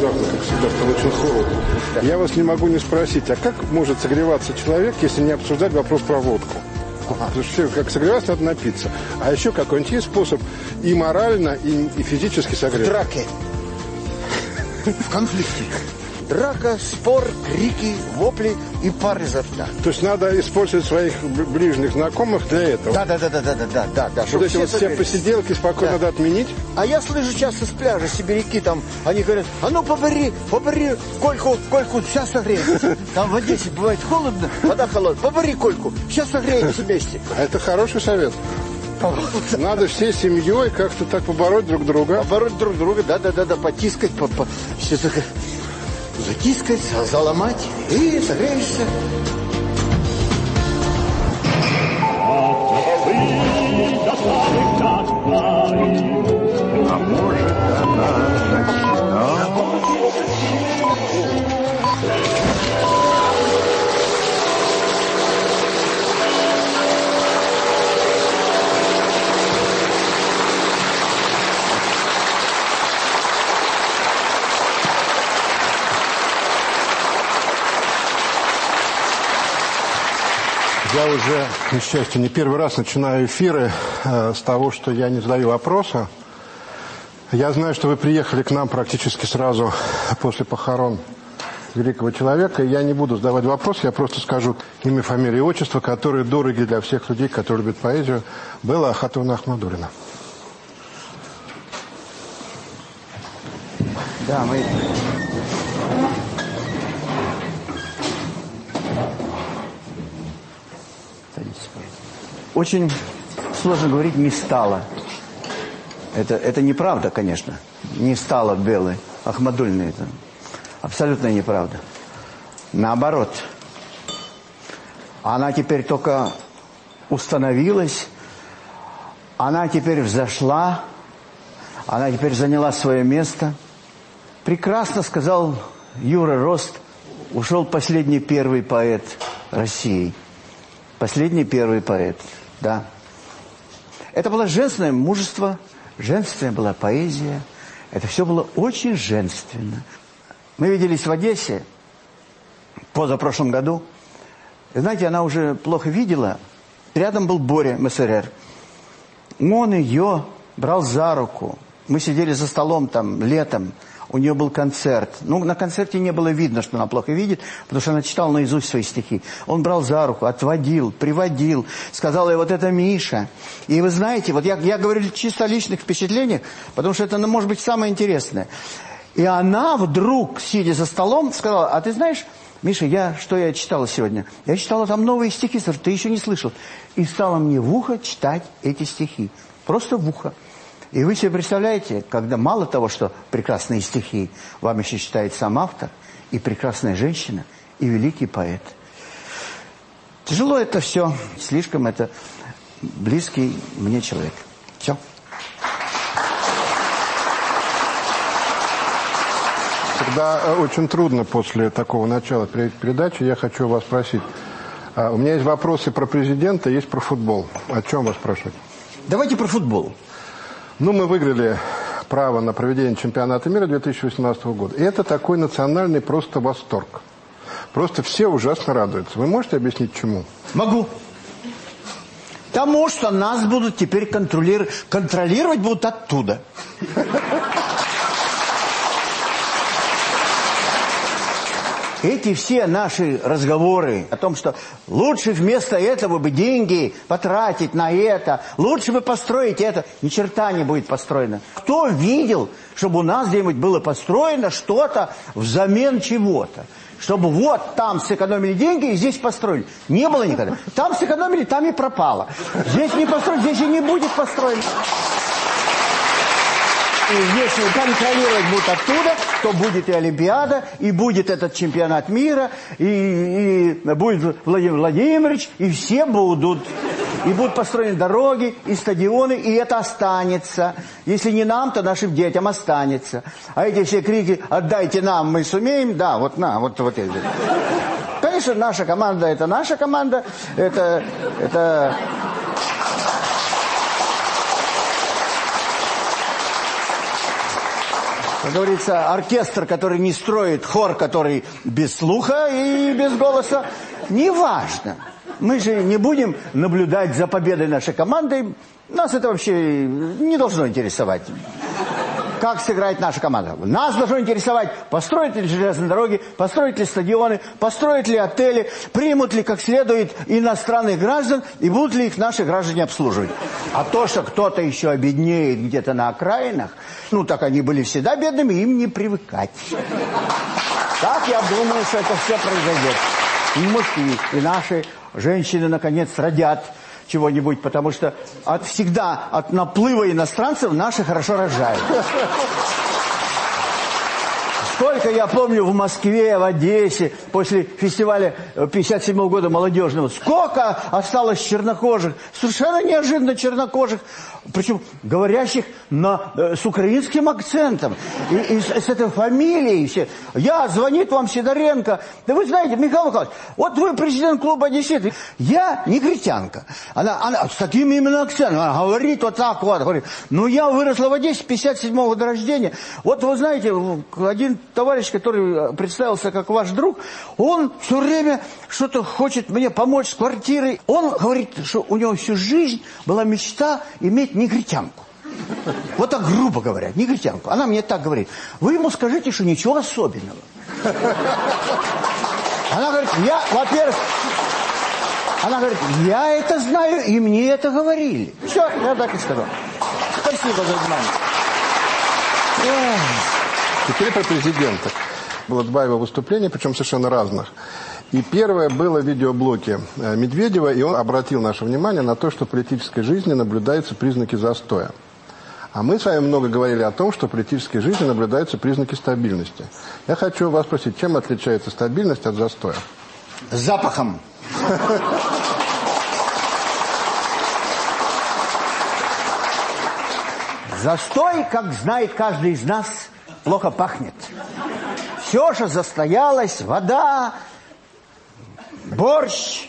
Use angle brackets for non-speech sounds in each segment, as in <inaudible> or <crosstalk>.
Внезапно, как всегда, стало очень холодно. Я вас не могу не спросить, а как может согреваться человек, если не обсуждать вопрос про водку? Потому что как согреваться, надо напиться. А еще какой-нибудь есть способ и морально, и, и физически согреться? В драке. В конфликте. Драка, спор, крики, вопли и пар изо рта. То есть надо использовать своих ближних знакомых для этого? Да, да, да, да, да, да, да, да. да вот эти вот все посиделки спокойно да. надо отменить? А я слышу часто с пляжа сибиряки там, они говорят, а ну побери, побери Кольку, Кольку, сейчас согреемся. Там в Одессе бывает холодно, вода холодная, побери Кольку, сейчас согреемся вместе. А это хороший совет. Надо всей семьей как-то так побороть друг друга. Побороть друг друга, да-да-да, потискать, по, по, все такое затискать, заломать и согреешься. А может, она начинала? Я уже, к несчастью, не первый раз начинаю эфиры э, с того, что я не задаю вопроса. Я знаю, что вы приехали к нам практически сразу после похорон великого человека. Я не буду задавать вопрос, я просто скажу имя, фамилия и отчество, которые дороги для всех людей, которые любят поэзию. Была Ахатовна Ахмадулина. Да, мы очень сложно говорить «не стало». Это, это неправда, конечно. Не стало белой, Ахмадульной. Это абсолютно неправда. Наоборот. Она теперь только установилась, она теперь взошла, она теперь заняла свое место. Прекрасно сказал Юра Рост, ушел последний первый поэт России. Последний первый поэт да. Это было женственное мужество, женственная была поэзия. Это все было очень женственно. Мы виделись в Одессе позапрошлом году. Знаете, она уже плохо видела. Рядом был Боря МСРР. Он ее брал за руку. Мы сидели за столом там летом у нее был концерт. Ну, на концерте не было видно, что она плохо видит, потому что она читала наизусть свои стихи. Он брал за руку, отводил, приводил, сказал ей, вот это Миша. И вы знаете, вот я, я говорю чисто о личных впечатлениях, потому что это, ну, может быть, самое интересное. И она вдруг, сидя за столом, сказала, а ты знаешь... Миша, я, что я читала сегодня? Я читала там новые стихи, ты еще не слышал. И стала мне в ухо читать эти стихи. Просто в ухо. И вы себе представляете, когда мало того, что прекрасные стихи, вам еще читает сам автор, и прекрасная женщина, и великий поэт. Тяжело это все, слишком это близкий мне человек. Все. Тогда э, очень трудно после такого начала передачи. Я хочу вас спросить. А, у меня есть вопросы про президента, есть про футбол. О чем вас спрашивать? Давайте про футбол. Ну, мы выиграли право на проведение чемпионата мира 2018 года. И это такой национальный просто восторг. Просто все ужасно радуются. Вы можете объяснить, чему? Могу. Потому что нас будут теперь контролировать, контролировать будут оттуда. Эти все наши разговоры о том, что лучше вместо этого бы деньги потратить на это, лучше бы построить это, ни черта не будет построено. Кто видел, чтобы у нас где-нибудь было построено что-то взамен чего-то? Чтобы вот там сэкономили деньги и здесь построили. Не было никогда. Там сэкономили, там и пропало. Здесь не построили, здесь и не будет построено. Если контролировать будут оттуда, то будет и Олимпиада, и будет этот чемпионат мира, и, и будет Владимир Владимирович, и все будут. И будут построены дороги, и стадионы, и это останется. Если не нам, то нашим детям останется. А эти все крики «отдайте нам, мы сумеем», да, вот на, вот, вот это. Конечно, наша команда – это наша команда, это, это как говорится, оркестр, который не строит, хор, который без слуха и без голоса, неважно. Мы же не будем наблюдать за победой нашей команды. Нас это вообще не должно интересовать как сыграет наша команда. Нас должно интересовать, построят ли железные дороги, построят ли стадионы, построят ли отели, примут ли как следует иностранных граждан и будут ли их наши граждане обслуживать. А то, что кто-то еще обеднеет где-то на окраинах, ну так они были всегда бедными, им не привыкать. Так я думаю, что это все произойдет. И мужчины, и наши женщины наконец родят чего-нибудь, потому что от, всегда от наплыва иностранцев наши хорошо рожают. Сколько я помню в Москве, в Одессе, после фестиваля 57 -го года молодежного, сколько осталось чернокожих, совершенно неожиданно чернокожих, причем говорящих на, э, с украинским акцентом, и, и с, с этой фамилией все. Я, звонит вам Сидоренко, да вы знаете, Михаил Михайлович, вот вы президент клуба «Одессит», я негритянка. Она, она с таким именно акцентом, она говорит вот так вот, говорит, ну я выросла в Одессе 57-го года рождения, вот вы знаете, один товарищ, который представился как ваш друг, он все время что-то хочет мне помочь с квартирой. Он говорит, что у него всю жизнь была мечта иметь негритянку. Вот так грубо говоря, негритянку. Она мне так говорит. Вы ему скажите, что ничего особенного. Она говорит, я, во-первых, она говорит, я это знаю, и мне это говорили. Все, я так и сказал. Спасибо за внимание. Теперь про президента. Было два его выступления, причем совершенно разных. И первое было в видеоблоке э, Медведева, и он обратил наше внимание на то, что в политической жизни наблюдаются признаки застоя. А мы с вами много говорили о том, что в политической жизни наблюдаются признаки стабильности. Я хочу вас спросить, чем отличается стабильность от застоя? Запахом. Застой, как знает каждый из нас, плохо пахнет. Все, что застоялось, вода, борщ,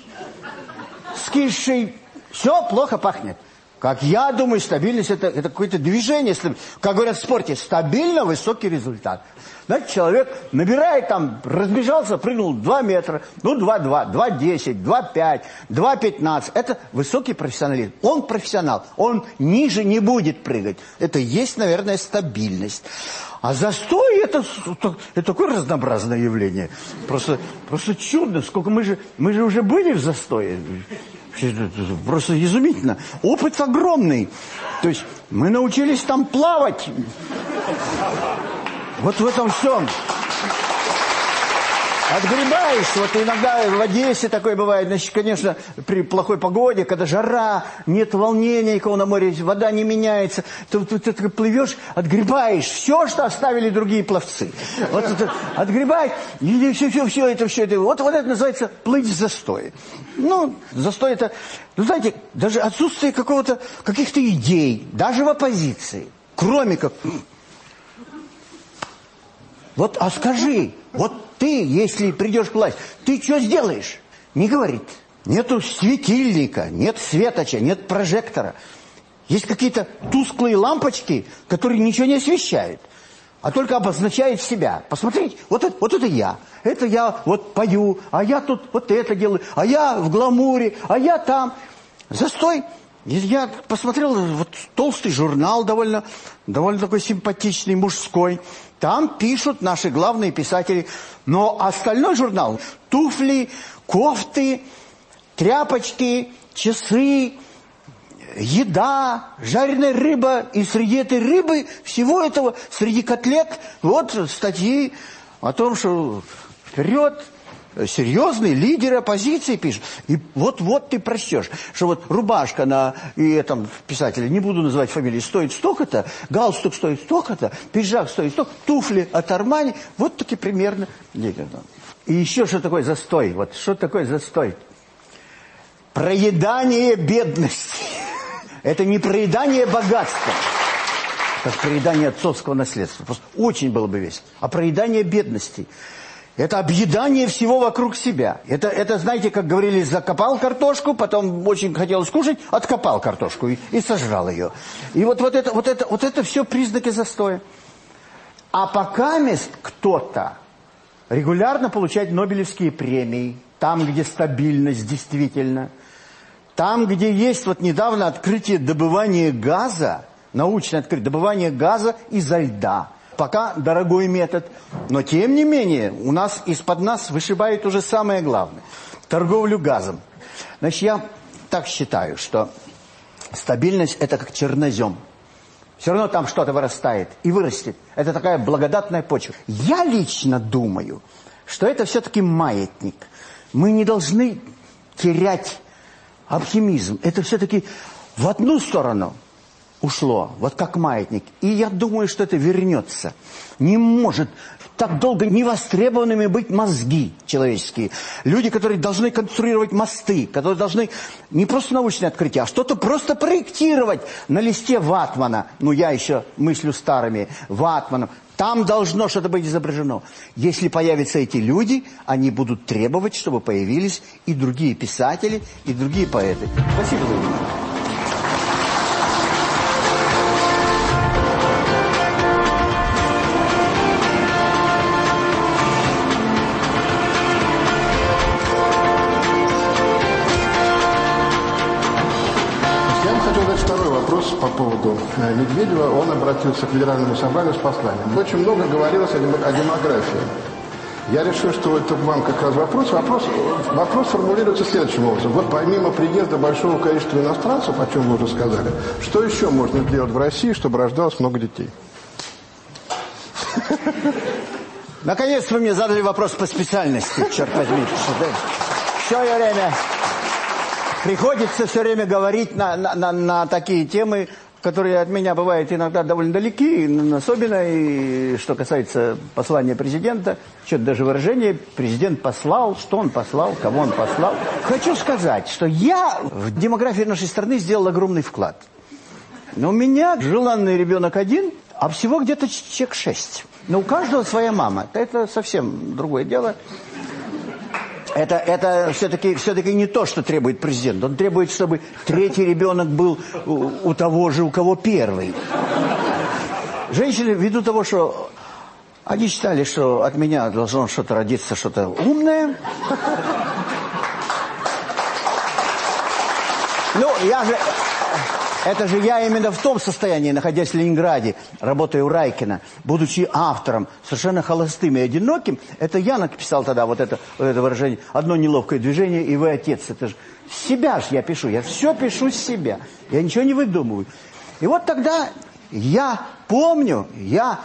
скисший, все плохо пахнет. Как я думаю, стабильность это, это какое-то движение, как говорят в спорте, стабильно высокий результат. Знаете, человек набирает там, разбежался, прыгнул 2 метра, ну 2,2, 2,10, 2,5, 2,15. Это высокий профессионализм. Он профессионал, он ниже не будет прыгать. Это есть, наверное, стабильность. А застой это, это такое разнообразное явление. Просто, просто чудно, сколько мы же, мы же уже были в застое. Просто изумительно. Опыт огромный. То есть мы научились там плавать. Вот в этом всем. Отгребаешь, вот иногда в Одессе такое бывает, значит, конечно, при плохой погоде, когда жара, нет волнения никого на море, вода не меняется, ты, ты, ты плывешь, отгребаешь все, что оставили другие пловцы. Вот это, отгребаешь, и все, все, все это, все это. Вот, вот это называется плыть в застой. Ну, застой это, ну, знаете, даже отсутствие какого-то, каких-то идей, даже в оппозиции, кроме как... Вот, а скажи, вот ты, если придешь к власти, ты что сделаешь? Не говорит. Нету светильника, нет светоча, нет прожектора. Есть какие-то тусклые лампочки, которые ничего не освещают, а только обозначают себя. Посмотрите, вот это, вот это я. Это я вот пою, а я тут вот это делаю, а я в гламуре, а я там. Застой. Я посмотрел вот толстый журнал довольно, довольно такой симпатичный, мужской. Там пишут наши главные писатели. Но остальной журнал – туфли, кофты, тряпочки, часы, еда, жареная рыба. И среди этой рыбы, всего этого, среди котлет, вот статьи о том, что вперед – серьезные лидеры оппозиции пишут. И вот-вот ты прочтешь, что вот рубашка на и этом писателе, не буду называть фамилии, стоит столько-то, галстук стоит столько-то, пиджак стоит столько, туфли от Армани, вот таки примерно. И еще что такое застой? Вот что такое застой? Проедание бедности. <laughs> Это не проедание богатства, как проедание отцовского наследства. Просто очень было бы весело. А проедание бедности – это объедание всего вокруг себя. Это, это, знаете, как говорили, закопал картошку, потом очень хотел скушать, откопал картошку и, и сожрал ее. И вот, вот, это, вот, это, вот это все признаки застоя. А пока мест кто-то регулярно получает Нобелевские премии, там, где стабильность действительно, там, где есть вот недавно открытие добывания газа, научное открытие, добывание газа изо льда. Пока дорогой метод, но тем не менее у нас из-под нас вышибает уже самое главное – торговлю газом. Значит, я так считаю, что стабильность – это как чернозем. Все равно там что-то вырастает и вырастет. Это такая благодатная почва. Я лично думаю, что это все-таки маятник. Мы не должны терять оптимизм. Это все-таки в одну сторону ушло, вот как маятник. И я думаю, что это вернется. Не может так долго невостребованными быть мозги человеческие. Люди, которые должны конструировать мосты, которые должны не просто научное открытие, а что-то просто проектировать на листе ватмана. Ну, я еще мыслю старыми, ватманом. Там должно что-то быть изображено. Если появятся эти люди, они будут требовать, чтобы появились и другие писатели, и другие поэты. Спасибо за внимание. Поводу э, Медведева, он обратился к Федеральному собранию с посланием. Очень много говорилось о, демографии. Я решил, что это вам как раз вопрос. Вопрос, вопрос формулируется следующим образом. Вот помимо приезда большого количества иностранцев, о чем вы уже сказали, что еще можно сделать в России, чтобы рождалось много детей? Наконец вы мне задали вопрос по специальности, черт возьми. Все время Приходится все время говорить на, на, на, на такие темы, которые от меня бывают иногда довольно далеки, особенно и что касается послания президента, что-то даже выражение «президент послал», что он послал, кого он послал. Хочу сказать, что я в демографии нашей страны сделал огромный вклад. Но у меня желанный ребенок один, а всего где-то человек шесть. Но у каждого своя мама. Это совсем другое дело это, это все-таки все не то, что требует президент. Он требует, чтобы третий ребенок был у, у того же, у кого первый. Женщины, ввиду того, что они считали, что от меня должно что-то родиться, что-то умное. Ну, я же... Это же я именно в том состоянии, находясь в Ленинграде, работая у Райкина, будучи автором, совершенно холостым и одиноким, это я написал тогда вот это, вот это выражение, одно неловкое движение, и вы отец. Это же себя же я пишу, я все пишу с себя, я ничего не выдумываю. И вот тогда я помню, я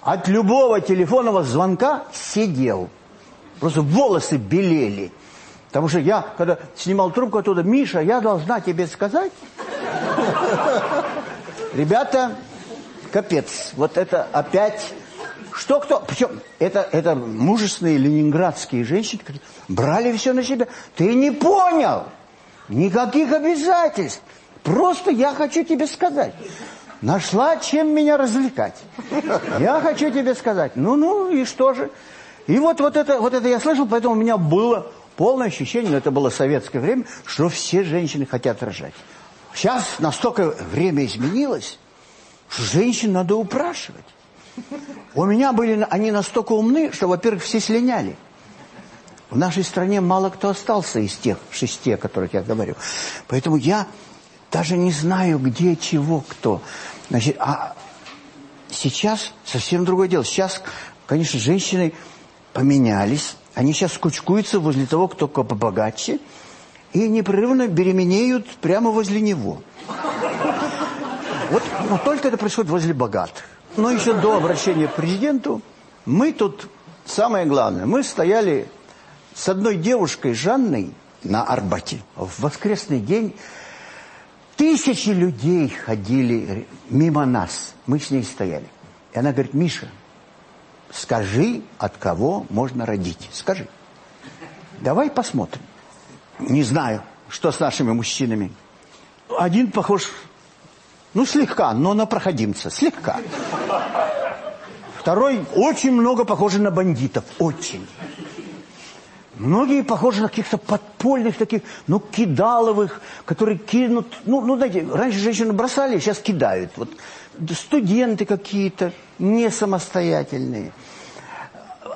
от любого телефонного звонка сидел, просто волосы белели. Потому что я, когда снимал трубку оттуда, Миша, я должна тебе сказать... Ребята, капец. Вот это опять... Что кто? Причем это, это мужественные ленинградские женщины брали все на себя. Ты не понял. Никаких обязательств. Просто я хочу тебе сказать. Нашла, чем меня развлекать. Я хочу тебе сказать. Ну-ну, и что же? И вот, вот, это, вот это я слышал, поэтому у меня было полное ощущение, но это было советское время, что все женщины хотят рожать. Сейчас настолько время изменилось, что женщин надо упрашивать. У меня были они настолько умны, что, во-первых, все слиняли. В нашей стране мало кто остался из тех шести, о которых я говорю. Поэтому я даже не знаю, где, чего, кто. Значит, а сейчас совсем другое дело. Сейчас, конечно, женщины поменялись. Они сейчас кучкуются возле того, кто побогаче – и непрерывно беременеют прямо возле него. Вот но только это происходит возле богатых. Но еще до обращения к президенту мы тут, самое главное, мы стояли с одной девушкой, Жанной, на Арбате. В воскресный день тысячи людей ходили мимо нас. Мы с ней стояли. И она говорит, Миша, скажи, от кого можно родить. Скажи. Давай посмотрим. Не знаю, что с нашими мужчинами. Один похож, ну, слегка, но на проходимца, слегка. Второй очень много похож на бандитов, очень. Многие похожи на каких-то подпольных таких, ну, кидаловых, которые кинут, ну, ну, знаете, раньше женщины бросали, сейчас кидают. Вот студенты какие-то, не самостоятельные.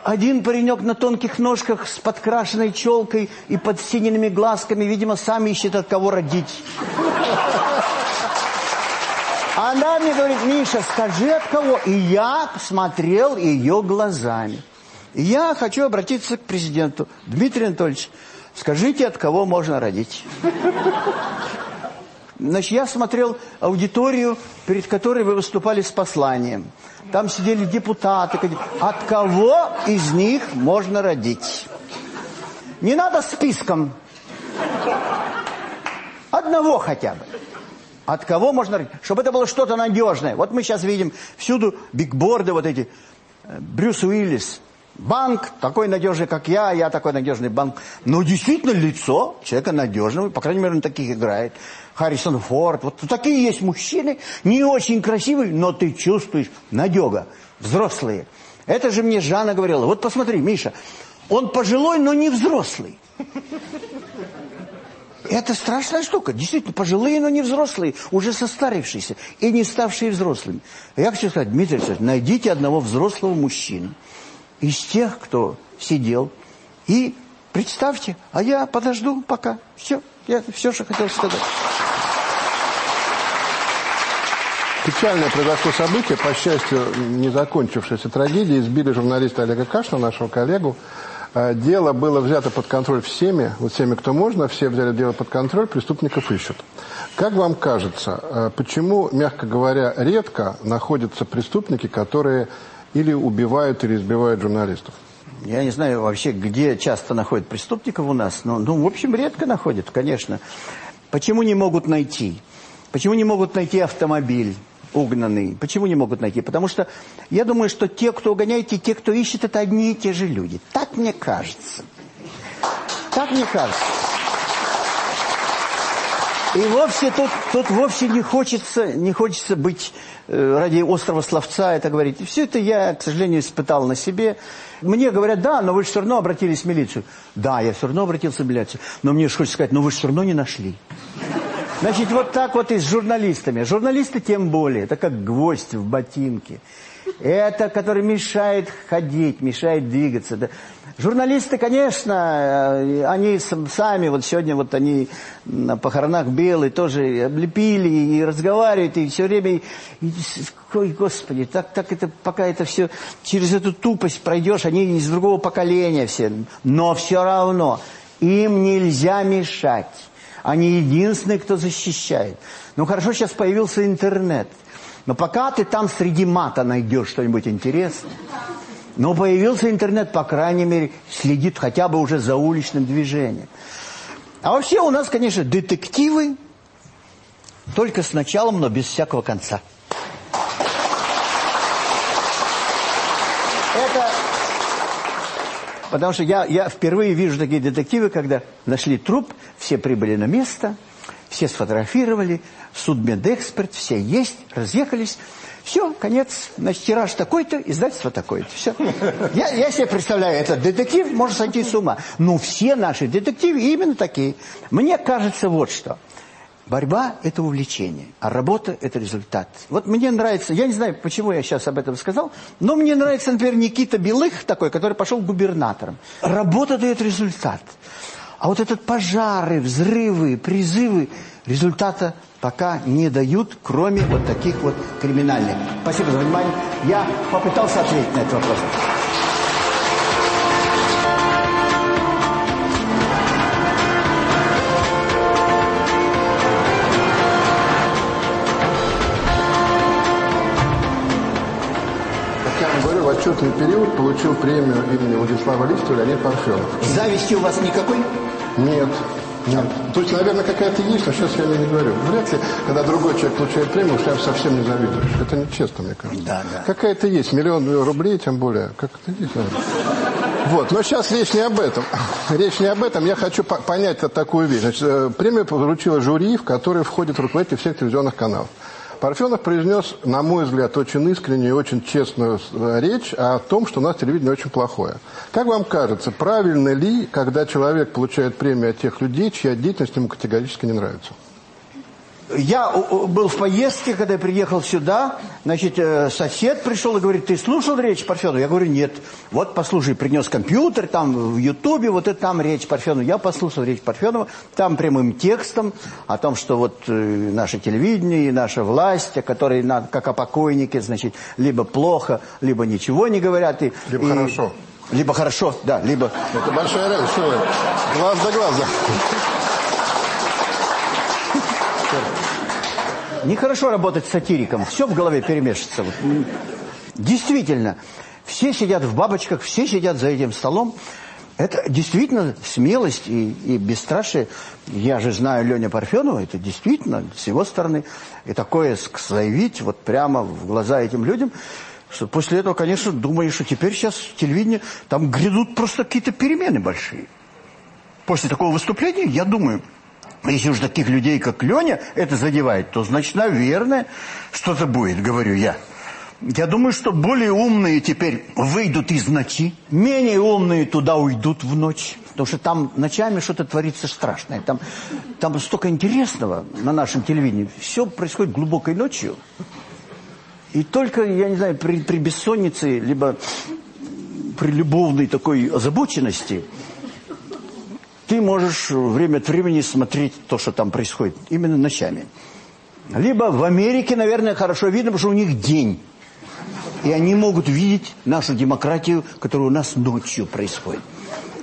Один паренек на тонких ножках с подкрашенной челкой и под синими глазками, видимо, сам ищет от кого родить. Она мне говорит, Миша, скажи от кого? И я посмотрел ее глазами. И я хочу обратиться к президенту. Дмитрий Анатольевич, скажите, от кого можно родить? Значит, я смотрел аудиторию, перед которой вы выступали с посланием. Там сидели депутаты. От кого из них можно родить? Не надо списком. Одного хотя бы. От кого можно родить? Чтобы это было что-то надежное. Вот мы сейчас видим всюду бигборды вот эти. Брюс Уиллис. Банк такой надежный, как я, я такой надежный банк. Но действительно лицо человека надежного, по крайней мере, он таких играет. Харрисон Форд. Вот такие есть мужчины, не очень красивые, но ты чувствуешь надега, взрослые. Это же мне Жанна говорила. Вот посмотри, Миша, он пожилой, но не взрослый. Это страшная штука. Действительно, пожилые, но не взрослые, уже состарившиеся и не ставшие взрослыми. Я хочу сказать, Дмитрий Александрович, найдите одного взрослого мужчину из тех, кто сидел, и представьте, а я подожду пока. Все, я все, что хотел сказать. Печальное произошло событие, по счастью, не закончившееся трагедией. Избили журналиста Олега Кашина, нашего коллегу. А, дело было взято под контроль всеми, вот всеми, кто можно, все взяли дело под контроль, преступников ищут. Как вам кажется, а, почему, мягко говоря, редко находятся преступники, которые или убивают, или избивают журналистов? Я не знаю вообще, где часто находят преступников у нас, но, ну, в общем, редко находят, конечно. Почему не могут найти? Почему не могут найти автомобиль? Угнанный. Почему не могут найти? Потому что я думаю, что те, кто угоняет, и те, кто ищет, это одни и те же люди. Так мне кажется. Так мне кажется. И вовсе тут, тут вовсе не хочется, не хочется быть э, ради острого словца это говорить. И все это я, к сожалению, испытал на себе. Мне говорят, да, но вы же все равно обратились в милицию. Да, я все равно обратился в милицию. Но мне же хочется сказать, но вы же все равно не нашли. Значит, вот так вот и с журналистами. Журналисты тем более. Это как гвоздь в ботинке. Это, который мешает ходить, мешает двигаться. Да. Журналисты, конечно, э, они сами, вот сегодня вот они на похоронах белые тоже облепили и разговаривают, и все время, и, и, ой, господи, так, так это, пока это все, через эту тупость пройдешь, они из другого поколения все. Но все равно им нельзя мешать. Они единственные, кто защищает. Ну хорошо, сейчас появился интернет. Но пока ты там среди мата найдешь что-нибудь интересное. Но появился интернет, по крайней мере, следит хотя бы уже за уличным движением. А вообще у нас, конечно, детективы, только с началом, но без всякого конца. Это... Потому что я, я впервые вижу такие детективы, когда нашли труп, все прибыли на место, все сфотографировали, судмедэксперт, все есть, разъехались. Все, конец. Значит, тираж такой-то, издательство такое-то. Все. Я, я себе представляю, этот детектив может сойти с ума. Но все наши детективы именно такие. Мне кажется вот что. Борьба – это увлечение, а работа – это результат. Вот мне нравится, я не знаю, почему я сейчас об этом сказал, но мне нравится, например, Никита Белых такой, который пошел губернатором. Работа дает результат. А вот этот пожары, взрывы, призывы результата пока не дают, кроме вот таких вот криминальных. Спасибо за внимание. Я попытался ответить на этот вопрос. Отчетный период получил премию имени Владислава Листова Леонид Парфенов. Зависти у вас никакой? Нет. Нет. То есть, наверное, какая-то есть, но сейчас я не говорю. Вряд ли, когда другой человек получает премию, уж совсем не завидуешь. Это нечестно, мне кажется. Да, да. Какая-то есть, миллион рублей, тем более. Как это есть, наверное. Вот, но сейчас речь не об этом. <laughs> Речь не об этом. Я хочу по понять такую вещь. Значит, э, премию получила жюри, в которое входит руководитель всех телевизионных каналов. Парфенов произнес, на мой взгляд, очень искреннюю и очень честную э, речь о том, что у нас телевидение очень плохое. Как вам кажется, правильно ли, когда человек получает премию от тех людей, чья деятельность ему категорически не нравится? Я был в поездке, когда я приехал сюда, значит, э, сосед пришел и говорит, ты слушал речь Парфенова? Я говорю, нет. Вот послушай, принес компьютер, там в Ютубе, вот это там речь Парфенова. Я послушал речь Парфенова, там прямым текстом о том, что вот э, наше телевидение и наша власть, которые, как о покойнике, значит, либо плохо, либо ничего не говорят. И, либо и, хорошо. Либо хорошо, да, либо... Это большая разница, что вы? Глаз за глаза. Нехорошо работать сатириком. Все в голове перемешивается. Действительно, все сидят в бабочках, все сидят за этим столом. Это действительно смелость и, и бесстрашие. Я же знаю Леня Парфенова, это действительно с его стороны. И такое заявить вот прямо в глаза этим людям, что после этого, конечно, думаешь, что теперь сейчас телевидение, там грядут просто какие-то перемены большие. После такого выступления, я думаю, если уж таких людей, как Леня, это задевает, то, значит, наверное, что-то будет, говорю я. Я думаю, что более умные теперь выйдут из ночи, менее умные туда уйдут в ночь. Потому что там ночами что-то творится страшное. Там, там столько интересного на нашем телевидении. Все происходит глубокой ночью. И только, я не знаю, при, при бессоннице, либо при любовной такой озабоченности – ты можешь время от времени смотреть то, что там происходит, именно ночами. Либо в Америке, наверное, хорошо видно, потому что у них день. И они могут видеть нашу демократию, которая у нас ночью происходит.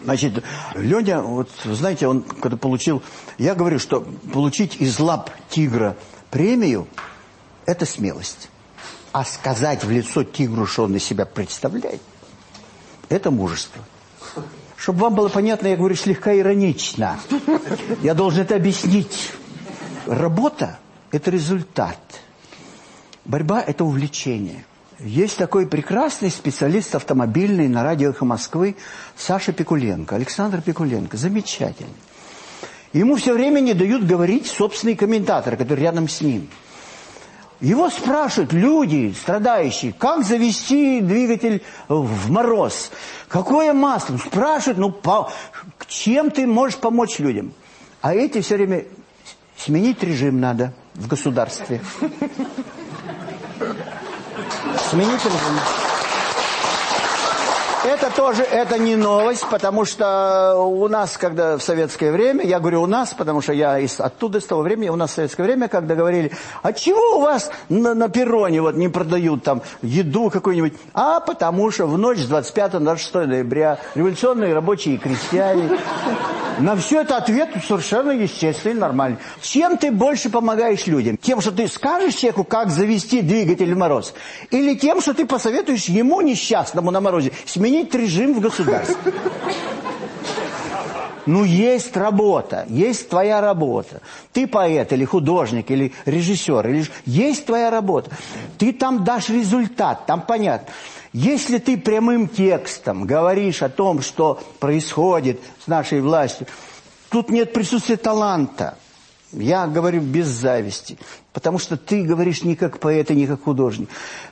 Значит, Леня, вот знаете, он когда получил... Я говорю, что получить из лап тигра премию – это смелость. А сказать в лицо тигру, что он из себя представляет – это мужество. Чтобы вам было понятно, я говорю слегка иронично. Я должен это объяснить. Работа – это результат. Борьба – это увлечение. Есть такой прекрасный специалист автомобильный на радио «Эхо Москвы» Саша Пикуленко, Александр Пикуленко. Замечательный. Ему все время не дают говорить собственный комментатор, который рядом с ним – его спрашивают люди, страдающие, как завести двигатель в мороз, какое масло. Спрашивают, ну, по, чем ты можешь помочь людям? А эти все время, сменить режим надо в государстве. <laughs> Сменить режим. Это тоже, это не новость, потому что у нас, когда в советское время, я говорю у нас, потому что я из, оттуда, с того времени, у нас в советское время, когда говорили, а чего у вас на, на перроне вот не продают там еду какую-нибудь? А потому что в ночь с 25 на 26 ноября революционные рабочие и крестьяне. На все это ответ совершенно естественный, нормальный. Чем ты больше помогаешь людям? Тем, что ты скажешь человеку, как завести двигатель в мороз? Или тем, что ты посоветуешь ему, несчастному на морозе, сменить изменить режим в государстве. Ну, есть работа, есть твоя работа. Ты поэт или художник, или режиссер, или... есть твоя работа. Ты там дашь результат, там понятно. Если ты прямым текстом говоришь о том, что происходит с нашей властью, тут нет присутствия таланта. Я говорю без зависти, потому что ты говоришь не как поэт и не как художник.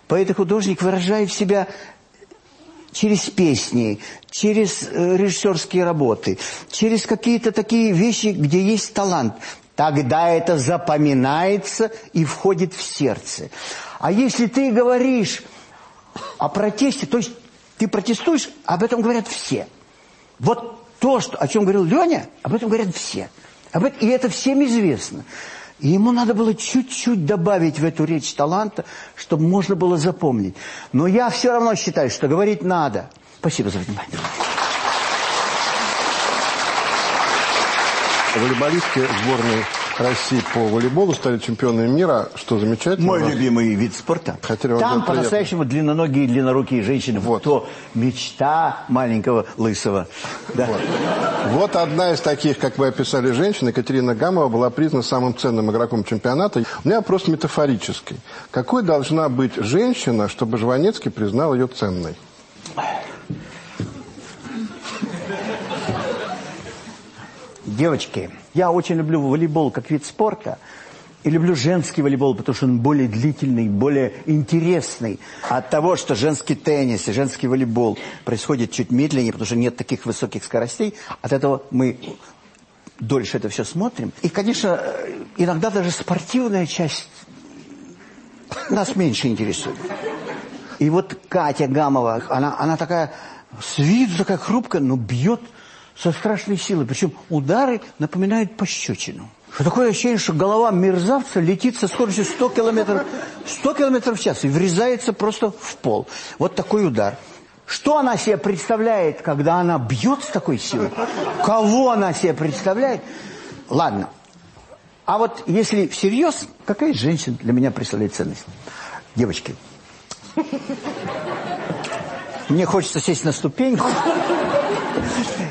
Поэт и художник выражает в себя через песни, через э, режиссерские работы, через какие-то такие вещи, где есть талант. Тогда это запоминается и входит в сердце. А если ты говоришь о протесте, то есть ты протестуешь, об этом говорят все. Вот то, что, о чем говорил Леня, об этом говорят все. Об этом, и это всем известно. И ему надо было чуть-чуть добавить в эту речь таланта, чтобы можно было запомнить. Но я все равно считаю, что говорить надо. Спасибо за внимание. Волейболистки сборной России по волейболу стали чемпионами мира, что замечательно. Мой любимый вид спорта. Хотели Там по-настоящему длинноногие и длиннорукие женщины. Вот. То мечта маленького лысого. Да. Вот. вот одна из таких, как вы описали, женщин, Екатерина Гамова, была признана самым ценным игроком чемпионата. У меня вопрос метафорический. Какой должна быть женщина, чтобы Жванецкий признал ее ценной? Девочки, я очень люблю волейбол как вид спорта. И люблю женский волейбол, потому что он более длительный, более интересный. От того, что женский теннис и женский волейбол происходит чуть медленнее, потому что нет таких высоких скоростей, от этого мы дольше это все смотрим. И, конечно, иногда даже спортивная часть нас меньше интересует. И вот Катя Гамова, она, она такая, с виду такая хрупкая, но бьет со страшной силой. Причем удары напоминают пощечину. Что такое ощущение, что голова мерзавца летит со скоростью 100 километров, 100 километров в час и врезается просто в пол. Вот такой удар. Что она себе представляет, когда она бьет с такой силой? Кого она себе представляет? Ладно. А вот если всерьез, какая женщина для меня представляет ценность? Девочки, мне хочется сесть на ступеньку.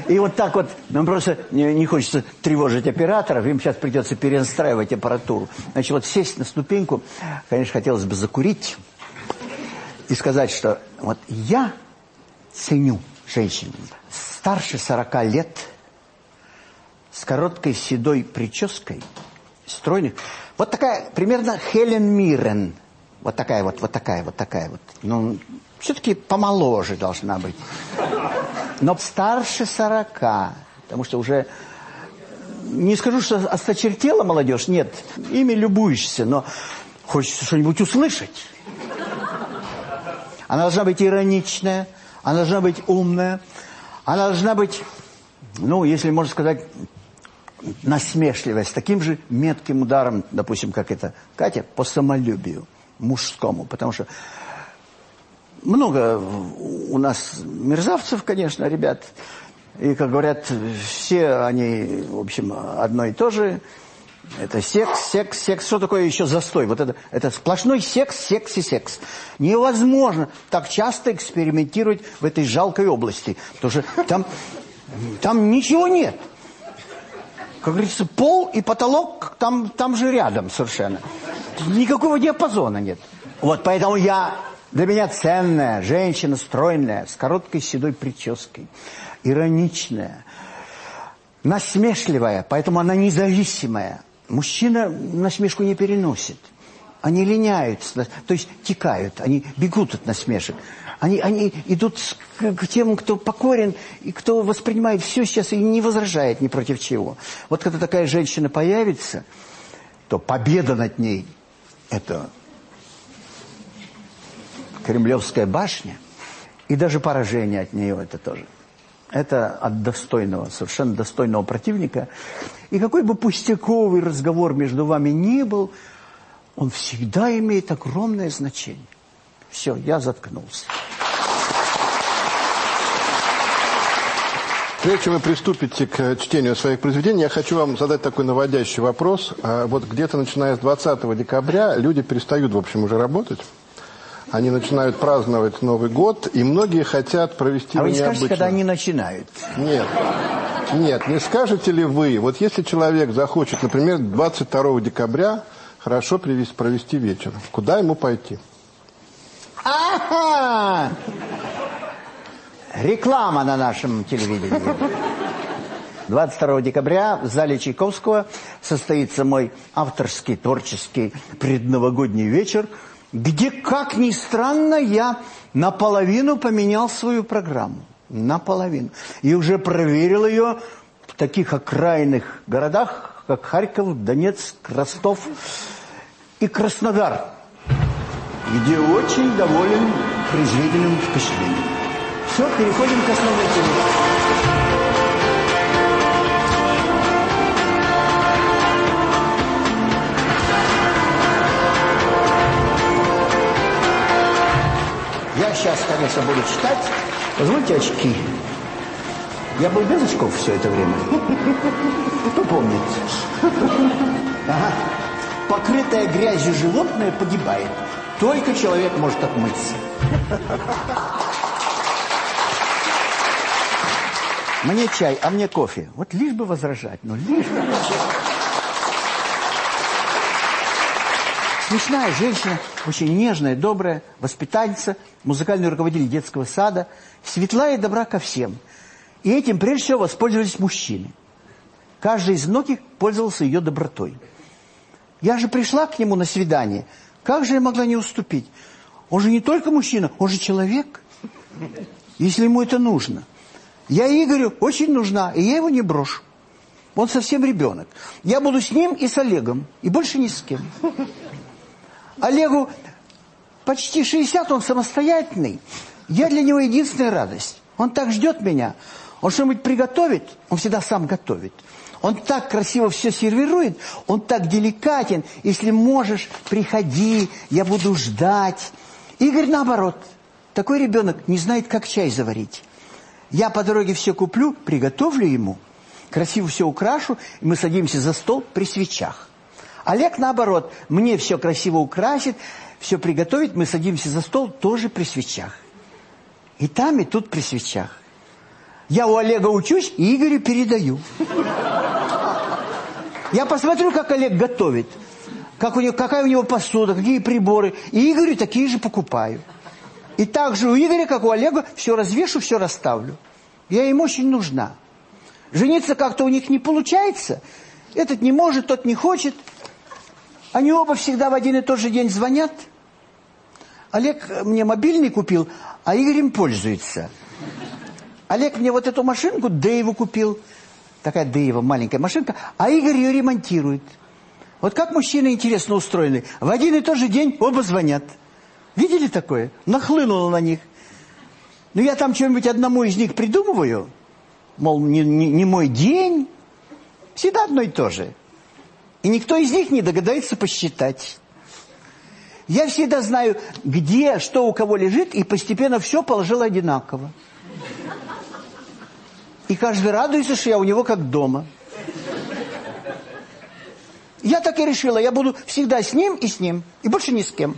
И вот так вот, нам просто не, не хочется тревожить операторов, им сейчас придется перенастраивать аппаратуру. Значит, вот сесть на ступеньку, конечно, хотелось бы закурить и сказать, что вот я ценю женщин старше 40 лет, с короткой седой прической, стройных. Вот такая, примерно Хелен Миррен. Вот такая вот, вот такая, вот такая вот. Ну, все-таки помоложе должна быть. Но старше 40, потому что уже... Не скажу, что осточертела молодежь, нет. Ими любуешься, но хочется что-нибудь услышать. Она должна быть ироничная, она должна быть умная, она должна быть, ну, если можно сказать, насмешливая, с таким же метким ударом, допустим, как это Катя, по самолюбию мужскому. Потому что много у нас мерзавцев, конечно, ребят. И, как говорят, все они, в общем, одно и то же. Это секс, секс, секс. Что такое еще застой? Вот это, это сплошной секс, секс и секс. Невозможно так часто экспериментировать в этой жалкой области. Потому что там, там ничего нет. Как говорится, пол и потолок там, там же рядом совершенно. Никакого диапазона нет. Вот поэтому я для меня ценная, женщина стройная, с короткой седой прической, ироничная, насмешливая, поэтому она независимая. Мужчина насмешку не переносит. Они линяются, то есть текают, они бегут от насмешек. Они, они идут к, к тем, кто покорен, и кто воспринимает все сейчас и не возражает ни против чего. Вот когда такая женщина появится, то победа над ней – это Кремлевская башня, и даже поражение от нее это тоже. Это от достойного, совершенно достойного противника. И какой бы пустяковый разговор между вами ни был, он всегда имеет огромное значение. Все, я заткнулся. Прежде чем вы приступите к чтению своих произведений, я хочу вам задать такой наводящий вопрос. А вот где-то начиная с 20 декабря люди перестают, в общем, уже работать. Они начинают праздновать Новый год, и многие хотят провести а его вы не необычно. скажете, когда они начинают? Нет. Нет, не скажете ли вы, вот если человек захочет, например, 22 декабря хорошо провести, провести вечер, куда ему пойти? Ага! Реклама на нашем телевидении. 22 декабря в зале Чайковского состоится мой авторский творческий предновогодний вечер – где, как ни странно, я наполовину поменял свою программу. Наполовину. И уже проверил ее в таких окраинных городах, как Харьков, Донецк, Ростов и Краснодар, где очень доволен произведенным впечатлением. Все, переходим к основной теме. Сейчас, конечно, буду читать. Позвольте очки. Я был без очков все это время. Кто помнит? Ага. Покрытое грязью животное погибает. Только человек может отмыться. Мне чай, а мне кофе. Вот лишь бы возражать, но лишь бы... Смешная женщина, очень нежная, добрая, воспитательница, музыкальный руководитель детского сада, светлая и добра ко всем. И этим прежде всего воспользовались мужчины. Каждый из многих пользовался ее добротой. Я же пришла к нему на свидание. Как же я могла не уступить? Он же не только мужчина, он же человек. Если ему это нужно. Я Игорю очень нужна, и я его не брошу. Он совсем ребенок. Я буду с ним и с Олегом, и больше ни с кем. Олегу почти 60, он самостоятельный. Я для него единственная радость. Он так ждет меня. Он что-нибудь приготовит, он всегда сам готовит. Он так красиво все сервирует, он так деликатен. Если можешь, приходи, я буду ждать. Игорь наоборот. Такой ребенок не знает, как чай заварить. Я по дороге все куплю, приготовлю ему, красиво все украшу, и мы садимся за стол при свечах. Олег наоборот, мне все красиво украсит, все приготовит, мы садимся за стол тоже при свечах. И там, и тут при свечах. Я у Олега учусь и Игорю передаю. Я посмотрю, как Олег готовит, как у него, какая у него посуда, какие приборы. И Игорю такие же покупаю. И так же у Игоря, как у Олега, все развешу, все расставлю. Я им очень нужна. Жениться как-то у них не получается. Этот не может, тот не хочет. Они оба всегда в один и тот же день звонят. Олег мне мобильный купил, а Игорь им пользуется. Олег мне вот эту машинку Дэйву купил. Такая Дэйва, маленькая машинка. А Игорь ее ремонтирует. Вот как мужчины интересно устроены. В один и тот же день оба звонят. Видели такое? Нахлынуло на них. Ну, я там что-нибудь одному из них придумываю. Мол, не, не, не мой день. Всегда одно и то же. И никто из них не догадается посчитать. Я всегда знаю, где, что у кого лежит, и постепенно все положил одинаково. И каждый радуется, что я у него как дома. Я так и решила, я буду всегда с ним и с ним, и больше ни с кем.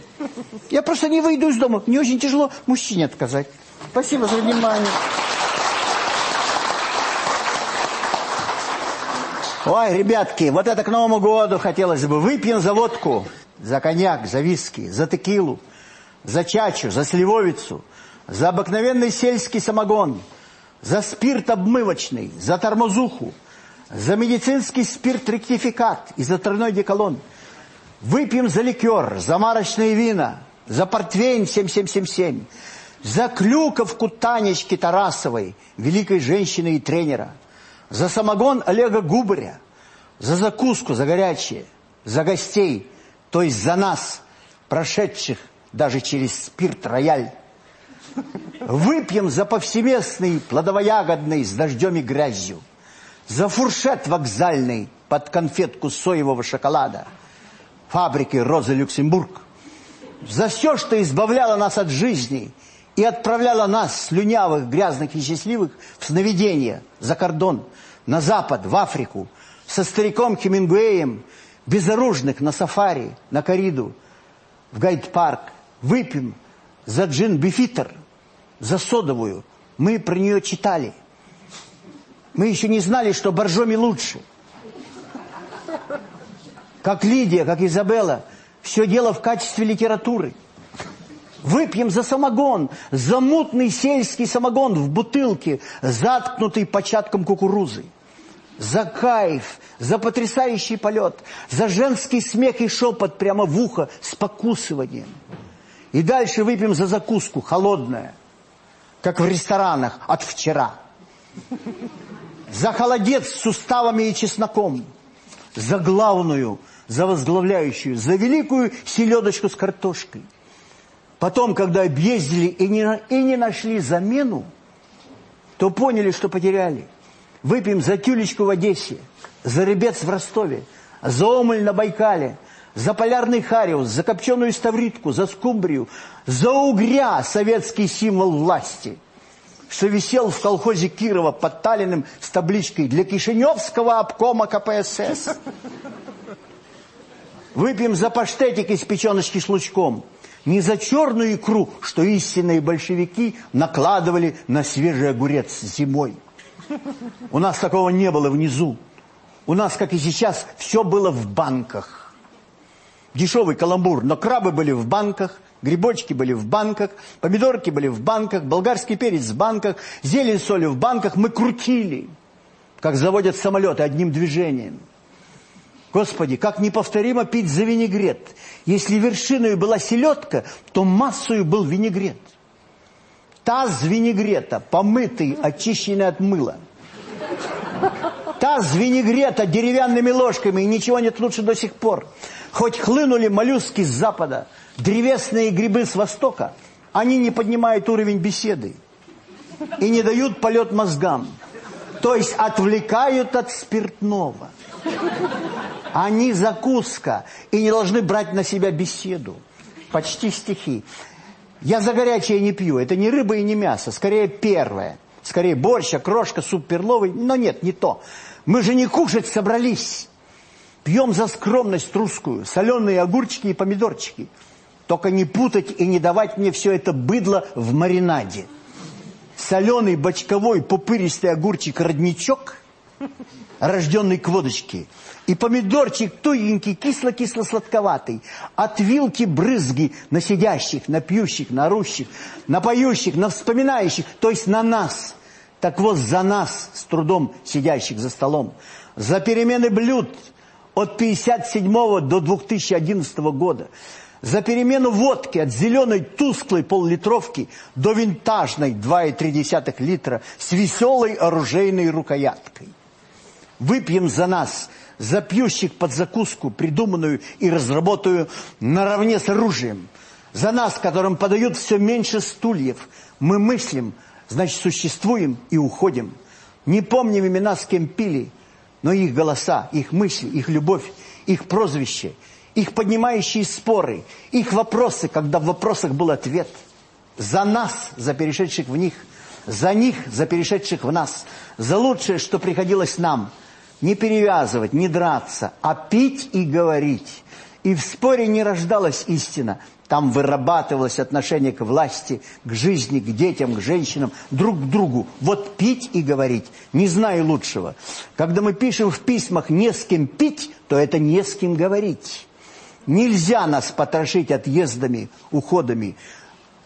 Я просто не выйду из дома, мне очень тяжело мужчине отказать. Спасибо за внимание. Ой, ребятки, вот это к Новому году хотелось бы. Выпьем за водку за коньяк, за виски, за текилу, за чачу, за сливовицу, за обыкновенный сельский самогон, за спирт обмывочный, за тормозуху, за медицинский спирт-ректификат и за тройной деколон. Выпьем за ликер, за марочные вина, за портвейн 7777, за клюковку Танечки Тарасовой, великой женщины и тренера, за самогон Олега Губаря, за закуску, за горячее, за гостей – то есть за нас, прошедших даже через спирт-рояль. Выпьем за повсеместный плодово-ягодный с дождем и грязью, за фуршет вокзальный под конфетку соевого шоколада, фабрики Роза Люксембург, за все, что избавляло нас от жизни и отправляло нас, слюнявых, грязных и счастливых, в сновидение, за кордон, на запад, в Африку, со стариком Хемингуэем, безоружных на сафари, на кориду, в гайд-парк, выпьем за джин бифитер, за содовую. Мы про нее читали. Мы еще не знали, что Боржоми лучше. Как Лидия, как Изабелла. Все дело в качестве литературы. Выпьем за самогон, за мутный сельский самогон в бутылке, заткнутый початком кукурузы за кайф, за потрясающий полет, за женский смех и шепот прямо в ухо с покусыванием. И дальше выпьем за закуску, холодная, как в ресторанах от вчера. За холодец с суставами и чесноком. За главную, за возглавляющую, за великую селедочку с картошкой. Потом, когда объездили и не, и не нашли замену, то поняли, что потеряли – Выпьем за тюлечку в Одессе, за рыбец в Ростове, за омыль на Байкале, за полярный хариус, за копченую ставритку, за скумбрию, за угря, советский символ власти, что висел в колхозе Кирова под Таллиным с табличкой «Для Кишиневского обкома КПСС». Выпьем за паштетик из печеночки с лучком, не за черную икру, что истинные большевики накладывали на свежий огурец зимой. У нас такого не было внизу. У нас, как и сейчас, все было в банках. Дешевый каламбур, но крабы были в банках, грибочки были в банках, помидорки были в банках, болгарский перец в банках, зелень соли в банках. Мы крутили, как заводят самолеты одним движением. Господи, как неповторимо пить за винегрет. Если вершиной была селедка, то массою был винегрет. Таз винегрета, помытый, очищенный от мыла. Таз винегрета деревянными ложками, и ничего нет лучше до сих пор. Хоть хлынули моллюски с запада, древесные грибы с востока, они не поднимают уровень беседы и не дают полет мозгам. То есть отвлекают от спиртного. Они закуска и не должны брать на себя беседу. Почти стихи. Я за горячее не пью. Это не рыба и не мясо. Скорее первое. Скорее борщ, окрошка, суп перловый. Но нет, не то. Мы же не кушать собрались. Пьем за скромность русскую. Соленые огурчики и помидорчики. Только не путать и не давать мне все это быдло в маринаде. Соленый бочковой пупыристый огурчик-родничок, рожденный к водочке – и помидорчик тугенький, кисло-кисло-сладковатый. От вилки брызги на сидящих, на пьющих, на орущих, на поющих, на вспоминающих, то есть на нас. Так вот, за нас, с трудом сидящих за столом, за перемены блюд от 57 до 2011 года, за перемену водки от зеленой тусклой поллитровки до винтажной 2,3 литра с веселой оружейной рукояткой. Выпьем за нас – за пьющих под закуску, придуманную и разработанную наравне с оружием. За нас, которым подают все меньше стульев. Мы мыслим, значит существуем и уходим. Не помним имена, с кем пили, но их голоса, их мысли, их любовь, их прозвище, их поднимающие споры, их вопросы, когда в вопросах был ответ. За нас, за перешедших в них, за них, за перешедших в нас, за лучшее, что приходилось нам – не перевязывать, не драться, а пить и говорить. И в споре не рождалась истина. Там вырабатывалось отношение к власти, к жизни, к детям, к женщинам, друг к другу. Вот пить и говорить. Не знаю лучшего. Когда мы пишем в письмах «не с кем пить», то это «не с кем говорить». Нельзя нас потрошить отъездами, уходами.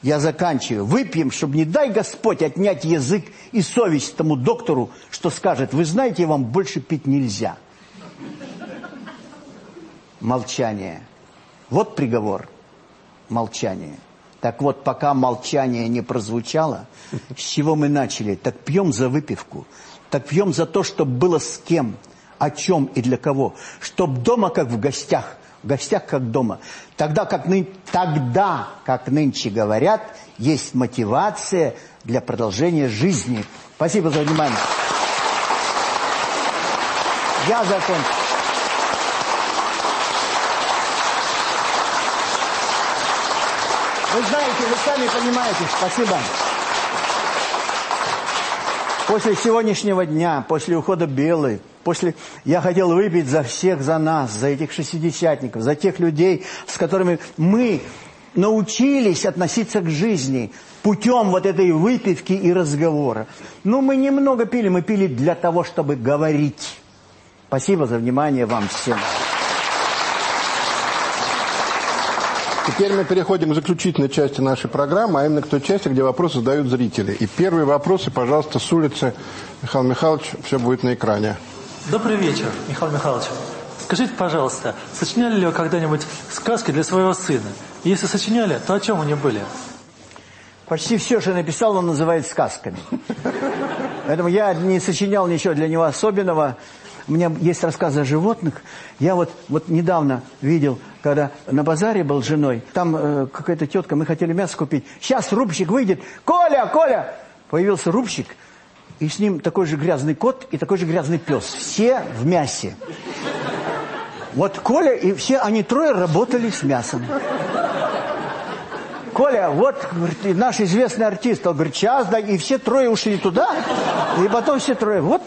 Я заканчиваю. Выпьем, чтобы, не дай Господь, отнять язык и совесть тому доктору, что скажет, вы знаете, вам больше пить нельзя. Молчание. Вот приговор. Молчание. Так вот, пока молчание не прозвучало, с чего мы начали? Так пьем за выпивку. Так пьем за то, чтобы было с кем, о чем и для кого. Чтоб дома, как в гостях, в гостях как дома. Тогда как, ны... Тогда, как нынче говорят, есть мотивация для продолжения жизни. Спасибо за внимание. Я закончу. Вы знаете, вы сами понимаете. Спасибо. После сегодняшнего дня, после ухода Белой, После я хотел выпить за всех, за нас, за этих шестидесятников, за тех людей, с которыми мы научились относиться к жизни путем вот этой выпивки и разговора. Но мы немного пили, мы пили для того, чтобы говорить. Спасибо за внимание вам всем. Теперь мы переходим к заключительной части нашей программы, а именно к той части, где вопросы задают зрители. И первые вопросы, пожалуйста, с улицы. Михаил Михайлович, все будет на экране. Добрый вечер, Михаил Михайлович. Скажите, пожалуйста, сочиняли ли вы когда-нибудь сказки для своего сына? Если сочиняли, то о чем они были? Почти все, что написал, он называет сказками. Поэтому я не сочинял ничего для него особенного. У меня есть рассказы о животных. Я вот, вот недавно видел, когда на базаре был с женой, там э, какая-то тетка, мы хотели мясо купить. Сейчас рубщик выйдет. Коля, Коля! Появился рубщик, и с ним такой же грязный кот и такой же грязный пес. Все в мясе. Вот Коля и все, они трое работали с мясом. Коля, вот говорит, наш известный артист, он говорит, сейчас, да, и все трое ушли туда, и потом все трое, вот.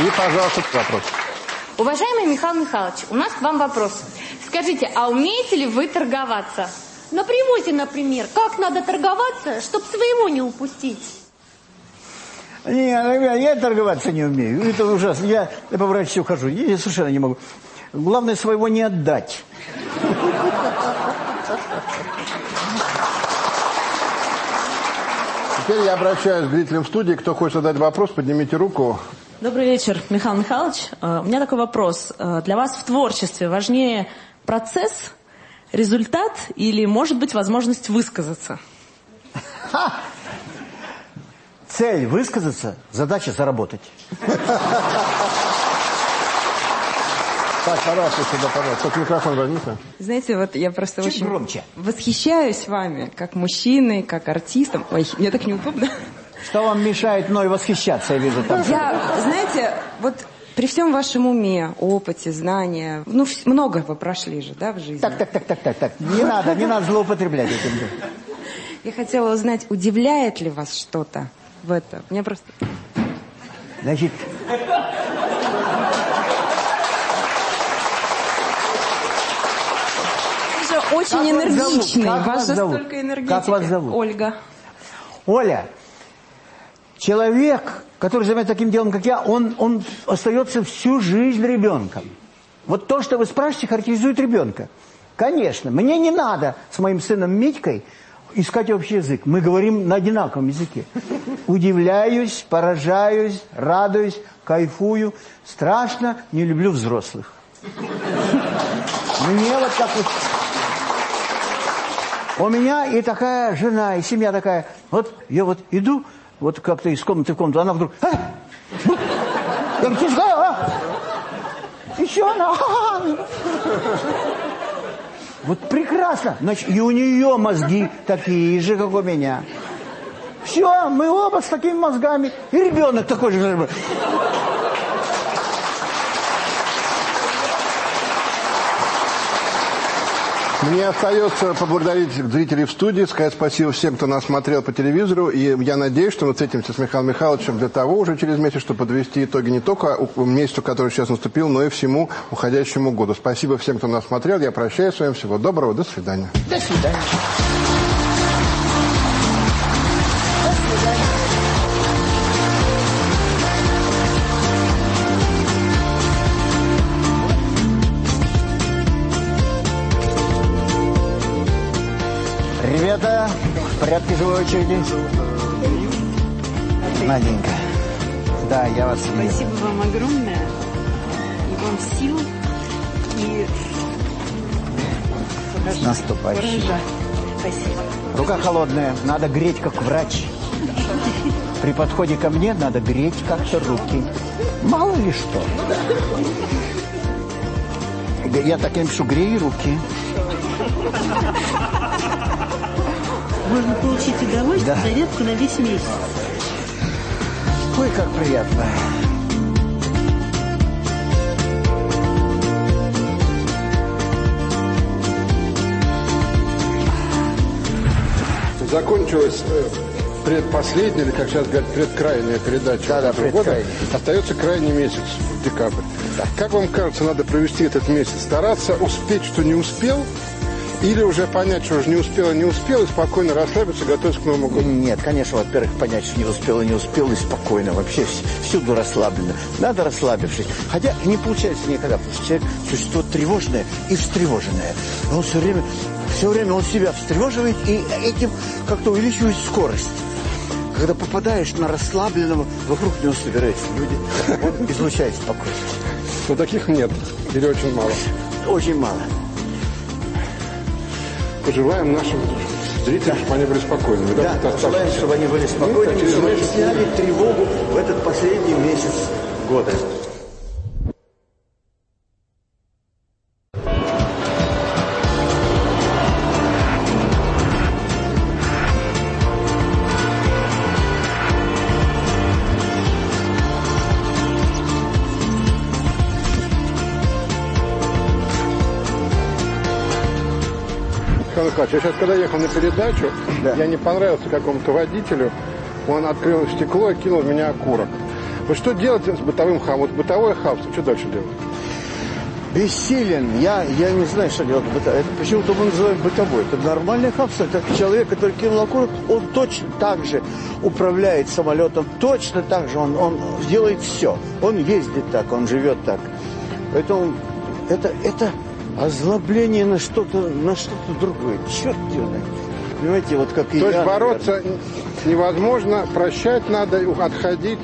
И, пожалуйста, вопрос. Уважаемый Михаил Михайлович, у нас к вам вопрос. Скажите, а умеете ли вы торговаться? На привозе, например, как надо торговаться, чтобы своего не упустить? Не, ребят, я торговаться не умею. Это ужасно. Я, я по врачу ухожу. Я совершенно не могу. Главное, своего не отдать. Теперь я обращаюсь к зрителям в студии. Кто хочет задать вопрос, поднимите руку. Добрый вечер, Михаил Михайлович. Э, у меня такой вопрос. Э, для вас в творчестве важнее процесс результат или, может быть, возможность высказаться? Цель высказаться, задача заработать. Так, пожалуйста, сюда, пожалуйста. Только микрофон возьмите. Знаете, вот я просто Чуть очень громче. восхищаюсь вами, как мужчиной, как артистом. Ой, мне так неудобно. Что вам мешает мной восхищаться, я вижу там. Я, знаете, вот при всем вашем уме, опыте, знания, ну, много вы прошли же, да, в жизни. Так, так, так, так, так, так. Не надо, не надо злоупотреблять этим. Я хотела узнать, удивляет ли вас что-то в этом? Мне просто... Значит, Вы же очень Как вас энергичный. зовут? Как вас вас же зовут? столько энергетики. Как вас зовут? Ольга. Оля, человек, который занимается таким делом, как я, он, он остается всю жизнь ребенком. Вот то, что вы спрашиваете, характеризует ребенка. Конечно, мне не надо с моим сыном Митькой искать общий язык. Мы говорим на одинаковом языке. Удивляюсь, поражаюсь, радуюсь, кайфую. Страшно, не люблю взрослых. Мне вот как вот... У меня и такая жена, и семья такая. Вот я вот иду, вот как-то из комнаты в комнату, она вдруг... «А! Я говорю, «Тишка, а! Еще она! а!» Вот прекрасно. Значит, и у нее мозги такие же, как у меня. Все, мы оба с такими мозгами. И ребенок такой же. Мне остается поблагодарить зрителей в студии, сказать спасибо всем, кто нас смотрел по телевизору. И я надеюсь, что мы встретимся с Михаилом Михайловичем для того уже через месяц, чтобы подвести итоги не только месяцу, который сейчас наступил, но и всему уходящему году. Спасибо всем, кто нас смотрел. Я прощаюсь с вами. Всего доброго. До свидания. До свидания. Порядке живой очереди? Наденька. Да, я вас вижу. Спасибо вам огромное. И вам сил, и С наступающим. Спасибо. Рука холодная, надо греть, как врач. При подходе ко мне надо греть как-то руки. Мало ли что. Я так и напишу, грей руки. Можно получить удовольствие, Да. зарядку на весь месяц. Ой, как приятно. Закончилась э, предпоследняя, или, как сейчас говорят, предкрайняя передача Да-да, этого года. предкрайняя. Остается крайний месяц, декабрь. Как вам кажется, надо провести этот месяц? Стараться успеть, что не успел? Или уже понять, что уже не успел, и не успел, и спокойно расслабиться, готовиться к Новому году? Нет, конечно, во-первых, понять, что не успел и не успел, и спокойно, вообще вс- всюду расслаблено. Надо расслабившись. Хотя не получается никогда, потому что человек существо тревожное и встревоженное. Он все время, все время он себя встревоживает и этим как-то увеличивает скорость. Когда попадаешь на расслабленного, вокруг него собираются люди, он излучает спокойствие. Но таких нет, или очень мало. Очень мало. Пожелаем нашим зрителям, чтобы они были спокойными. Да, Это желаем, оставшееся. чтобы они были спокойными, через чтобы они сняли тревогу в этот последний месяц года. Я сейчас, когда ехал на передачу, Да. я не понравился какому-то водителю, он открыл стекло и кинул в меня окурок. Вот что делать с бытовым хаосом? Вот бытовое хаос, что дальше делать? Бессилен. Я, я не знаю, что делать. Это почему-то мы называем бытовой. Это нормальный хаос. Это человек, который кинул окурок, он точно так же управляет самолетом, точно так же он, он делает все. Он ездит так, он живет так. Поэтому это, это озлобление на что-то на что-то другое. Черт его знает. Понимаете, вот как и То я, есть бороться невозможно, прощать надо, отходить.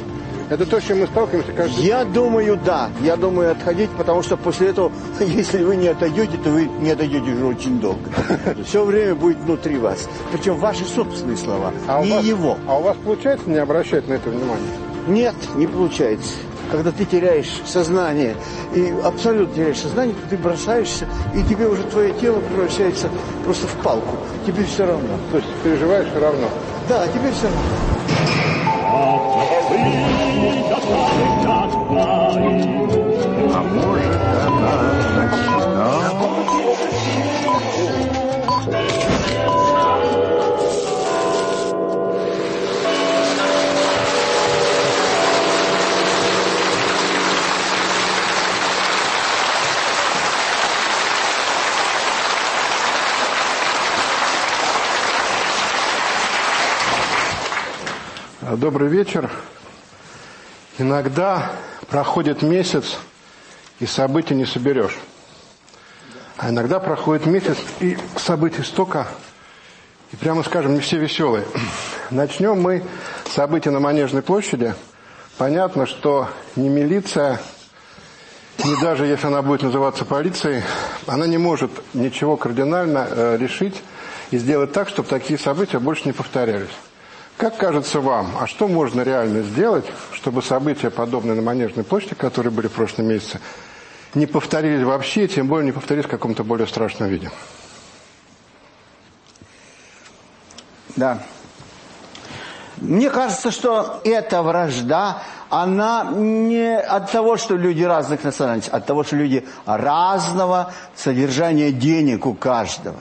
Это то, с чем мы сталкиваемся каждый Я думаю, да. Я думаю отходить, потому что после этого, <laughs> если вы не отойдете, то вы не отойдете уже очень долго. <laughs> Все время будет внутри вас. Причем ваши собственные слова, А не вас- его. А у вас получается не обращать на это внимание? Нет, не получается. Когда ты теряешь сознание, и абсолютно теряешь сознание, ты бросаешься, и тебе уже твое тело превращается просто в палку. Тебе все равно. То есть переживаешь все равно. Да, тебе все равно. Добрый вечер. Иногда проходит месяц, и событий не соберешь. А иногда проходит месяц, и событий столько, и прямо скажем, не все веселые. Начнем мы с событий на Манежной площади. Понятно, что не милиция, не даже если она будет называться полицией, она не может ничего кардинально э, решить и сделать так, чтобы такие события больше не повторялись. Как кажется вам, а что можно реально сделать, чтобы события, подобные на Манежной площади, которые были в прошлом месяце, не повторились вообще, тем более не повторились в каком-то более страшном виде? Да. Мне кажется, что эта вражда, она не от того, что люди разных национальностей, от того, что люди разного содержания денег у каждого.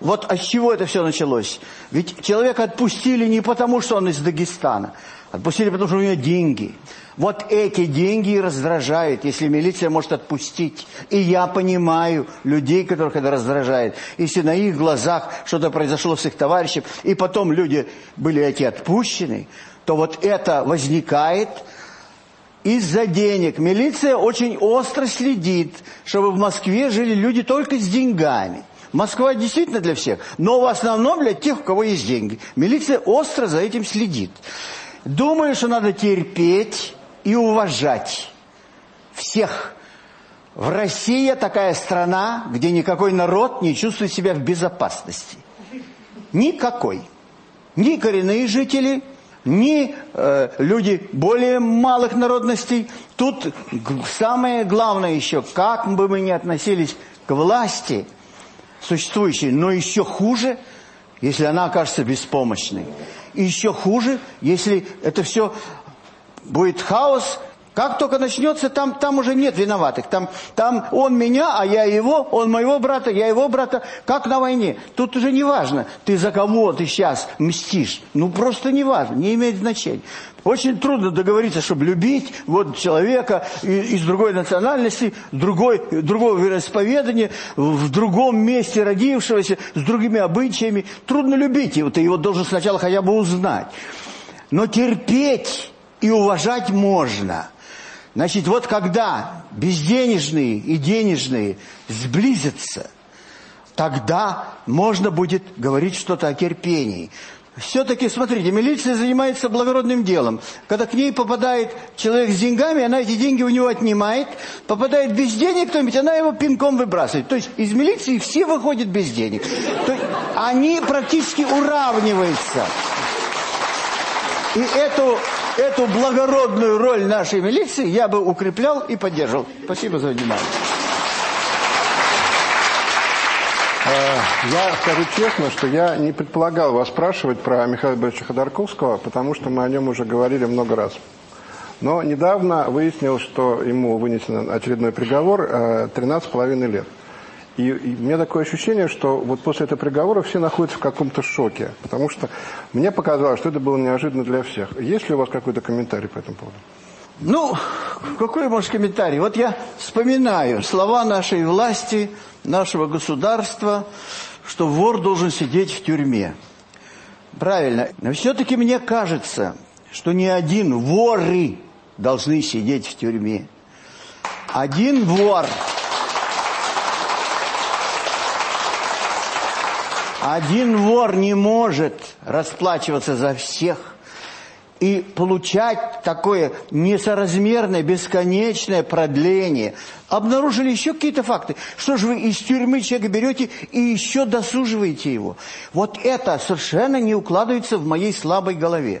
Вот от чего это все началось? Ведь человека отпустили не потому, что он из Дагестана. Отпустили, потому что у него деньги. Вот эти деньги и раздражают, если милиция может отпустить. И я понимаю людей, которых это раздражает. Если на их глазах что-то произошло с их товарищем, и потом люди были эти отпущены, то вот это возникает из-за денег. Милиция очень остро следит, чтобы в Москве жили люди только с деньгами. Москва действительно для всех, но в основном для тех, у кого есть деньги. Милиция остро за этим следит. Думаю, что надо терпеть и уважать всех. В России такая страна, где никакой народ не чувствует себя в безопасности. Никакой. Ни коренные жители, ни э, люди более малых народностей. Тут самое главное еще, как бы мы ни относились к власти существующей, но еще хуже, если она окажется беспомощной. И еще хуже, если это все будет хаос. Как только начнется, там, там уже нет виноватых. Там, там он меня, а я его, он моего брата, я его брата. Как на войне. Тут уже не важно, ты за кого ты сейчас мстишь. Ну, просто не важно, не имеет значения. Очень трудно договориться, чтобы любить вот человека из другой национальности, другой, другого вероисповедания, в другом месте родившегося, с другими обычаями. Трудно любить его, ты его должен сначала хотя бы узнать. Но терпеть и уважать можно. Значит, вот когда безденежные и денежные сблизятся, тогда можно будет говорить что-то о терпении. Все-таки, смотрите, милиция занимается благородным делом. Когда к ней попадает человек с деньгами, она эти деньги у него отнимает. Попадает без денег кто-нибудь, она его пинком выбрасывает. То есть из милиции все выходят без денег. То есть они практически уравниваются. И эту, эту благородную роль нашей милиции я бы укреплял и поддерживал. Спасибо за внимание. Э, Я скажу честно, что я не предполагал вас спрашивать про Михаила Борисовича Ходорковского, потому что мы о нем уже говорили много раз. Но недавно выяснилось, что ему вынесен очередной приговор э, 13,5 лет. И, и у меня такое ощущение, что вот после этого приговора все находятся в каком-то шоке. Потому что мне показалось, что это было неожиданно для всех. Есть ли у вас какой-то комментарий по этому поводу? Ну, какой, может, комментарий? Вот я вспоминаю слова нашей власти, нашего государства, что вор должен сидеть в тюрьме. Правильно. Но все-таки мне кажется, что не один воры должны сидеть в тюрьме. Один вор. Один вор не может расплачиваться за всех. И получать такое несоразмерное, бесконечное продление. Обнаружили еще какие-то факты. Что же вы из тюрьмы человека берете и еще досуживаете его? Вот это совершенно не укладывается в моей слабой голове.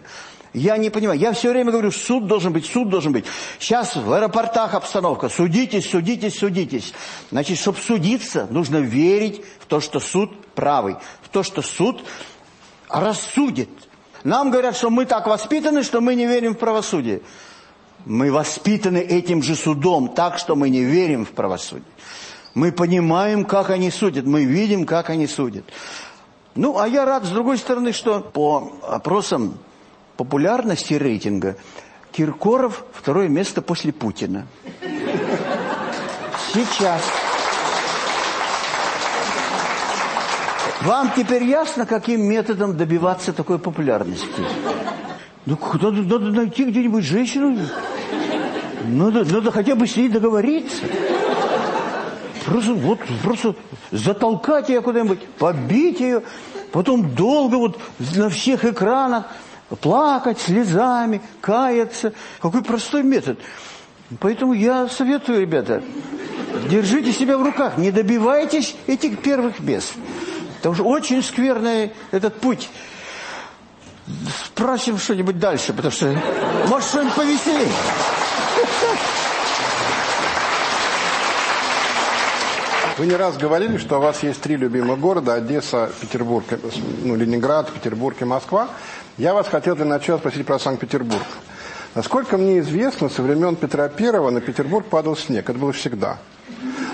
Я не понимаю. Я все время говорю, суд должен быть, суд должен быть. Сейчас в аэропортах обстановка. Судитесь, судитесь, судитесь. Значит, чтобы судиться, нужно верить в то, что суд правый. В то, что суд рассудит. Нам говорят, что мы так воспитаны, что мы не верим в правосудие. Мы воспитаны этим же судом так, что мы не верим в правосудие. Мы понимаем, как они судят, мы видим, как они судят. Ну, а я рад, с другой стороны, что по опросам популярности рейтинга Киркоров второе место после Путина. Сейчас. Вам теперь ясно, каким методом добиваться такой популярности? Ну, надо, надо найти где-нибудь женщину. Надо, надо хотя бы с ней договориться. Просто, вот, просто затолкать ее куда-нибудь, побить ее, потом долго вот на всех экранах плакать слезами, каяться. Какой простой метод. Поэтому я советую, ребята, держите себя в руках, не добивайтесь этих первых мест. Потому что очень скверный этот путь. Спросим что-нибудь дальше, потому что может что-нибудь повеселее. Вы не раз говорили, что у вас есть три любимых города – Одесса, Петербург, ну, Ленинград, Петербург и Москва. Я вас хотел для начала спросить про Санкт-Петербург. Насколько мне известно, со времен Петра Первого на Петербург падал снег. Это было всегда.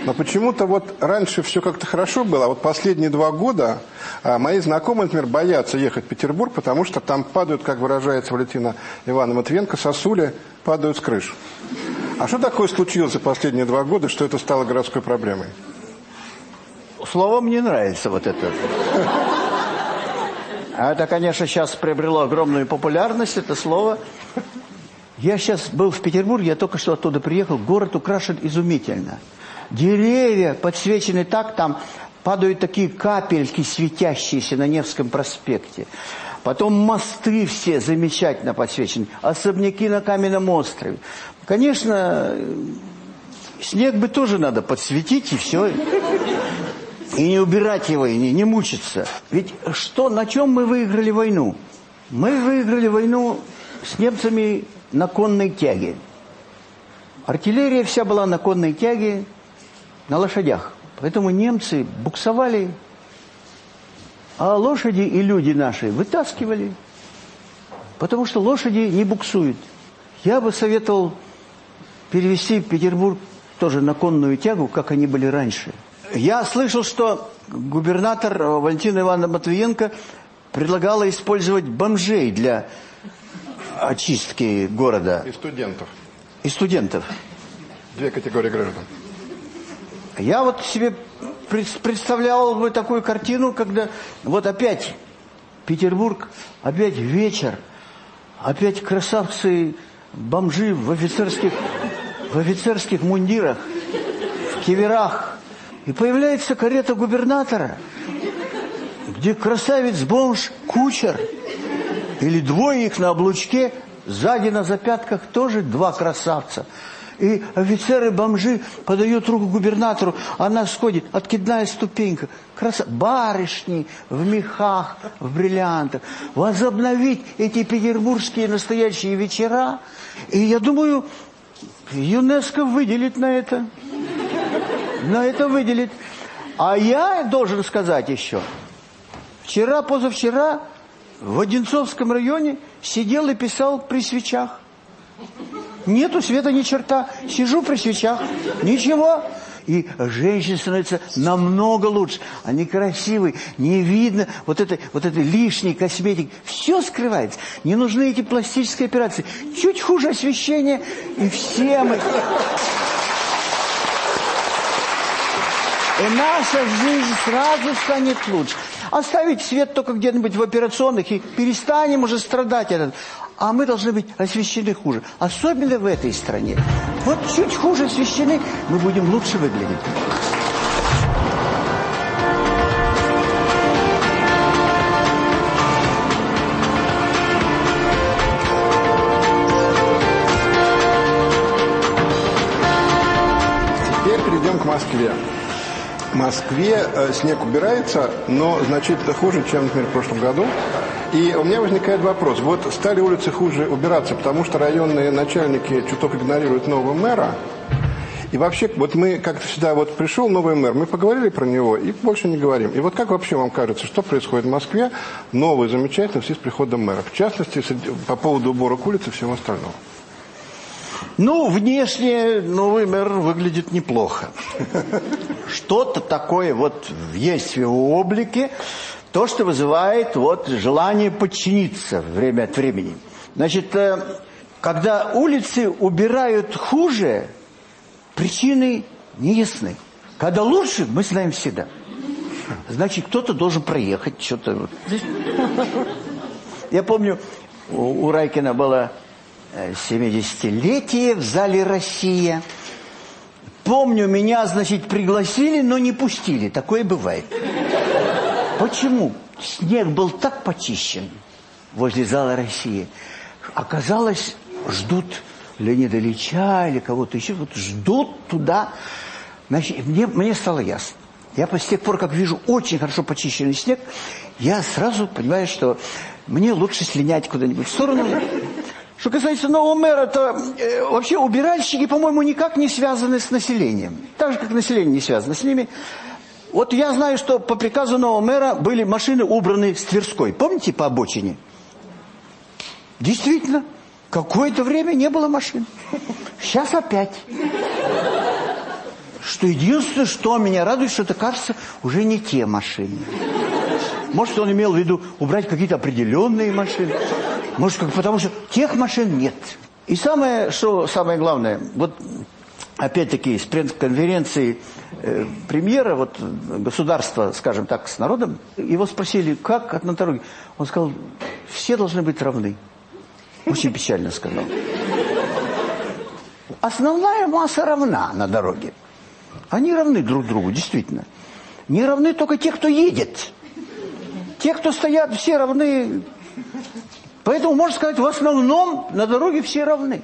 Но почему-то вот раньше все как-то хорошо было, а вот последние два года а, мои знакомые, например, боятся ехать в Петербург, потому что там падают, как выражается Валентина Ивановна Матвенко, сосули падают с крыш. А что такое случилось за последние два года, что это стало городской проблемой? Слово мне нравится вот это. А это, конечно, сейчас приобрело огромную популярность, это слово. Я сейчас был в Петербурге, я только что оттуда приехал. Город украшен изумительно. Деревья подсвечены так, там падают такие капельки светящиеся на Невском проспекте. Потом мосты все замечательно подсвечены. Особняки на Каменном острове. Конечно, снег бы тоже надо подсветить, и все. И не убирать его, и не, не мучиться. Ведь что, на чем мы выиграли войну? Мы выиграли войну с немцами на конной тяге. Артиллерия вся была на конной тяге, на лошадях. Поэтому немцы буксовали, а лошади и люди наши вытаскивали. Потому что лошади не буксуют. Я бы советовал перевести Петербург тоже на конную тягу, как они были раньше. Я слышал, что губернатор Валентина Ивановна Матвиенко предлагала использовать бомжей для очистки города. И студентов. И студентов. Две категории граждан. Я вот себе представлял бы такую картину, когда вот опять Петербург, опять вечер, опять красавцы, бомжи в офицерских, в офицерских мундирах, в киверах. И появляется карета губернатора, где красавец-бомж кучер, или двое их на облучке, сзади на запятках тоже два красавца – и офицеры-бомжи подают руку губернатору, она сходит, откидная ступенька. Краса... Барышни в мехах, в бриллиантах. Возобновить эти петербургские настоящие вечера. И я думаю, ЮНЕСКО выделит на это. На это выделит. А я должен сказать еще. Вчера, позавчера в Одинцовском районе сидел и писал при свечах. Нету света ни черта. Сижу при свечах. Ничего. И женщины становятся намного лучше. Они красивые. Не видно вот этой, вот этой лишней косметики. Все скрывается. Не нужны эти пластические операции. Чуть хуже освещение. И все мы... И наша жизнь сразу станет лучше. Оставить свет только где-нибудь в операционных и перестанем уже страдать этот. А мы должны быть освещены хуже. Особенно в этой стране. Вот чуть хуже освещены, мы будем лучше выглядеть. Теперь перейдем к Москве. В Москве э, снег убирается, но значительно хуже, чем, например, в прошлом году. И у меня возникает вопрос. Вот стали улицы хуже убираться, потому что районные начальники чуток игнорируют нового мэра. И вообще, вот мы как-то всегда, вот пришел новый мэр, мы поговорили про него и больше не говорим. И вот как вообще вам кажется, что происходит в Москве, новый, замечательный, в связи с приходом мэра? В частности, по поводу уборок улиц и всего остального. Ну, внешне новый мэр выглядит неплохо. <laughs> Что-то такое вот есть в его облике, то, что вызывает вот желание подчиниться время от времени. Значит, э, когда улицы убирают хуже, причины не ясны. Когда лучше, мы знаем всегда. Значит, кто-то должен проехать, что-то. <laughs> Я помню, у, у Райкина было 70-летие в зале «Россия». Помню, меня, значит, пригласили, но не пустили. Такое бывает. Почему? Снег был так почищен возле зала России. Оказалось, ждут Леонида Ильича или кого-то еще. Вот ждут туда. Значит, мне, мне стало ясно. Я с тех пор, как вижу очень хорошо почищенный снег, я сразу понимаю, что мне лучше слинять куда-нибудь в сторону. Что касается нового мэра, то э, вообще убиральщики, по-моему, никак не связаны с населением. Так же, как население не связано с ними. Вот я знаю, что по приказу нового мэра были машины убраны с Тверской. Помните по обочине? Действительно, какое-то время не было машин. Сейчас опять. Что единственное, что меня радует, что это, кажется, уже не те машины. Может, он имел в виду убрать какие-то определенные машины. Может, как, потому что тех машин нет. И самое, что самое главное, вот опять-таки с конференции э, премьера, вот государства, скажем так, с народом, его спросили, как на дороге? Он сказал, все должны быть равны. Очень печально сказал. Основная масса равна на дороге. Они равны друг другу, действительно. Не равны только те, кто едет. Те, кто стоят, все равны. Поэтому, можно сказать, в основном на дороге все равны.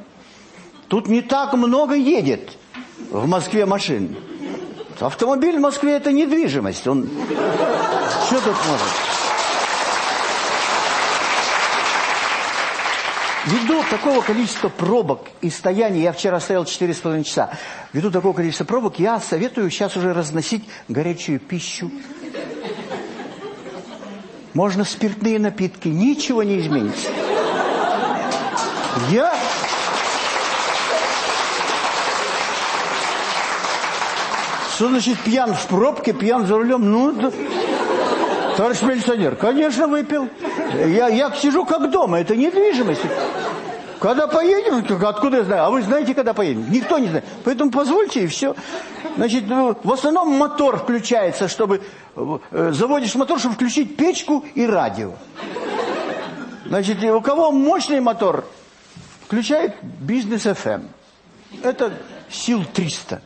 Тут не так много едет в Москве машин. Автомобиль в Москве – это недвижимость. Он... Что тут может? Ввиду такого количества пробок и стояний, я вчера стоял 4,5 часа, ввиду такого количества пробок, я советую сейчас уже разносить горячую пищу. Можно спиртные напитки, ничего не изменится. Я Что значит пьян в пробке, пьян за рулем? Ну, да. товарищ милиционер, конечно, выпил. Я, я сижу как дома, это недвижимость. Когда поедем, откуда я знаю? А вы знаете, когда поедем? Никто не знает. Поэтому позвольте, и все. Значит, ну, в основном мотор включается, чтобы... Э, заводишь мотор, чтобы включить печку и радио. Значит, у кого мощный мотор, включает бизнес FM. Это сил 300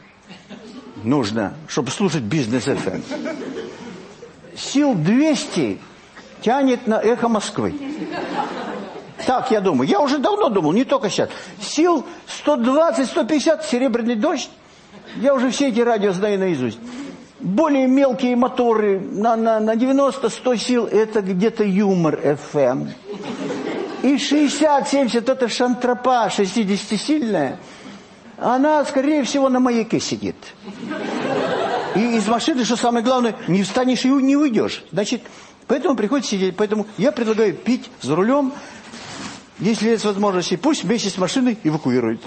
нужно, чтобы слушать бизнес FM. Сил 200 тянет на эхо Москвы. Так я думаю. Я уже давно думал, не только сейчас. Сил 120-150, серебряный дождь. Я уже все эти радио знаю наизусть. Более мелкие моторы на, на, на 90-100 сил, это где-то юмор FM. И 60-70, это шантропа 60-сильная она, скорее всего, на маяке сидит. И из машины, что самое главное, не встанешь и не уйдешь. Значит, поэтому приходится сидеть. Поэтому я предлагаю пить за рулем, если есть возможность, и пусть вместе с машиной эвакуируют.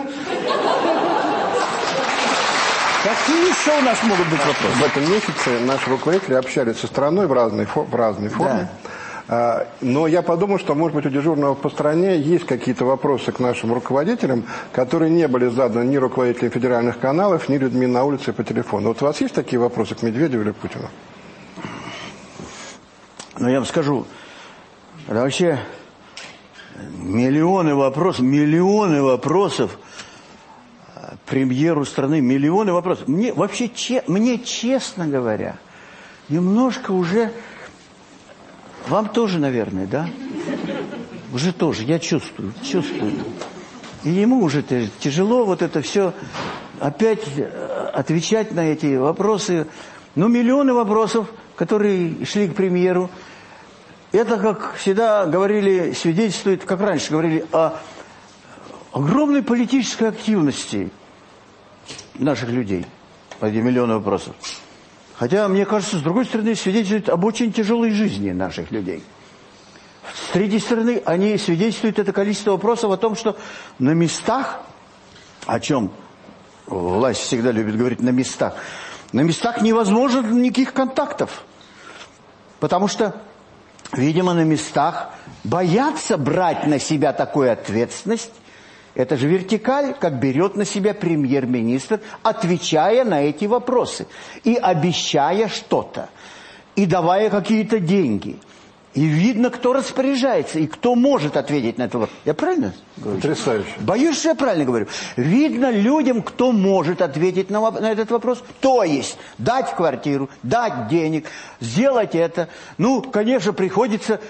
Какие еще у нас могут быть вопросы? В этом месяце наши руководители общались со страной в разной, в разной форме. Да. Но я подумал, что, может быть, у дежурного по стране есть какие-то вопросы к нашим руководителям, которые не были заданы ни руководителям федеральных каналов, ни людьми на улице по телефону. Вот у вас есть такие вопросы к Медведеву или Путину? Ну, я вам скажу, вообще миллионы вопросов, миллионы вопросов премьеру страны, миллионы вопросов. Мне вообще, че, мне честно говоря, немножко уже вам тоже, наверное, да? Уже тоже, я чувствую, чувствую. И ему уже тяжело вот это все опять э, отвечать на эти вопросы. Ну, миллионы вопросов, которые шли к премьеру. Это, как всегда говорили, свидетельствует, как раньше говорили, о огромной политической активности наших людей. Эти миллионы вопросов. Хотя, мне кажется, с другой стороны, свидетельствует об очень тяжелой жизни наших людей. С третьей стороны, они свидетельствуют это количество вопросов о том, что на местах, о чем власть всегда любит говорить, на местах, на местах невозможно никаких контактов. Потому что, видимо, на местах боятся брать на себя такую ответственность. Это же вертикаль, как берет на себя премьер-министр, отвечая на эти вопросы и обещая что-то, и давая какие-то деньги – и видно, кто распоряжается и кто может ответить на этот вопрос. Я правильно говорю? Потрясающе. Боюсь, что я правильно говорю. Видно людям, кто может ответить на, на этот вопрос. То есть, дать квартиру, дать денег, сделать это. Ну, конечно, приходится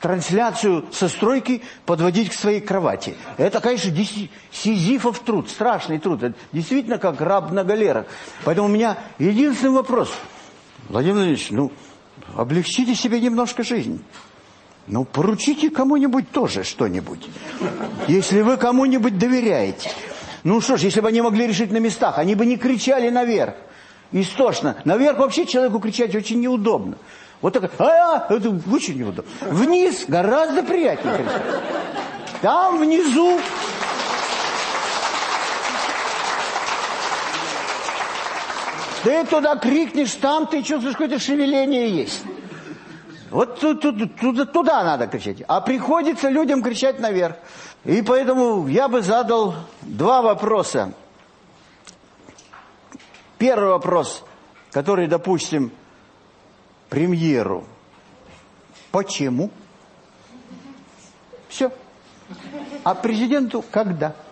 трансляцию со стройки подводить к своей кровати. Это, конечно, сизифов труд, страшный труд. Это действительно как раб на галерах. Поэтому у меня единственный вопрос. Владимир Владимирович, ну... Облегчите себе немножко жизнь. Ну, поручите кому-нибудь тоже что-нибудь. Если вы кому-нибудь доверяете. Ну что ж, если бы они могли решить на местах, они бы не кричали наверх. Истошно. Наверх вообще человеку кричать очень неудобно. Вот так, а, -а, это очень неудобно. Вниз гораздо приятнее кричать. Там внизу Ты туда крикнешь, там ты чувствуешь, какое-то шевеление есть. Вот тут, тут, туда, туда надо кричать. А приходится людям кричать наверх. И поэтому я бы задал два вопроса. Первый вопрос, который, допустим, премьеру. Почему? Все. А президенту когда? Вы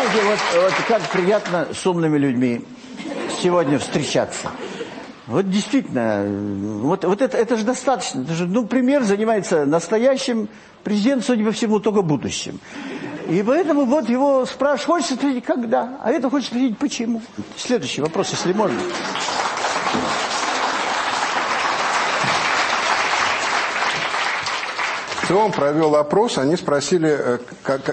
знаете, вот, вот как приятно с умными людьми сегодня встречаться. Вот действительно, вот, вот это, это же достаточно. Это же, ну, премьер занимается настоящим, президент, судя по всему, только будущим. И поэтому вот его спрашивают, хочется спросить, когда? А это хочется спросить, почему? Следующий вопрос, если можно. ЦИОМ провел опрос, они спросили, э,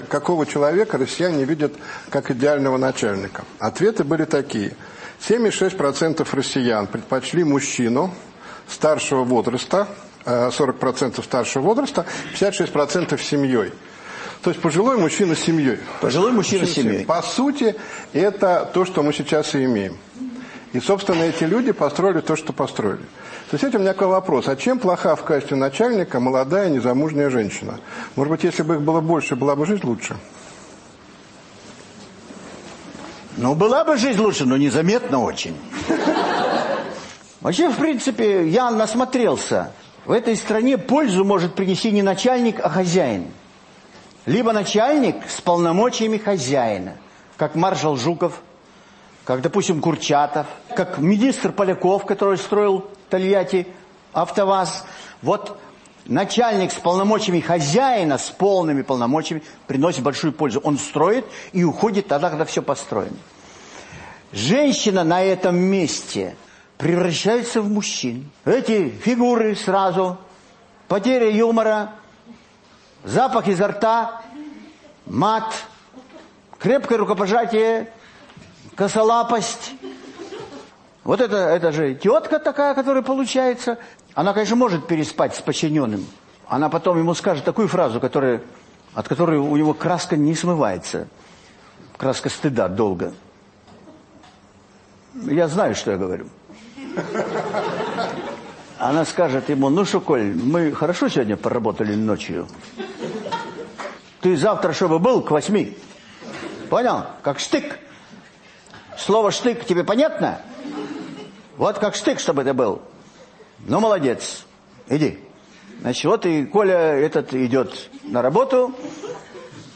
какого человека россияне видят как идеального начальника. Ответы были такие. 76% россиян предпочли мужчину старшего возраста, 40% э, старшего возраста, 56% семьей. То есть пожилой мужчина с семьей. Пожилой мужчина с семьей. По сути, это то, что мы сейчас и имеем. И, собственно, эти люди построили то, что построили. То есть у меня такой вопрос. А чем плоха в качестве начальника молодая незамужняя женщина? Может быть, если бы их было больше, была бы жизнь лучше? Ну, была бы жизнь лучше, но незаметно очень. Вообще, в принципе, я насмотрелся. В этой стране пользу может принести не начальник, а хозяин. Либо начальник с полномочиями хозяина, как маршал Жуков, как, допустим, Курчатов, как министр Поляков, который строил Тольятти, АвтоВАЗ. Вот начальник с полномочиями хозяина, с полными полномочиями, приносит большую пользу. Он строит и уходит тогда, когда все построено. Женщина на этом месте превращается в мужчин. Эти фигуры сразу, потеря юмора, запах изо рта, мат, крепкое рукопожатие, косолапость – вот это, это же тетка такая, которая получается. Она, конечно, может переспать с подчиненным. Она потом ему скажет такую фразу, которая, от которой у него краска не смывается. Краска стыда долго. Я знаю, что я говорю. Она скажет ему, ну что, Коль, мы хорошо сегодня поработали ночью. Ты завтра, чтобы был, к восьми. Понял? Как штык. Слово штык тебе понятно? Вот как штык, чтобы это был. Ну, молодец. Иди. Значит, вот и Коля этот идет на работу.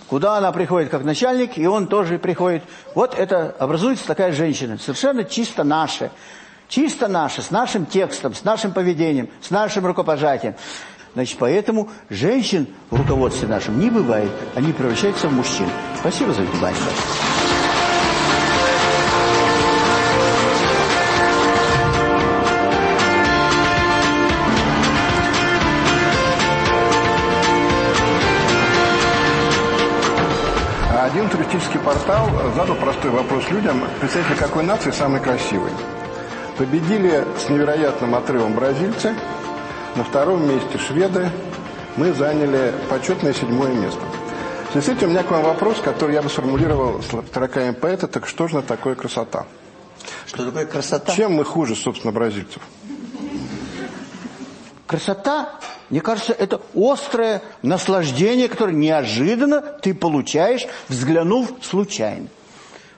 Куда она приходит как начальник, и он тоже приходит. Вот это образуется такая женщина. Совершенно чисто наша. Чисто наша, с нашим текстом, с нашим поведением, с нашим рукопожатием. Значит, поэтому женщин в руководстве нашем не бывает. Они превращаются в мужчин. Спасибо за внимание. Один туристический портал задал простой вопрос людям, представители какой нации самый красивый. Победили с невероятным отрывом бразильцы, на втором месте шведы, мы заняли почетное седьмое место. В связи с этим у меня к вам вопрос, который я бы сформулировал строками поэта, так что же такое красота? Что такое красота? Чем мы хуже, собственно, бразильцев? Красота, мне кажется, это острое наслаждение, которое неожиданно ты получаешь, взглянув случайно.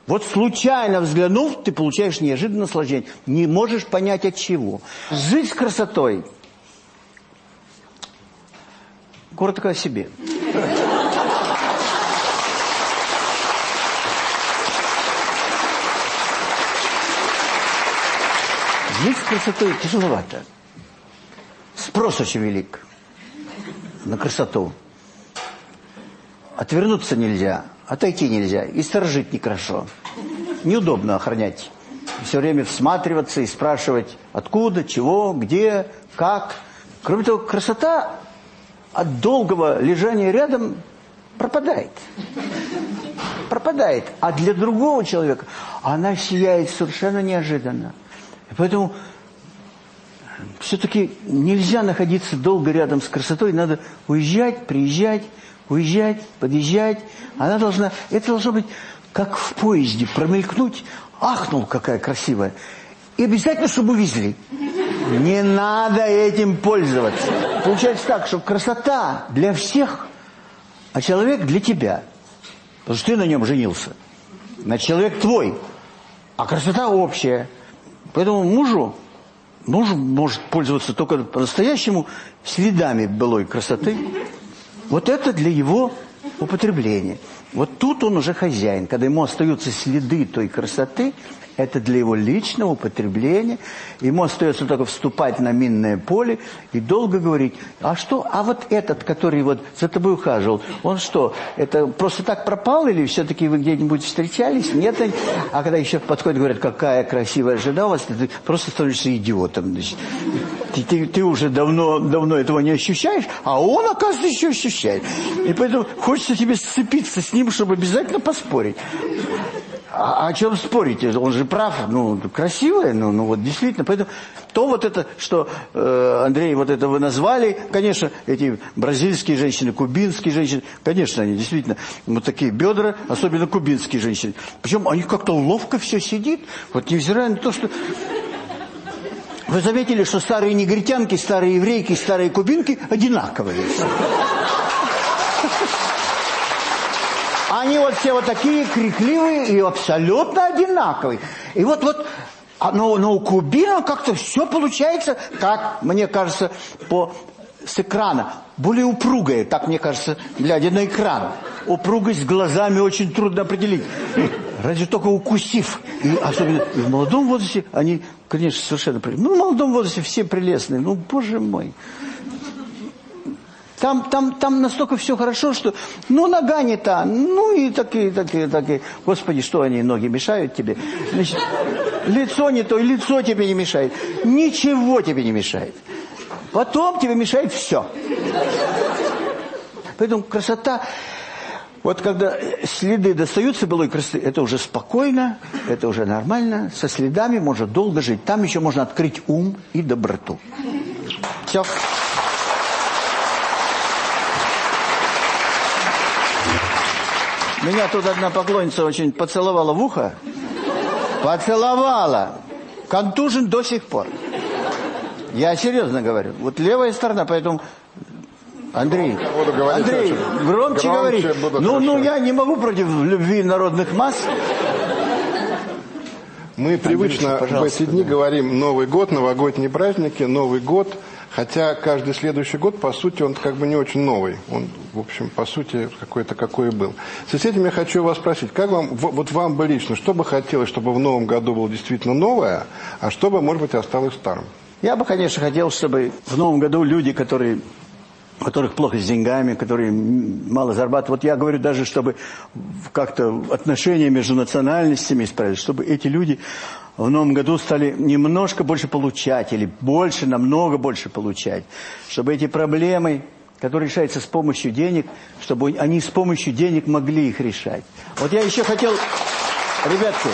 Вот случайно взглянув, ты получаешь неожиданное наслаждение. Не можешь понять от чего. Жить с красотой. Коротко о себе. Жить с красотой тяжеловато. Спрос очень велик на красоту. Отвернуться нельзя, отойти нельзя, и сторожить нехорошо. Неудобно охранять. Все время всматриваться и спрашивать, откуда, чего, где, как. Кроме того, красота от долгого лежания рядом пропадает. Пропадает. А для другого человека она сияет совершенно неожиданно. И поэтому все-таки нельзя находиться долго рядом с красотой. Надо уезжать, приезжать, уезжать, подъезжать. Она должна, это должно быть как в поезде, промелькнуть. Ахнул, какая красивая. И обязательно, чтобы увезли. Не надо этим пользоваться. Получается так, что красота для всех, а человек для тебя. Потому что ты на нем женился. Значит, человек твой. А красота общая. Поэтому мужу, муж может пользоваться только по-настоящему следами былой красоты. Вот это для его употребления. Вот тут он уже хозяин. Когда ему остаются следы той красоты, это для его личного употребления. Ему остается только вступать на минное поле и долго говорить, а что, а вот этот, который вот за тобой ухаживал, он что, это просто так пропал или все-таки вы где-нибудь встречались? Нет? А когда еще подходят, говорят, какая красивая жена у вас, ты просто становишься идиотом. Ты, ты, ты уже давно, давно этого не ощущаешь, а он, оказывается, еще ощущает. И поэтому хочется тебе сцепиться с ним, чтобы обязательно поспорить. А, о чем спорите? Он же прав, ну, красивая, ну, ну вот действительно. Поэтому то вот это, что, э, Андрей, вот это вы назвали, конечно, эти бразильские женщины, кубинские женщины, конечно, они действительно, вот такие бедра, особенно кубинские женщины. Причем они как-то ловко все сидит, вот невзирая на то, что... Вы заметили, что старые негритянки, старые еврейки, старые кубинки одинаковые. Они вот все вот такие крикливые и абсолютно одинаковые. И вот, вот, а, но, но у кубинов как-то все получается, как, мне кажется, по, с экрана. Более упругое, так мне кажется, глядя на экран. Упругость глазами очень трудно определить. Разве только укусив. И особенно в молодом возрасте они, конечно, совершенно... Ну, в молодом возрасте все прелестные. Ну, боже мой. Там, там, там настолько все хорошо, что ну нога не та, ну и такие, такие, такие. Господи, что они, ноги мешают тебе? Значит, лицо не то, и лицо тебе не мешает. Ничего тебе не мешает. Потом тебе мешает все. Поэтому красота... Вот когда следы достаются былой красоты, это уже спокойно, это уже нормально. Со следами можно долго жить. Там еще можно открыть ум и доброту. Все. Меня тут одна поклонница очень поцеловала в ухо. Поцеловала. Контужен до сих пор. Я серьезно говорю. Вот левая сторона, поэтому... Андрей, Андрей, громче, громче говори. Ну, ну, я не могу против любви народных масс. Мы привычно в эти дни говорим Новый год, новогодние праздники, Новый год – Хотя каждый следующий год, по сути, он как бы не очень новый. Он, в общем, по сути, какой-то какой и был. С этим я хочу вас спросить, как вам, вот вам бы лично, что бы хотелось, чтобы в новом году было действительно новое, а что бы, может быть, осталось старым? Я бы, конечно, хотел, чтобы в новом году люди, которые у которых плохо с деньгами, которые мало зарабатывают. Вот я говорю даже, чтобы как-то отношения между национальностями исправить, чтобы эти люди в новом году стали немножко больше получать, или больше, намного больше получать. Чтобы эти проблемы, которые решаются с помощью денег, чтобы они с помощью денег могли их решать. Вот я еще хотел, ребятки,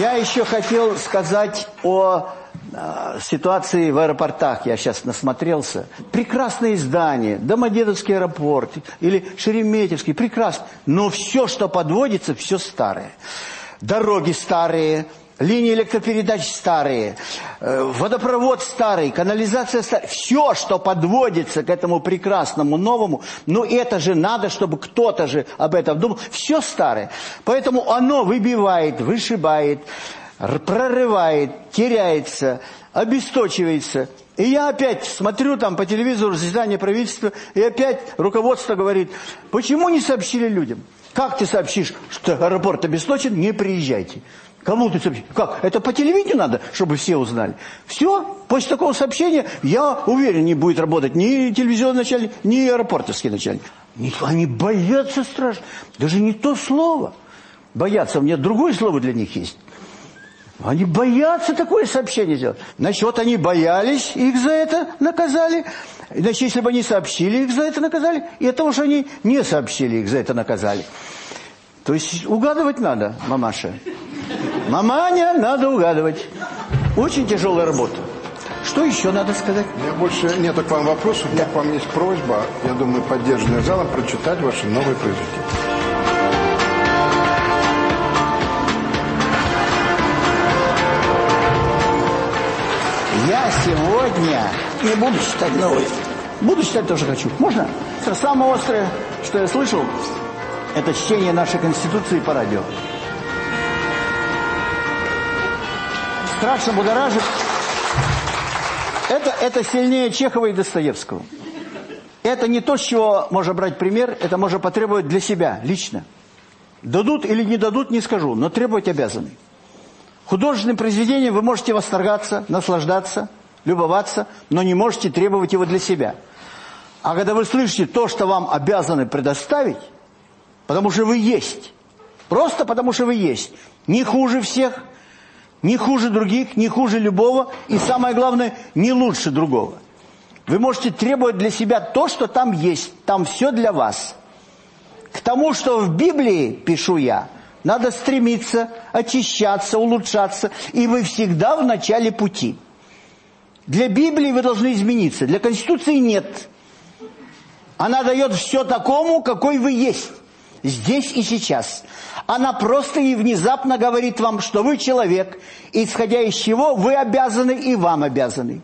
я еще хотел сказать о ситуации в аэропортах. Я сейчас насмотрелся. Прекрасные здания, Домодедовский аэропорт или Шереметьевский, прекрасно. Но все, что подводится, все старое. Дороги старые, линии электропередач старые, э, водопровод старый, канализация старая. Все, что подводится к этому прекрасному новому, ну это же надо, чтобы кто-то же об этом думал. Все старое. Поэтому оно выбивает, вышибает, прорывает, теряется, обесточивается. И я опять смотрю там по телевизору заседание правительства, и опять руководство говорит, почему не сообщили людям? Как ты сообщишь, что аэропорт обесточен? Не приезжайте. Кому ты сообщишь? Как? Это по телевидению надо, чтобы все узнали. Все, после такого сообщения, я уверен, не будет работать ни телевизионный начальник, ни аэропортовский начальник. Они боятся страшно. Даже не то слово. Боятся. У меня другое слово для них есть. Они боятся такое сообщение сделать. Значит, вот они боялись, их за это наказали. Значит, если бы они сообщили, их за это наказали. И того, что они не сообщили, их за это наказали. То есть угадывать надо, мамаша. Маманя, надо угадывать. Очень тяжелая работа. Что еще надо сказать? У меня больше нету к вам вопросов. У меня к вам есть просьба, я думаю, поддержанная залом, прочитать ваши новые произведения. Сегодня не буду читать новые. Буду читать тоже хочу. Можно? Самое острое, что я слышал, это чтение нашей Конституции по радио. страшно будоражит. Это, это сильнее Чехова и Достоевского. Это не то, с чего можно брать пример, это можно потребовать для себя, лично. Дадут или не дадут, не скажу, но требовать обязаны. Художественным произведением вы можете восторгаться, наслаждаться, любоваться, но не можете требовать его для себя. А когда вы слышите то, что вам обязаны предоставить, потому что вы есть, просто потому что вы есть, не хуже всех – не хуже других, не хуже любого и, самое главное, не лучше другого. Вы можете требовать для себя то, что там есть, там все для вас. К тому, что в Библии, пишу я, надо стремиться, очищаться, улучшаться, и вы всегда в начале пути. Для Библии вы должны измениться, для Конституции нет. Она дает все такому, какой вы есть, здесь и сейчас. Она просто и внезапно говорит вам, что вы человек, исходя из чего вы обязаны и вам обязаны.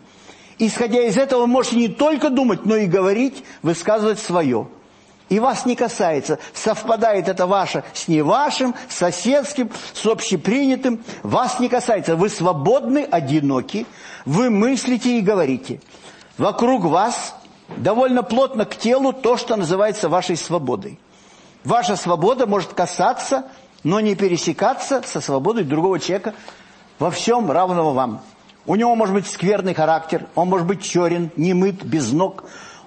Исходя из этого вы можете не только думать, но и говорить, высказывать свое. И вас не касается, совпадает это ваше с не вашим, с соседским, с общепринятым. Вас не касается, вы свободны, одиноки, вы мыслите и говорите. Вокруг вас довольно плотно к телу то, что называется вашей свободой. Ваша свобода может касаться, но не пересекаться со свободой другого человека во всем равного вам. У него может быть скверный характер, он может быть черен, немыт, без ног.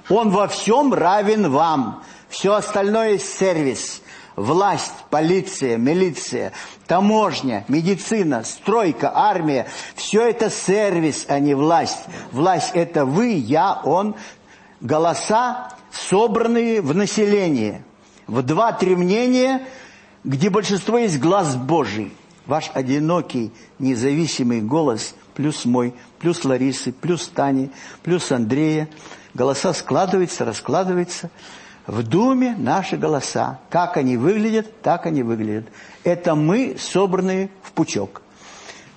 Он во всем равен вам. Все остальное – сервис. Власть, полиция, милиция, таможня, медицина, стройка, армия – все это сервис, а не власть. Власть – это вы, я, он. Голоса, собранные в население – в два-три мнения, где большинство есть глаз Божий. Ваш одинокий, независимый голос, плюс мой, плюс Ларисы, плюс Тани, плюс Андрея. Голоса складываются, раскладываются. В Думе наши голоса. Как они выглядят, так они выглядят. Это мы, собранные в пучок.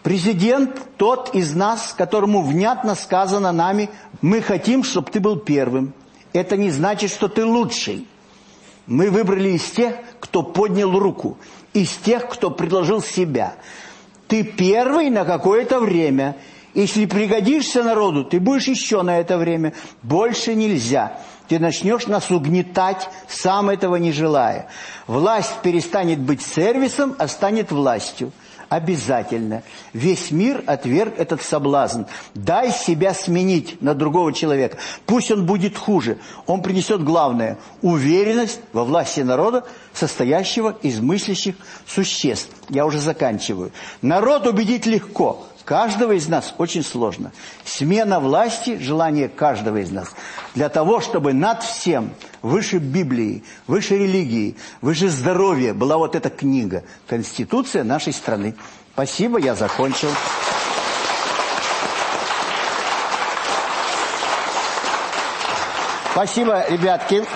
Президент тот из нас, которому внятно сказано нами, мы хотим, чтобы ты был первым. Это не значит, что ты лучший. Мы выбрали из тех, кто поднял руку, из тех, кто предложил себя. Ты первый на какое-то время. Если пригодишься народу, ты будешь еще на это время. Больше нельзя. Ты начнешь нас угнетать, сам этого не желая. Власть перестанет быть сервисом, а станет властью. Обязательно. Весь мир отверг этот соблазн. Дай себя сменить на другого человека. Пусть он будет хуже. Он принесет главное – уверенность во власти народа, состоящего из мыслящих существ. Я уже заканчиваю. Народ убедить легко. Каждого из нас очень сложно. Смена власти – желание каждого из нас. Для того, чтобы над всем, выше Библии, выше религии, выше здоровья была вот эта книга «Конституция нашей страны». Спасибо, я закончил. Спасибо, ребятки.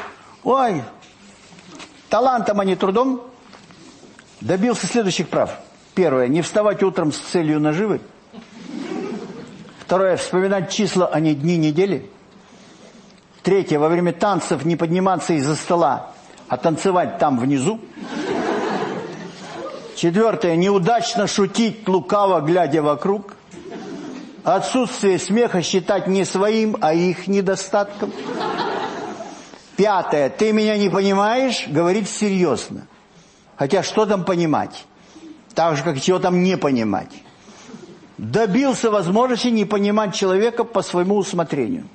Ой, талантом, а не трудом добился следующих прав. Первое. Не вставать утром с целью наживы. Второе. Вспоминать числа, а не дни недели. Третье. Во время танцев не подниматься из-за стола, а танцевать там внизу. Четвертое. Неудачно шутить, лукаво глядя вокруг. Отсутствие смеха считать не своим, а их недостатком. Пятое. Ты меня не понимаешь? Говорить серьезно. Хотя что там понимать? Так же, как чего там не понимать. Добился возможности не понимать человека по своему усмотрению.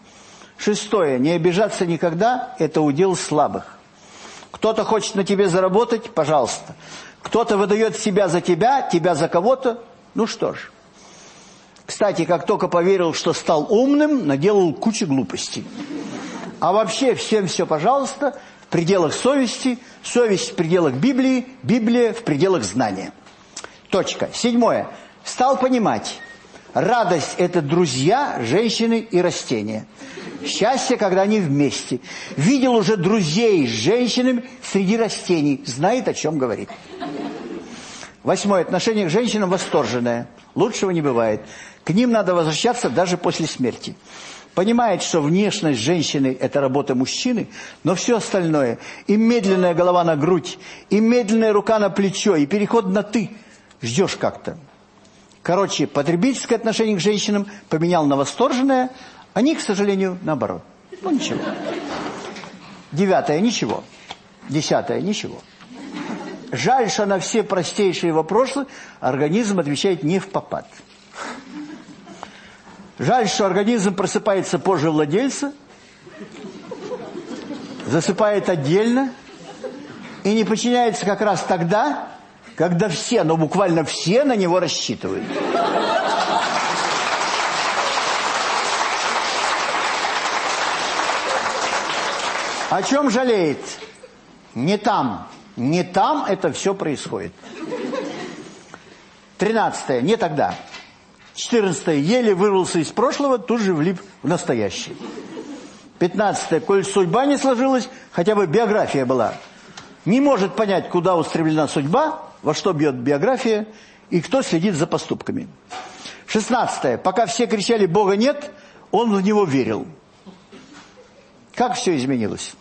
Шестое. Не обижаться никогда – это удел слабых. Кто-то хочет на тебе заработать – пожалуйста. Кто-то выдает себя за тебя, тебя за кого-то – ну что ж. Кстати, как только поверил, что стал умным, наделал кучу глупостей. А вообще всем все, пожалуйста, в пределах совести, совесть в пределах Библии, Библия в пределах знания. Точка. Седьмое. Стал понимать. Радость – это друзья, женщины и растения. Счастье, когда они вместе. Видел уже друзей с женщинами среди растений. Знает, о чем говорит. Восьмое. Отношение к женщинам восторженное. Лучшего не бывает. К ним надо возвращаться даже после смерти. Понимает, что внешность женщины – это работа мужчины, но все остальное – и медленная голова на грудь, и медленная рука на плечо, и переход на «ты» – ждешь как-то. Короче, потребительское отношение к женщинам поменял на восторженное, они, к сожалению, наоборот. Ну, ничего. Девятое – ничего. Десятое – ничего. Жаль, что на все простейшие вопросы организм отвечает не в попад. Жаль, что организм просыпается позже владельца, засыпает отдельно и не подчиняется как раз тогда, когда все, но буквально все на него рассчитывают. О чем жалеет? Не там. Не там это все происходит. Тринадцатое. Не тогда. 14 еле вырвался из прошлого, тут же влип в настоящее. 15 коль судьба не сложилась, хотя бы биография была. Не может понять, куда устремлена судьба, во что бьет биография и кто следит за поступками. 16 пока все кричали «Бога нет», он в него верил. Как все изменилось?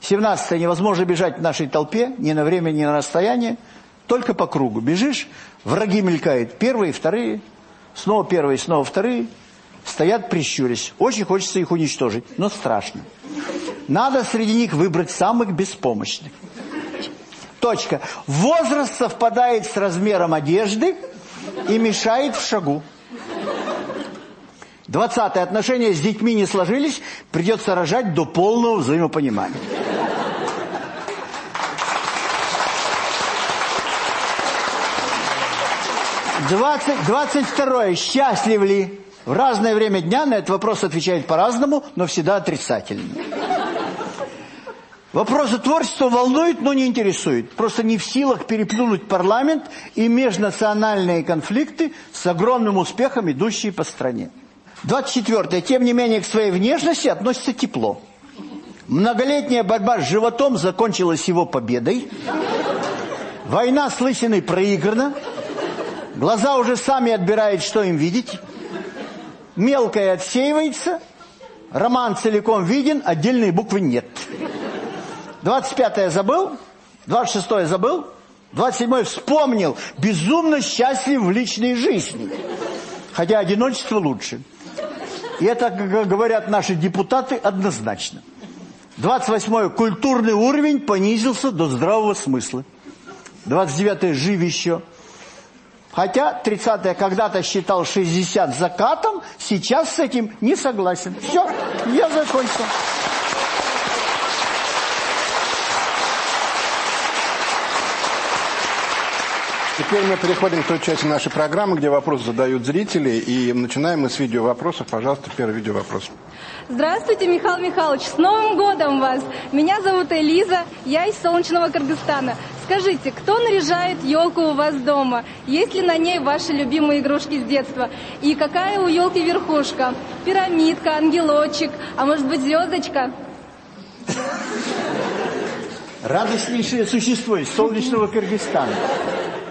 17 невозможно бежать в нашей толпе ни на время, ни на расстояние, только по кругу. Бежишь, Враги мелькают. Первые, вторые, снова первые, снова вторые. Стоят, прищурясь. Очень хочется их уничтожить, но страшно. Надо среди них выбрать самых беспомощных. Точка. Возраст совпадает с размером одежды и мешает в шагу. Двадцатое. Отношения с детьми не сложились, придется рожать до полного взаимопонимания. 20, 22. Счастлив ли? В разное время дня на этот вопрос отвечают по-разному, но всегда отрицательно. Вопросы творчества волнуют, но не интересуют. Просто не в силах переплюнуть парламент и межнациональные конфликты с огромным успехом, идущие по стране. 24. Тем не менее, к своей внешности относится тепло. Многолетняя борьба с животом закончилась его победой. Война с лысиной проиграна. Глаза уже сами отбирают, что им видеть. Мелкое отсеивается. Роман целиком виден, отдельные буквы нет. 25-е забыл, 26-е забыл, 27-е вспомнил. Безумно счастлив в личной жизни. Хотя одиночество лучше. И это, как говорят наши депутаты, однозначно. 28-е культурный уровень понизился до здравого смысла. 29-е жив еще. Хотя 30-е когда-то считал 60 закатом, сейчас с этим не согласен. Все, я закончил. Теперь мы переходим к той части нашей программы, где вопросы задают зрители. И начинаем мы с видео вопросов. Пожалуйста, первый видео вопрос. Здравствуйте, Михаил Михайлович, с Новым годом вас! Меня зовут Элиза, я из солнечного Кыргызстана. Скажите, кто наряжает елку у вас дома? Есть ли на ней ваши любимые игрушки с детства? И какая у елки верхушка? Пирамидка, ангелочек, а может быть звездочка? Радостнейшее существо из солнечного Кыргызстана.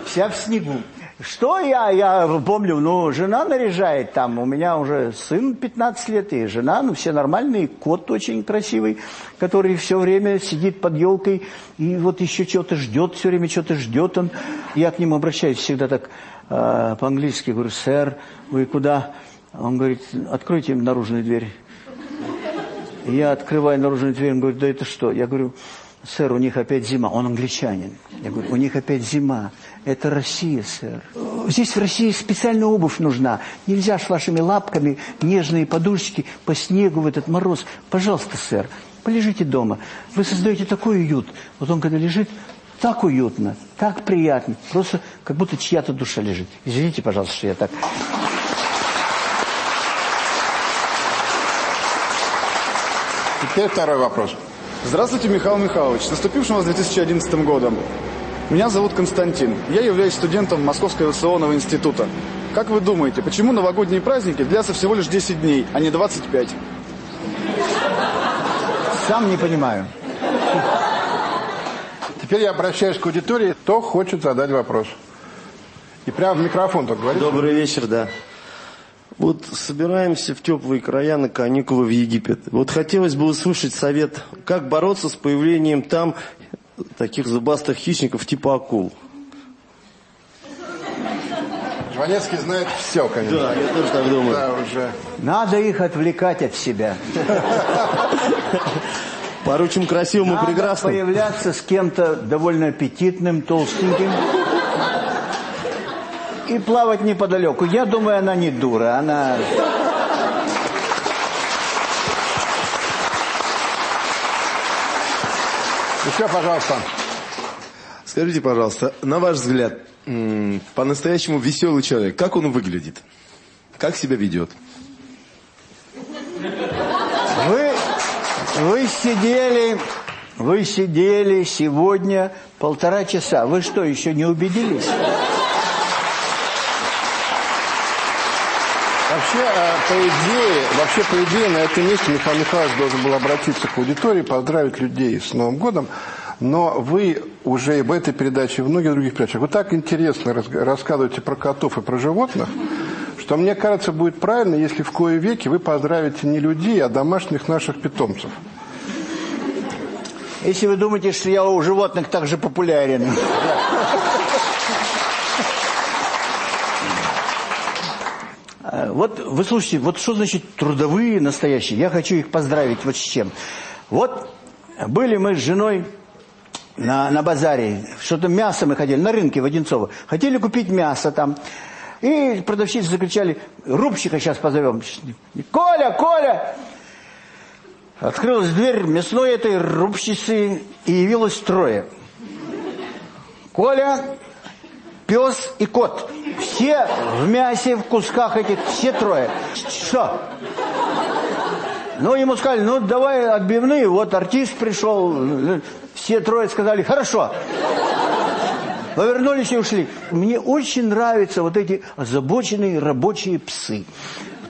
Вся в снегу. Что я, я помню, ну, жена наряжает там, у меня уже сын 15 лет, и жена, ну, все нормальные, кот очень красивый, который все время сидит под елкой, и вот еще что-то ждет, все время что-то ждет он. Я к нему обращаюсь всегда так э, по-английски, говорю, сэр, вы куда? Он говорит, откройте им наружную дверь. Я открываю наружную дверь, он говорит, да это что? Я говорю, сэр, у них опять зима. Он англичанин. Я говорю, у них опять зима. Это Россия, сэр. Здесь в России специальная обувь нужна. Нельзя с вашими лапками, нежные подушечки по снегу в этот мороз. Пожалуйста, сэр, полежите дома. Вы создаете такой уют. Вот он когда лежит, так уютно, так приятно. Просто как будто чья-то душа лежит. Извините, пожалуйста, что я так... Теперь второй вопрос. Здравствуйте, Михаил Михайлович. С наступившим вас 2011 годом. Меня зовут Константин. Я являюсь студентом Московского авиационного института. Как вы думаете, почему новогодние праздники длятся всего лишь 10 дней, а не 25? Сам не понимаю. Теперь я обращаюсь к аудитории, кто хочет задать вопрос. И прямо в микрофон только говорите. Добрый вечер, да. Вот собираемся в теплые края на каникулы в Египет. Вот хотелось бы услышать совет, как бороться с появлением там таких зубастых хищников типа акул. Жванецкий знает все, конечно. Да, я тоже так думаю. Да, уже. Надо их отвлекать от себя. <laughs> Поручим красивым и Надо прекрасным. появляться с кем-то довольно аппетитным, толстеньким. И плавать неподалеку. Я думаю, она не дура. Она... Еще, пожалуйста. Скажите, пожалуйста, на ваш взгляд, по-настоящему веселый человек, как он выглядит? Как себя ведет? Вы, вы сидели, вы сидели сегодня полтора часа. Вы что, еще не убедились? Вообще, э, по идее, вообще, по идее, на этом месте Михаил Михайлович должен был обратиться к аудитории, поздравить людей с Новым годом. Но вы уже и в этой передаче, и в многих других передачах, вы так интересно рас- рассказываете про котов и про животных, что мне кажется, будет правильно, если в кое веки вы поздравите не людей, а домашних наших питомцев. Если вы думаете, что я у животных так же популярен. А, Вот вы слушайте, вот что значит трудовые настоящие? Я хочу их поздравить вот с чем. Вот были мы с женой на, на базаре, что-то мясо мы ходили, на рынке в Одинцово. Хотели купить мясо там. И продавщицы закричали, рубщика сейчас позовем. Коля, Коля! Открылась дверь мясной этой рубщицы и явилось трое. Коля, пес и кот. Все в мясе, в кусках этих, все трое. Что? Ну, ему сказали, ну, давай отбивные, вот артист пришел. Все трое сказали, хорошо. Повернулись и ушли. Мне очень нравятся вот эти озабоченные рабочие псы.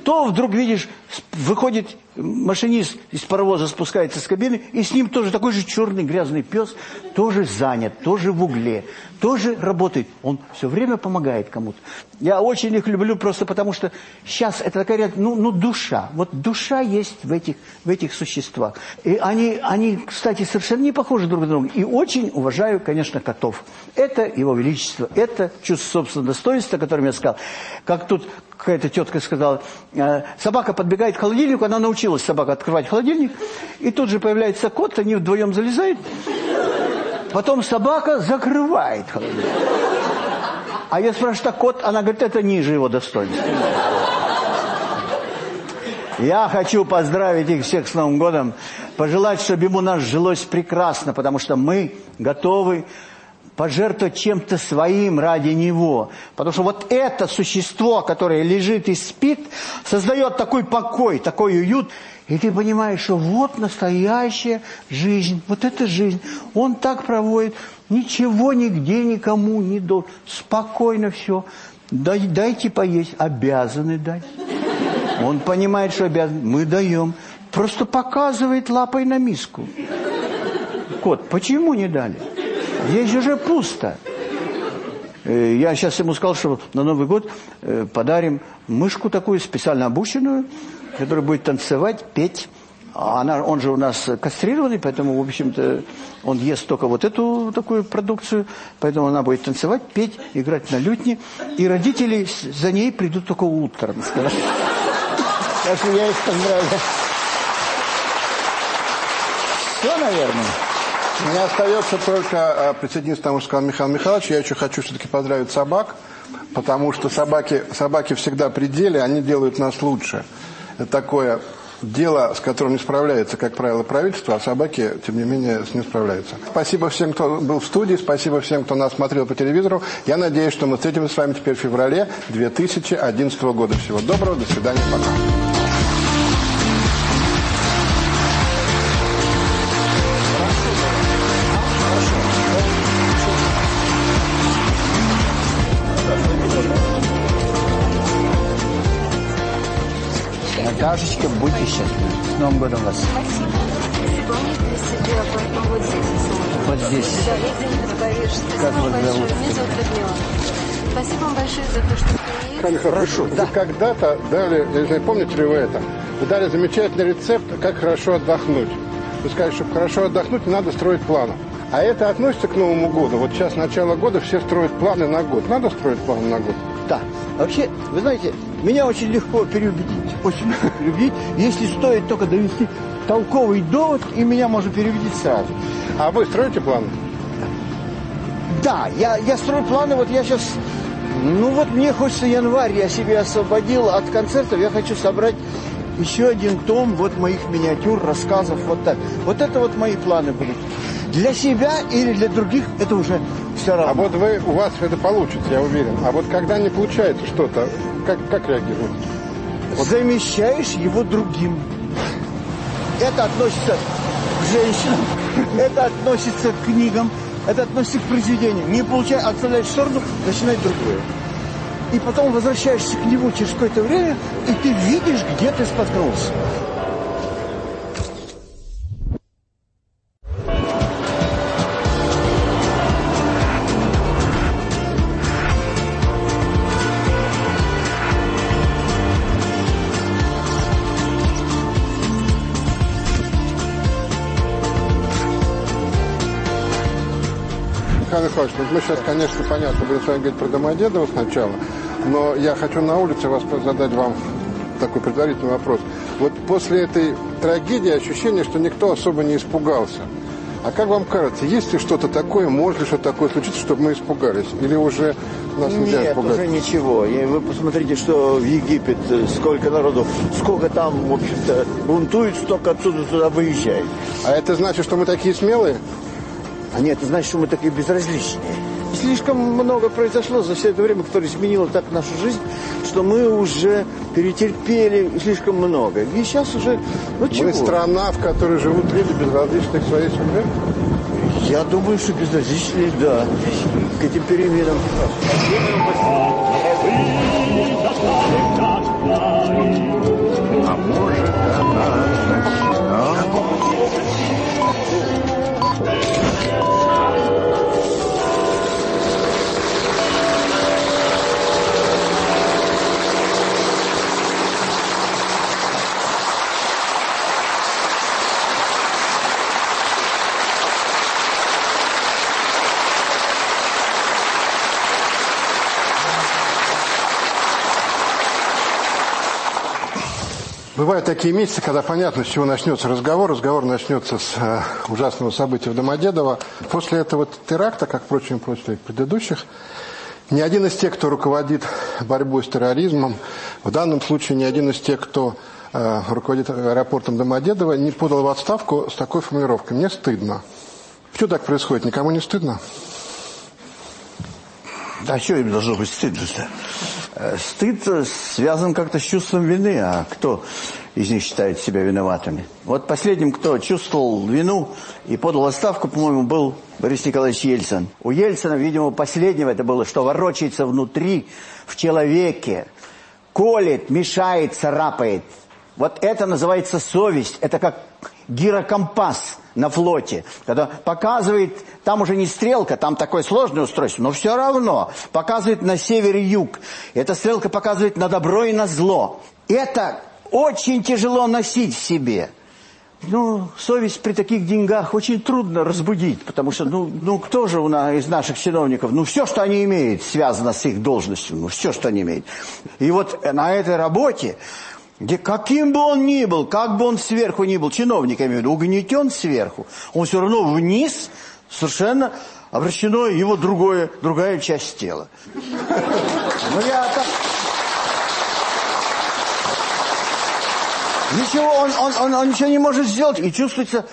То вдруг видишь, выходит машинист из паровоза, спускается с кабины, и с ним тоже такой же черный грязный пес, тоже занят, тоже в угле, тоже работает. Он все время помогает кому-то. Я очень их люблю просто потому, что сейчас это такая, ну, ну душа. Вот душа есть в этих, в этих существах. И они, они, кстати, совершенно не похожи друг на друга. И очень уважаю, конечно, котов. Это его величество, это чувство собственного достоинства, о котором я сказал. Как тут какая-то тетка сказала, э, собака подбегает к холодильнику, она научилась собака открывать холодильник, и тут же появляется кот, они вдвоем залезают, потом собака закрывает холодильник. А я спрашиваю, так кот? Она говорит, это ниже его достоинства. Я хочу поздравить их всех с Новым годом, пожелать, чтобы ему нас жилось прекрасно, потому что мы готовы пожертвовать чем-то своим ради него. Потому что вот это существо, которое лежит и спит, создает такой покой, такой уют. И ты понимаешь, что вот настоящая жизнь, вот эта жизнь. Он так проводит, ничего нигде никому не должен. Спокойно все. Дай, дайте поесть, обязаны дать. Он понимает, что обязан. Мы даем. Просто показывает лапой на миску. Кот, почему не дали? Здесь уже пусто. Э, я сейчас ему сказал, что на Новый год э, подарим мышку такую специально обученную, которая будет танцевать, петь. А она, он же у нас кастрированный, поэтому, в общем-то, он ест только вот эту такую продукцию. Поэтому она будет танцевать, петь, играть на лютне. И родители за ней придут только утром. Так что я их поздравляю. Все, наверное. Меня остается только а, присоединиться к тому, что сказал Михаил Михайлович. Я еще хочу все-таки поздравить собак, потому что собаки, собаки всегда при деле, они делают нас лучше. Это такое дело, с которым не справляется, как правило, правительство, а собаки, тем не менее, с ним справляются. Спасибо всем, кто был в студии, спасибо всем, кто нас смотрел по телевизору. Я надеюсь, что мы встретимся с вами теперь в феврале 2011 года. Всего доброго, до свидания, пока. Наташечка, будьте счастливы. С Новым годом вас. Спасибо. Вот здесь. Вот здесь. Да, я. Спасибо Как вам вас большое. зовут? Меня зовут Людмила. Спасибо вам большое за то, что приехали. Хорошо, да. Вы когда-то дали, я не знаю, помните ли вы это, вы дали замечательный рецепт, как хорошо отдохнуть. Вы сказали, чтобы хорошо отдохнуть, не надо строить планы. А это относится к Новому году. Вот сейчас начало года, все строят планы на год. Надо строить планы на год? Да. Вообще, вы знаете, меня очень легко переубедить. Очень легко переубедить, если стоит только довести толковый довод, и меня можно переубедить сразу. А вы строите планы? Да, я, я строю планы, вот я сейчас... Ну вот мне хочется январь, я себе освободил от концертов, я хочу собрать еще один том вот моих миниатюр, рассказов, вот так. Вот это вот мои планы будут. Для себя или для других, это уже все равно. А вот вы, у вас это получится, я уверен. А вот когда не получается что-то, как, как реагируете? Вот. Замещаешь его другим. Это относится к женщинам, это относится к книгам, это относится к произведениям. Не получая, отставляешь в сторону, начинай другое. И потом возвращаешься к нему через какое-то время, и ты видишь, где ты споткнулся. Михайлович, вот мы сейчас, конечно, понятно, будем с вами говорить про Домодедово сначала, но я хочу на улице вас задать вам такой предварительный вопрос. Вот после этой трагедии ощущение, что никто особо не испугался. А как вам кажется, есть ли что-то такое, может ли что-то такое случиться, чтобы мы испугались? Или уже нас нельзя Нет, испугать? уже ничего. И вы посмотрите, что в Египет, э, сколько народу, сколько там, в общем-то, бунтует, столько отсюда туда выезжает. А это значит, что мы такие смелые? А нет, это значит, что мы такие безразличные. Слишком много произошло за все это время, которое изменило так нашу жизнь, что мы уже перетерпели слишком много. И сейчас уже, ну чего? Мы страна, в которой живут люди безразличные к своей судьбе? Я думаю, что безразличные, да, к этим переменам. А может она Бывают такие месяцы, когда понятно, с чего начнется разговор. Разговор начнется с э, ужасного события в Домодедово. После этого теракта, как, впрочем, после предыдущих, ни один из тех, кто руководит борьбой с терроризмом, в данном случае ни один из тех, кто э, руководит аэропортом Домодедово, не подал в отставку с такой формулировкой. Мне стыдно. Почему так происходит? Никому не стыдно? Да что им должно быть стыдно-то? Э, Стыд э, связан как-то с чувством вины, а кто из них считает себя виноватыми? Вот последним, кто чувствовал вину и подал отставку, по-моему, был Борис Николаевич Ельцин. У Ельцина, видимо, последнего это было, что ворочается внутри, в человеке, колет, мешает, царапает. Вот это называется совесть. Это как гирокомпас на флоте. Когда показывает, там уже не стрелка, там такое сложное устройство, но все равно показывает на север и юг. Эта стрелка показывает на добро и на зло. Это очень тяжело носить в себе. Ну, совесть при таких деньгах очень трудно разбудить, потому что, ну, ну кто же у нас из наших чиновников, ну, все, что они имеют, связано с их должностью, ну, все, что они имеют. И вот на этой работе, где каким бы он ни был, как бы он сверху ни был, чиновник, я имею в виду, угнетен сверху, он все равно вниз совершенно обращено его другое, другая часть тела. Ну, я так... Ничего, он, он, он, он ничего не может сделать. И чувствуется,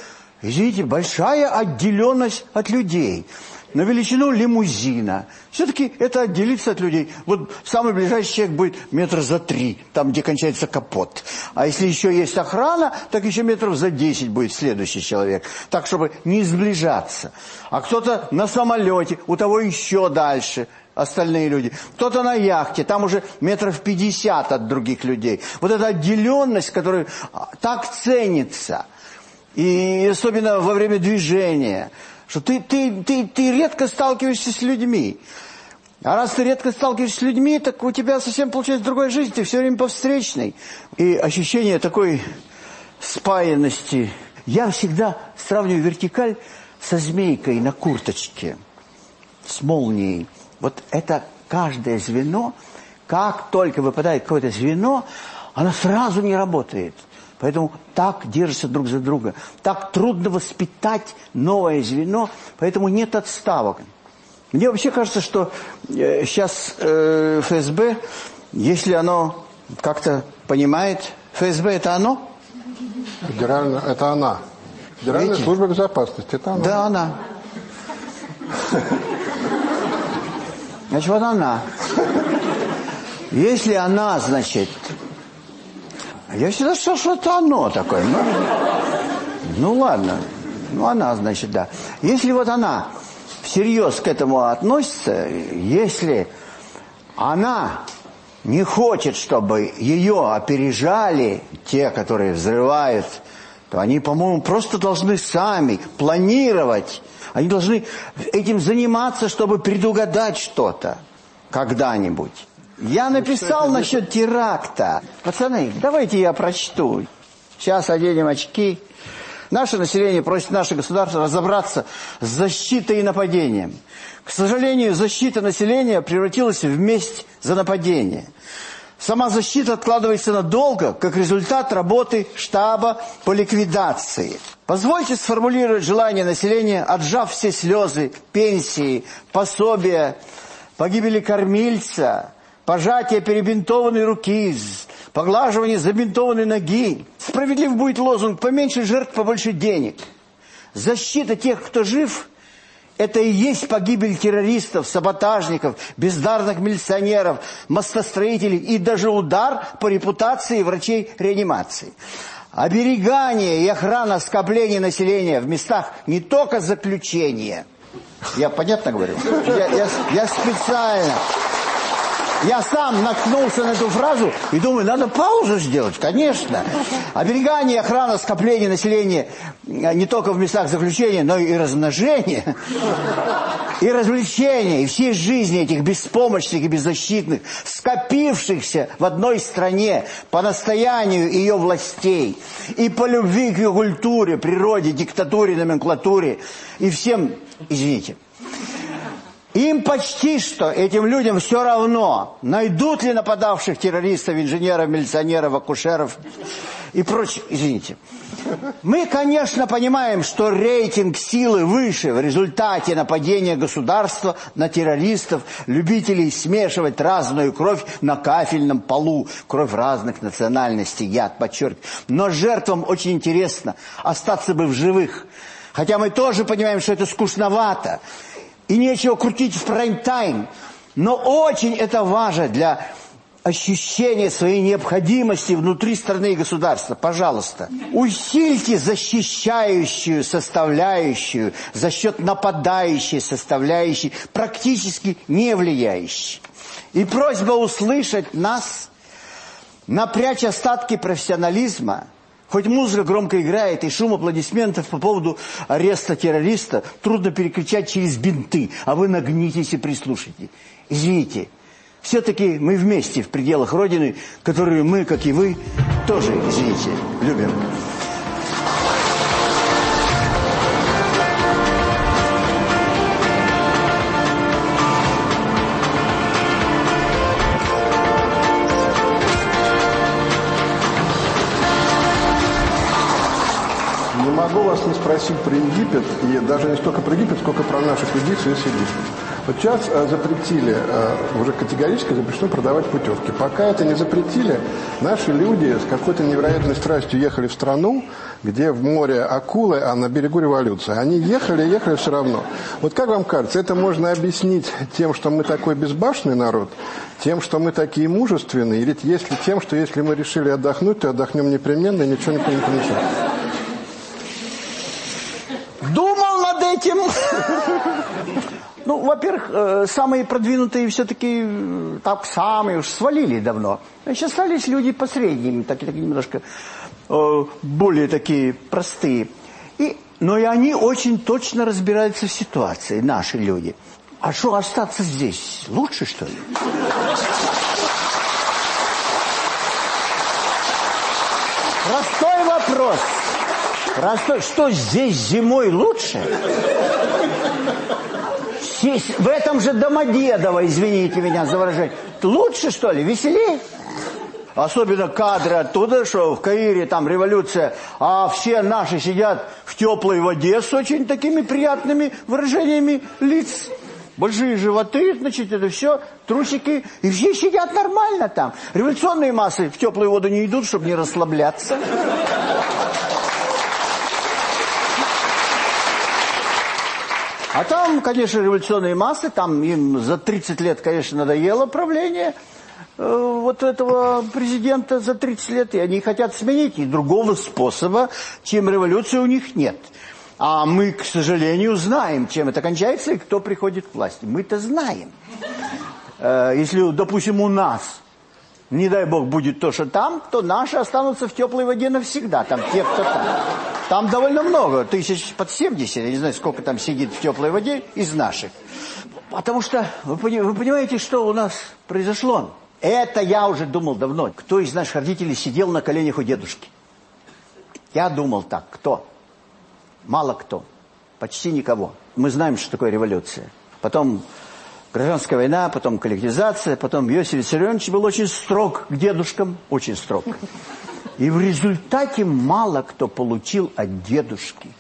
извините, большая отделенность от людей. На величину лимузина. Все-таки это отделиться от людей. Вот самый ближайший человек будет метр за три, там, где кончается капот. А если еще есть охрана, так еще метров за десять будет следующий человек. Так, чтобы не сближаться. А кто-то на самолете, у того еще дальше остальные люди. Кто-то на яхте, там уже метров пятьдесят от других людей. Вот эта отделенность, которая так ценится, и особенно во время движения, что ты, ты, ты, ты редко сталкиваешься с людьми. А раз ты редко сталкиваешься с людьми, так у тебя совсем получается другая жизнь, ты все время по встречной. И ощущение такой спаянности. Я всегда сравниваю вертикаль со змейкой на курточке, с молнией. Вот это каждое звено, как только выпадает какое-то звено, оно сразу не работает. Поэтому так держатся друг за друга. Так трудно воспитать новое звено, поэтому нет отставок. Мне вообще кажется, что э, сейчас э, ФСБ, если оно как-то понимает, ФСБ это оно? Федеральная, это она. Федеральная Видите? служба безопасности, это она. Да, она. Значит, вот она. Если она, значит... Я всегда что это оно такое. Ну, ну ладно. Ну, она, значит, да. Если вот она всерьез к этому относится, если она не хочет, чтобы ее опережали те, которые взрывают, то они, по-моему, просто должны сами планировать. Они должны этим заниматься, чтобы предугадать что-то когда-нибудь. Я написал насчет теракта. Пацаны, давайте я прочту. Сейчас оденем очки. Наше население просит наше государство разобраться с защитой и нападением. К сожалению, защита населения превратилась в месть за нападение. Сама защита откладывается надолго, как результат работы штаба по ликвидации. Позвольте сформулировать желание населения, отжав все слезы, пенсии, пособия, погибели кормильца, пожатие перебинтованной руки, поглаживание забинтованной ноги. Справедлив будет лозунг «поменьше жертв, побольше денег». Защита тех, кто жив – это и есть погибель террористов, саботажников, бездарных милиционеров, мостостроителей и даже удар по репутации врачей реанимации. Оберегание и охрана скопления населения в местах не только заключения. Я понятно говорю? Я, я, я специально... Я сам наткнулся на эту фразу и думаю, надо паузу сделать, конечно. Оберегание, охрана, скопление населения не только в местах заключения, но и размножение, <laughs> и развлечения, и всей жизни этих беспомощных и беззащитных, скопившихся в одной стране по настоянию ее властей, и по любви к ее культуре, природе, диктатуре, номенклатуре, и всем, извините, им почти что, этим людям все равно, найдут ли нападавших террористов, инженеров, милиционеров, акушеров, и прочее. Извините. Мы, конечно, понимаем, что рейтинг силы выше в результате нападения государства на террористов, любителей смешивать разную кровь на кафельном полу, кровь разных национальностей, я подчеркиваю. Но жертвам очень интересно остаться бы в живых. Хотя мы тоже понимаем, что это скучновато. И нечего крутить в прайм-тайм. Но очень это важно для ощущения своей необходимости внутри страны и государства. Пожалуйста, усильте защищающую составляющую за счет нападающей составляющей, практически не влияющей. И просьба услышать нас, напрячь остатки профессионализма – Хоть музыка громко играет и шум аплодисментов по поводу ареста террориста трудно перекричать через бинты, а вы нагнитесь и прислушайте. Извините, все-таки мы вместе в пределах Родины, которую мы, как и вы, тоже, извините, любим. Спросить про Египет, и даже не столько про Египет, сколько про нашу экспедицию с Египтом. Вот сейчас э, запретили, э, уже категорически запрещено продавать путевки. Пока это не запретили, наши люди с какой-то невероятной страстью ехали в страну, где в море акулы, а на берегу революция. Они ехали, ехали все равно. Вот как вам кажется, это можно объяснить тем, что мы такой безбашенный народ, тем, что мы такие мужественные, или если тем, что если мы решили отдохнуть, то отдохнем непременно и ничего не помешает? Думал над этим. Ну, во-первых, э, самые продвинутые все-таки э, так самые уж свалили давно. Сейчас остались люди посредними, такие, такие немножко э, более такие простые. И, но и они очень точно разбираются в ситуации, наши люди. А что, остаться здесь лучше, что ли? Простой вопрос. Простой. Что, здесь зимой лучше? В этом же Домодедово, извините меня за выражение. Лучше, что ли? Веселее? Особенно кадры оттуда, что в Каире там революция, а все наши сидят в теплой воде с очень такими приятными выражениями лиц. Большие животы, значит, это все, трусики, и все сидят нормально там. Революционные массы в теплую воду не идут, чтобы не расслабляться. А там, конечно, революционные массы, там им за 30 лет, конечно, надоело правление э, вот этого президента за 30 лет, и они хотят сменить, и другого способа, чем революция у них нет. А мы, к сожалению, знаем, чем это кончается и кто приходит к власти. Мы-то знаем. Э, если, допустим, у нас не дай бог будет то, что там, то наши останутся в теплой воде навсегда, там те, кто там. Там довольно много, тысяч под 70, я не знаю, сколько там сидит в теплой воде из наших. Потому что, вы, вы понимаете, что у нас произошло? Это я уже думал давно. Кто из наших родителей сидел на коленях у дедушки? Я думал так, кто? Мало кто. Почти никого. Мы знаем, что такое революция. Потом Гражданская война, потом коллективизация, потом Иосиф Виссарионович был очень строг к дедушкам, очень строг. И в результате мало кто получил от дедушки.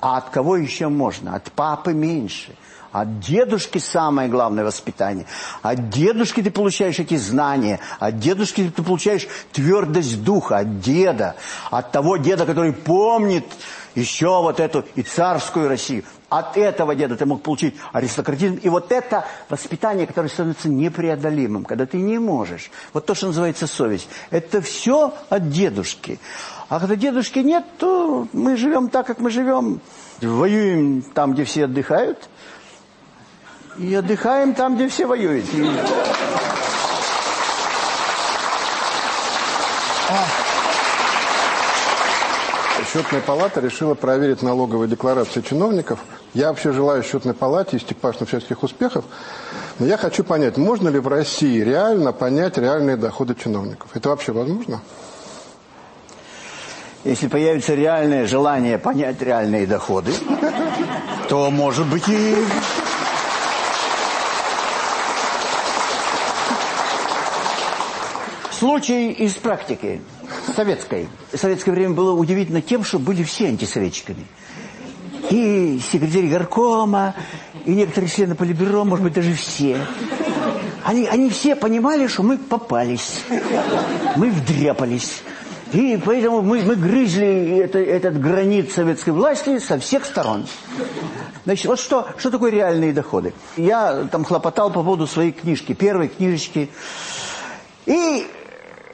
А от кого еще можно? От папы меньше. От дедушки самое главное воспитание. От дедушки ты получаешь эти знания. От дедушки ты получаешь твердость духа. От деда. От того деда, который помнит еще вот эту и царскую Россию. От этого деда ты мог получить аристократизм. И вот это воспитание, которое становится непреодолимым, когда ты не можешь. Вот то, что называется совесть. Это все от дедушки. А когда дедушки нет, то мы живем так, как мы живем. Воюем там, где все отдыхают. И отдыхаем там, где все воюют. Счетная палата решила проверить налоговые декларации чиновников. Я вообще желаю счетной палате и Степашину всяческих успехов. Но я хочу понять, можно ли в России реально понять реальные доходы чиновников? Это вообще возможно? Если появится реальное желание понять реальные доходы, то, может быть, и... Случай из практики. Советской. Советское время было удивительно тем, что были все антисоветчиками. И секретарь горкома, и некоторые члены Политбюро, может быть, даже все. Они, они все понимали, что мы попались, мы вдряпались. И поэтому мы, мы грызли это, этот гранит советской власти со всех сторон. Значит, вот что, что такое реальные доходы? Я там хлопотал по поводу своей книжки, первой книжечки. И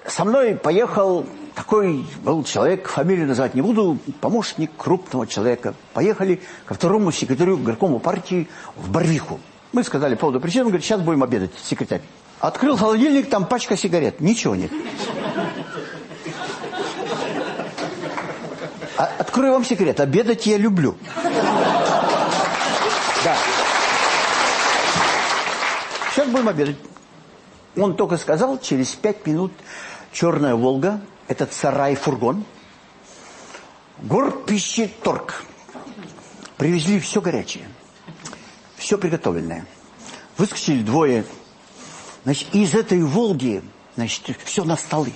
со мной поехал такой был человек, фамилию назвать не буду, помощник крупного человека. Поехали ко второму секретарю горкому партии в Барвиху. Мы сказали по поводу причин, он говорит, сейчас будем обедать, секретарь. Открыл холодильник, там пачка сигарет, ничего нет. А, открою вам секрет, обедать я люблю. Да. Сейчас будем обедать. Он только сказал, через пять минут черная «Волга», этот сарай-фургон, горпищеторг. Привезли все горячее, все приготовленное. Выскочили двое. Значит, из этой «Волги», значит, все на столы,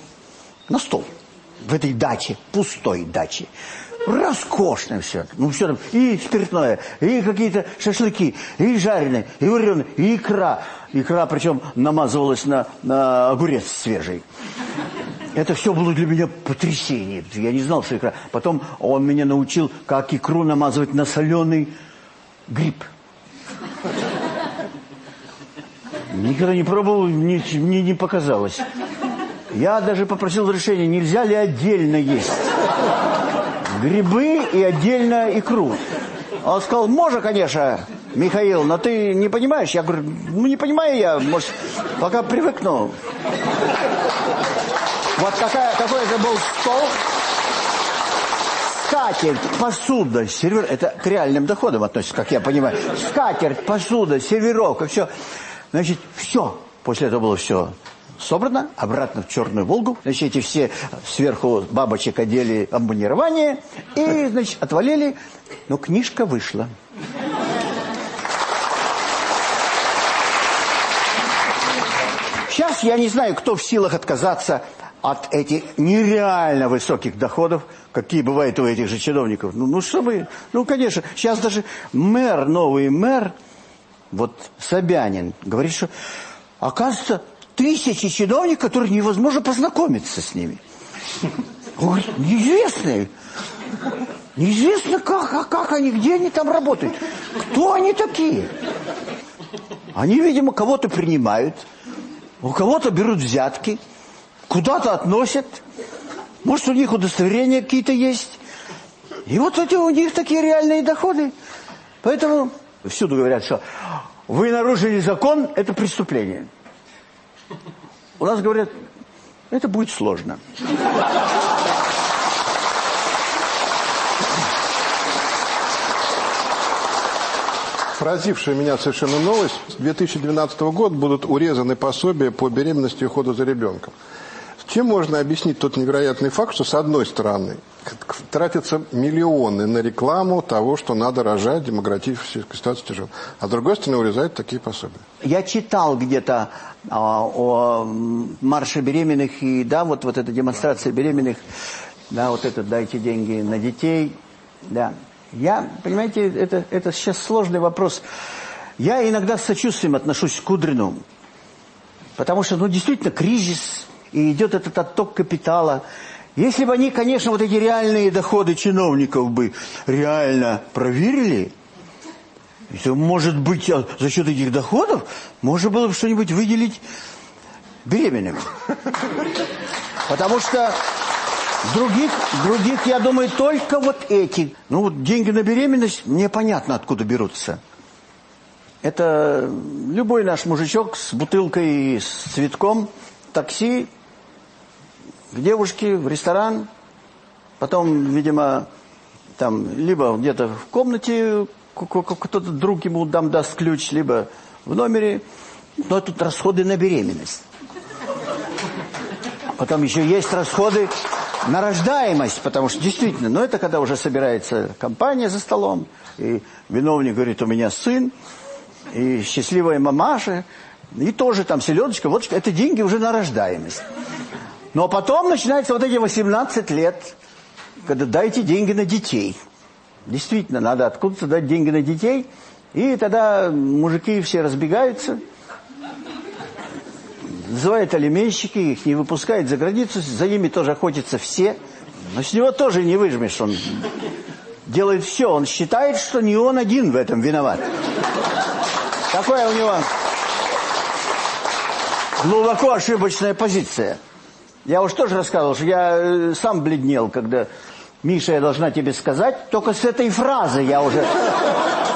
на стол в этой даче, пустой даче. Роскошно все. Ну, все там, и спиртное, и какие-то шашлыки, и жареные, и вареные, и икра. Икра, причем, намазывалась на, на огурец свежий. Это все было для меня потрясение. Я не знал, что икра. Потом он меня научил, как икру намазывать на соленый гриб. Никогда не пробовал, мне не, не показалось. Я даже попросил разрешения, нельзя ли отдельно есть грибы и отдельно икру. Он сказал, можно, конечно, Михаил, но ты не понимаешь. Я говорю, ну не понимаю я, может, пока привыкну. Вот такая, такой это был стол. Скатерть, посуда, сервер, это к реальным доходам относится, как я понимаю. Скатерть, посуда, сервировка, все. Значит, все. После этого было все собрано, обратно в Черную Волгу. Значит, эти все сверху бабочек одели амбунирование и, значит, отвалили. Но книжка вышла. Сейчас я не знаю, кто в силах отказаться от этих нереально высоких доходов, какие бывают у этих же чиновников. Ну, ну чтобы, ну, конечно, сейчас даже мэр, новый мэр, вот Собянин, говорит, что, оказывается, тысячи чиновников, которых невозможно познакомиться с ними. Он говорит, неизвестные. Неизвестно, как, а как они, где они там работают. Кто они такие? Они, видимо, кого-то принимают, у кого-то берут взятки, куда-то относят. Может, у них удостоверения какие-то есть. И вот эти у них такие реальные доходы. Поэтому всюду говорят, что вы нарушили закон, это преступление. У нас говорят, это будет сложно. Поразившая меня совершенно новость. С 2012 года будут урезаны пособия по беременности и уходу за ребенком. Чем можно объяснить тот невероятный факт, что с одной стороны тратятся миллионы на рекламу того, что надо рожать, демократическая ситуация тяжелая, а с другой стороны урезают такие пособия? Я читал где-то а, о марше беременных, и да, вот, вот эта демонстрация беременных, да, вот это дайте деньги на детей, да. Я, понимаете, это, это сейчас сложный вопрос. Я иногда с сочувствием отношусь к Кудрину, потому что, ну, действительно, кризис и идет этот отток капитала. Если бы они, конечно, вот эти реальные доходы чиновников бы реально проверили, то, может быть, а за счет этих доходов можно было бы что-нибудь выделить беременным. Потому что других, других, я думаю, только вот эти. Ну, вот деньги на беременность, мне понятно, откуда берутся. Это любой наш мужичок с бутылкой, с цветком, такси, к девушке в ресторан, потом, видимо, там либо где-то в комнате кто-то друг ему там даст ключ, либо в номере. Но тут расходы на беременность. Потом еще есть расходы на рождаемость, потому что действительно, но это когда уже собирается компания за столом, и виновник говорит, у меня сын, и счастливая мамаша, и тоже там селедочка, водочка, это деньги уже на рождаемость. Но потом начинается вот эти 18 лет, когда дайте деньги на детей. Действительно, надо откуда-то дать деньги на детей. И тогда мужики все разбегаются, называют алименщики, их не выпускают за границу, за ними тоже охотятся все. Но с него тоже не выжмешь, он делает все. Он считает, что не он один в этом виноват. Такое у него глубоко ошибочная позиция. Я уж тоже рассказывал, что я э, сам бледнел, когда Миша, я должна тебе сказать, только с этой фразы я уже...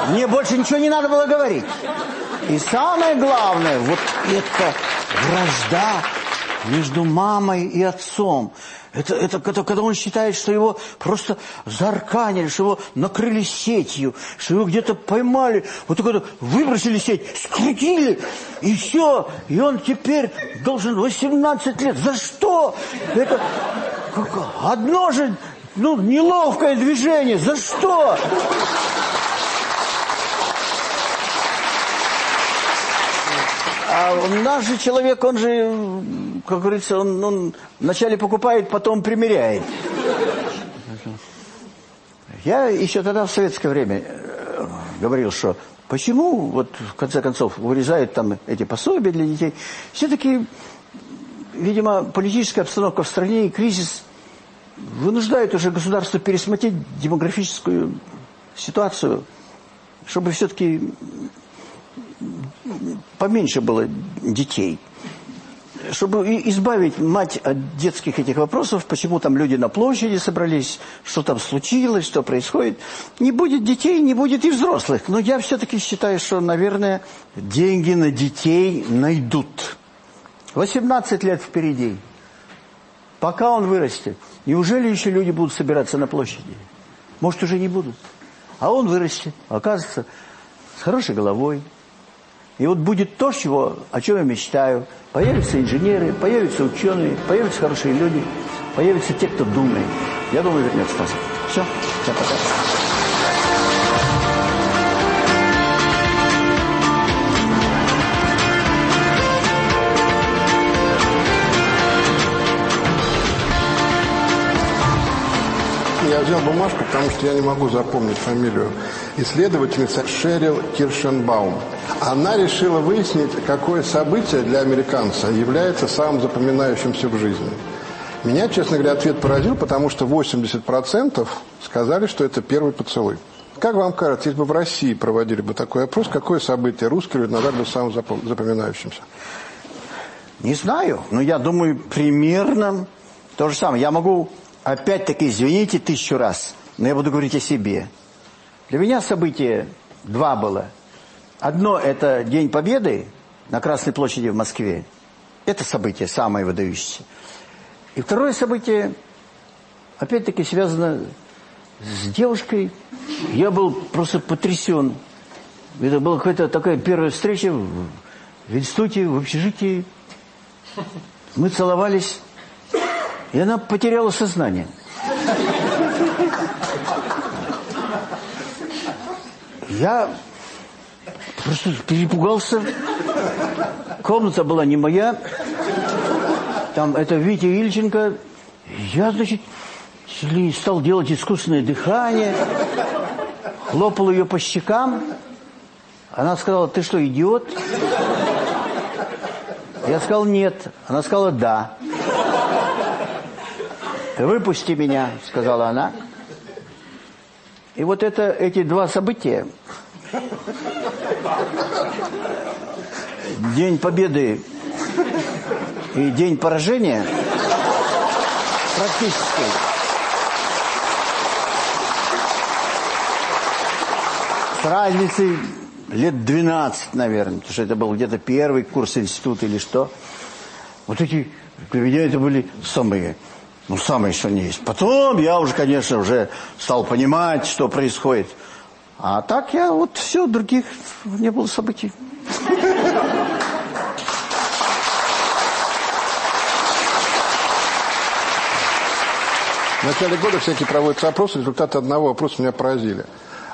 Мне больше ничего не надо было говорить. И самое главное, вот это вражда между мамой и отцом. Это, это, это когда он считает, что его просто зарканили, что его накрыли сетью, что его где-то поймали, вот только выбросили сеть, скрутили, и все. И он теперь должен 18 лет. За что? Это одно же ну, неловкое движение. За что? А наш же человек, он же, как говорится, он, он вначале покупает, потом примеряет. Я еще тогда в советское время э, говорил, что почему, вот в конце концов, вырезают там эти пособия для детей. Все-таки, видимо, политическая обстановка в стране и кризис вынуждает уже государство пересмотреть демографическую ситуацию, чтобы все-таки поменьше было детей. Чтобы избавить мать от детских этих вопросов, почему там люди на площади собрались, что там случилось, что происходит. Не будет детей, не будет и взрослых. Но я все-таки считаю, что, наверное, деньги на детей найдут. 18 лет впереди. Пока он вырастет. Неужели еще люди будут собираться на площади? Может, уже не будут. А он вырастет, окажется, с хорошей головой, и вот будет то, чего, о чем я мечтаю. Появятся инженеры, появятся ученые, появятся хорошие люди, появятся те, кто думает. Я думаю, вернется назад. Все, всем пока. Я взял бумажку, потому что я не могу запомнить фамилию исследовательница Шерил Киршенбаум. Она решила выяснить, какое событие для американца является самым запоминающимся в жизни. Меня, честно говоря, ответ поразил, потому что 80% сказали, что это первый поцелуй. Как вам кажется, если бы в России проводили бы такой опрос, какое событие русские люди назвали бы самым запоминающимся? Не знаю, но я думаю, примерно то же самое. Я могу опять-таки, извините тысячу раз, но я буду говорить о себе. Для меня событие два было. Одно – это День Победы на Красной площади в Москве. Это событие самое выдающееся. И второе событие, опять-таки, связано с девушкой. Я был просто потрясен. Это была какая-то такая первая встреча в, институте, в общежитии. Мы целовались. И она потеряла сознание. Я просто перепугался. Комната была не моя. Там это Витя Ильченко. Я, значит, стал делать искусственное дыхание. Хлопал ее по щекам. Она сказала, ты что, идиот? Я сказал, нет. Она сказала, да. «Выпусти меня», — сказала она. И вот это, эти два события, День Победы и День поражения, практически с разницей лет 12, наверное, потому что это был где-то первый курс института или что. Вот эти, для меня это были самые ну, самое что не есть. Потом я уже, конечно, уже стал понимать, что происходит. А так я вот все, других не было событий. В начале года всякие проводятся опросы, результаты одного опроса меня поразили.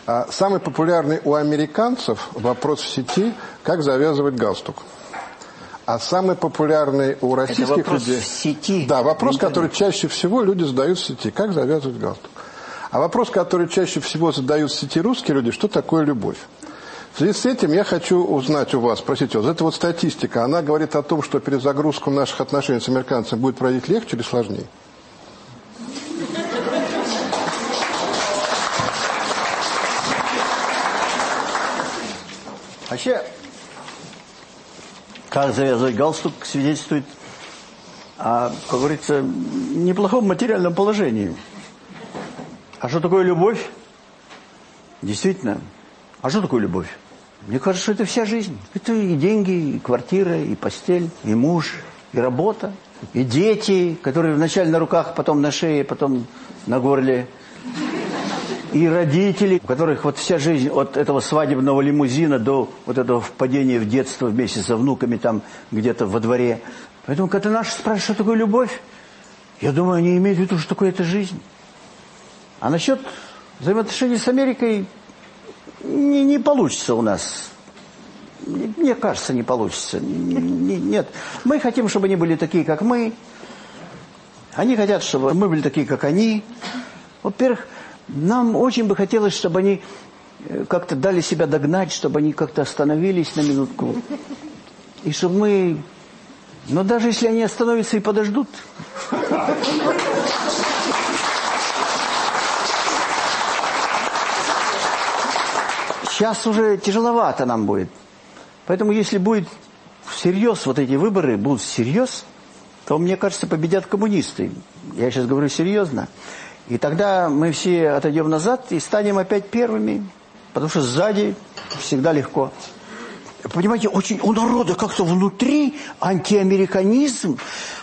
А самый популярный у американцев вопрос в сети – как завязывать галстук. А самый популярный у российских вопрос людей... в сети. Да, вопрос, в интернете. который чаще всего люди задают в сети. Как завязывать галстук? А вопрос, который чаще всего задают в сети русские люди, что такое любовь? В связи с этим я хочу узнать у вас, спросить вас, эта вот статистика, она говорит о том, что перезагрузку наших отношений с американцами будет проводить легче или сложнее? Вообще, как завязывать галстук свидетельствует о, как говорится, неплохом материальном положении. А что такое любовь? Действительно, а что такое любовь? Мне кажется, что это вся жизнь. Это и деньги, и квартира, и постель, и муж, и работа, и дети, которые вначале на руках, потом на шее, потом на горле. И родители, у которых вот вся жизнь от этого свадебного лимузина до вот этого впадения в детство вместе со внуками там где-то во дворе. Поэтому, когда наши спрашивают, что такое любовь, я думаю, они имеют в виду, что такое это жизнь. А насчет взаимоотношений с Америкой не, не получится у нас. Мне кажется, не получится. Не- не- нет. Мы хотим, чтобы они были такие, как мы. Они хотят, чтобы мы были такие, как они. Во-первых, нам очень бы хотелось, чтобы они э, как-то дали себя догнать, чтобы они как-то остановились на минутку. И чтобы мы... Но даже если они остановятся и подождут... Сейчас уже тяжеловато нам будет. Поэтому если будет всерьез, вот эти выборы будут всерьез, то, мне кажется, победят коммунисты. Я сейчас говорю серьезно. И тогда мы все отойдем назад и станем опять первыми. Потому что сзади всегда легко. Понимаете, очень у народа как-то внутри антиамериканизм,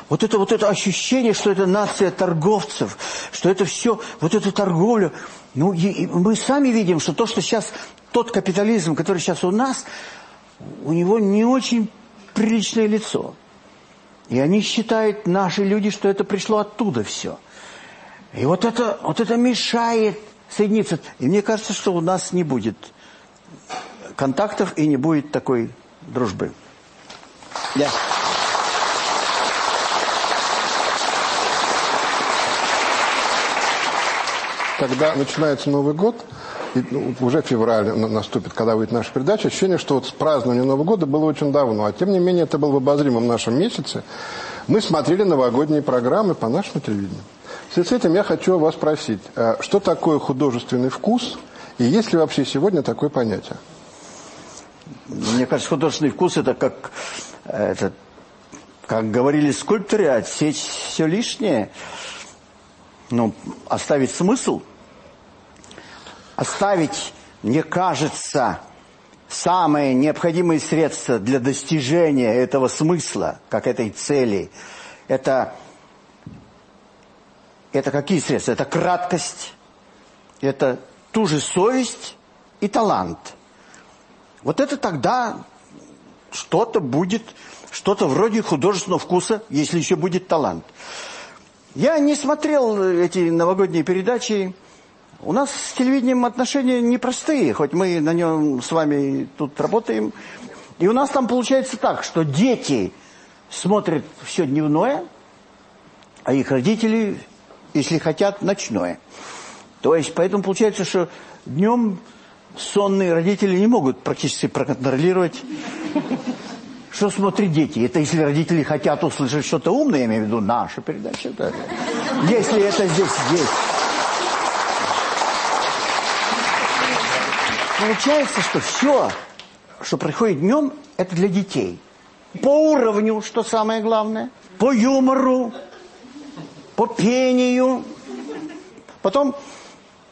вот это вот это ощущение, что это нация торговцев, что это все, вот эта торговля. Ну, и- и мы сами видим, что то, что сейчас, тот капитализм, который сейчас у нас, у него не очень приличное лицо. И они считают, наши люди, что это пришло оттуда все. И вот это, вот это мешает соединиться. И мне кажется, что у нас не будет контактов и не будет такой дружбы. Да. Когда начинается Новый год, и, ну, уже февраль на- наступит, когда выйдет наша передача, ощущение, что вот празднование Нового года было очень давно. А тем не менее, это было в обозримом нашем месяце. Мы смотрели новогодние программы по нашему телевидению. В связи с этим я хочу вас спросить, э, что такое художественный вкус, и есть ли вообще сегодня такое понятие? Мне кажется, художественный вкус это как, э, это, как говорили скульпторы, отсечь все лишнее, ну, оставить смысл, оставить, мне кажется, самые необходимые средства для достижения этого смысла, как этой цели, это, это какие средства? Это краткость, это ту же совесть и талант. Вот это тогда что-то будет, что-то вроде художественного вкуса, если еще будет талант. Я не смотрел эти новогодние передачи. У нас с телевидением отношения непростые, хоть мы на нем с вами тут работаем. И у нас там получается так, что дети смотрят все дневное, а их родители, если хотят, ночное. То есть, поэтому получается, что днем сонные родители не могут практически проконтролировать, что смотрят дети. Это если родители хотят услышать что-то умное, я имею в виду наша передача. да. Если это здесь есть. Получается, что все, что происходит днем, это для детей. По уровню, что самое главное, по юмору, по пению. Потом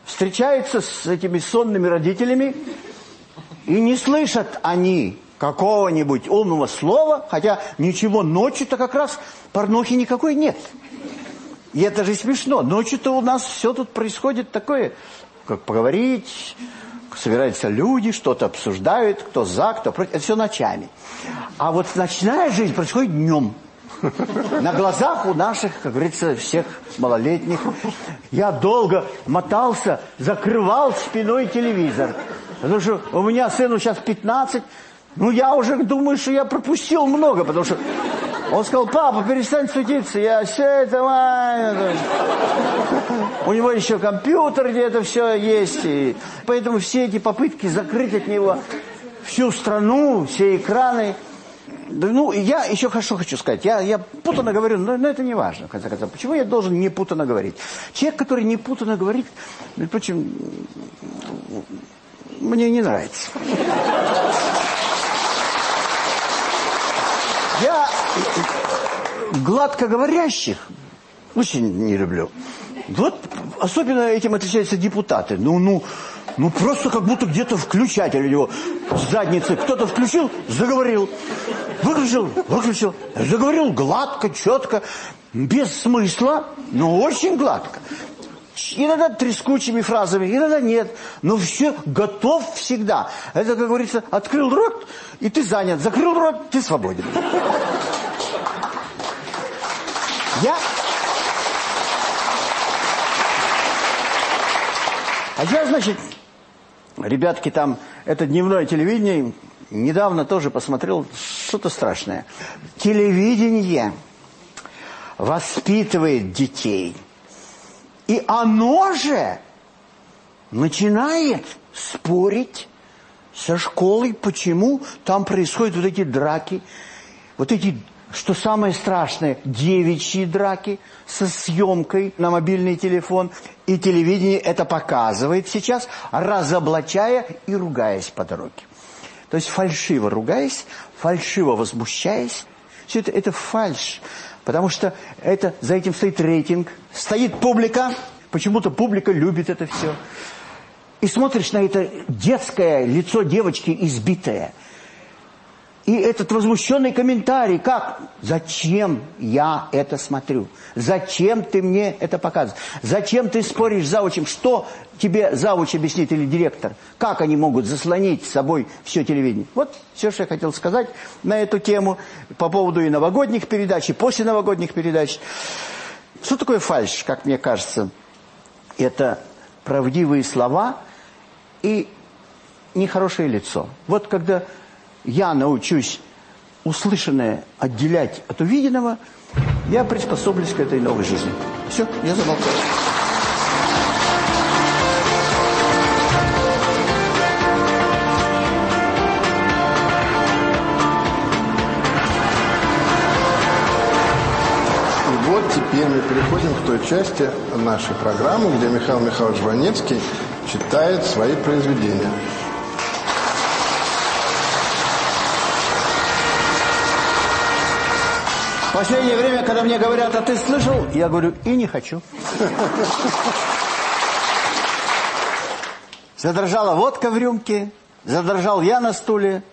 встречаются с этими сонными родителями, и не слышат они какого-нибудь умного слова, хотя ничего ночью-то как раз порнухи никакой нет. И это же смешно. Ночью-то у нас все тут происходит такое, как поговорить, собираются люди, что-то обсуждают, кто за, кто против. Это все ночами. А вот ночная жизнь происходит днем. На глазах у наших, как говорится, всех малолетних. Я долго мотался, закрывал спиной телевизор. Потому что у меня сыну сейчас 15, Ну, я уже думаю, что я пропустил много, потому что он сказал, папа, перестань судиться, я все это... У него еще компьютер, где это все есть, и поэтому все эти попытки закрыть от него всю страну, все экраны... Да, ну, я еще хорошо хочу сказать, я, я путано говорю, но, но это не важно, в конце концов. Почему я должен не путано говорить? Человек, который не путано говорит, между прочим, мне не нравится. Я гладко говорящих очень не люблю. Вот особенно этим отличаются депутаты. Ну, ну, ну просто как будто где-то включатель у него в заднице. Кто-то включил, заговорил. Выключил, выключил. Заговорил гладко, четко, без смысла, но очень гладко. Иногда трескучими фразами, иногда нет. Но все готов всегда. Это, как говорится, открыл рот, и ты занят. Закрыл рот, ты свободен. Я... А я, значит, ребятки, там, это дневное телевидение, недавно тоже посмотрел что-то страшное. Телевидение воспитывает детей. И оно же начинает спорить со школой, почему там происходят вот эти драки, вот эти что самое страшное, девичьи драки со съемкой на мобильный телефон. И телевидение это показывает сейчас, разоблачая и ругаясь по дороге. То есть фальшиво ругаясь, фальшиво возмущаясь. Все это, это фальшь. Потому что это, за этим стоит рейтинг, стоит публика. Почему-то публика любит это все. И смотришь на это детское лицо девочки избитое – и этот возмущенный комментарий, как? Зачем я это смотрю? Зачем ты мне это показываешь? Зачем ты споришь с заучем? Что тебе зауч объяснит или директор? Как они могут заслонить с собой все телевидение? Вот все, что я хотел сказать на эту тему по поводу и новогодних передач, и после новогодних передач. Что такое фальшь, как мне кажется? Это правдивые слова и нехорошее лицо. Вот когда я научусь услышанное отделять от увиденного, я приспособлюсь к этой новой жизни. Все, я замолкаю. И вот теперь мы переходим к той части нашей программы, где Михаил Михайлович Ванецкий читает свои произведения. Последнее время, когда мне говорят, а ты слышал? Я говорю, и не хочу. Задрожала водка в рюмке, задрожал я на стуле,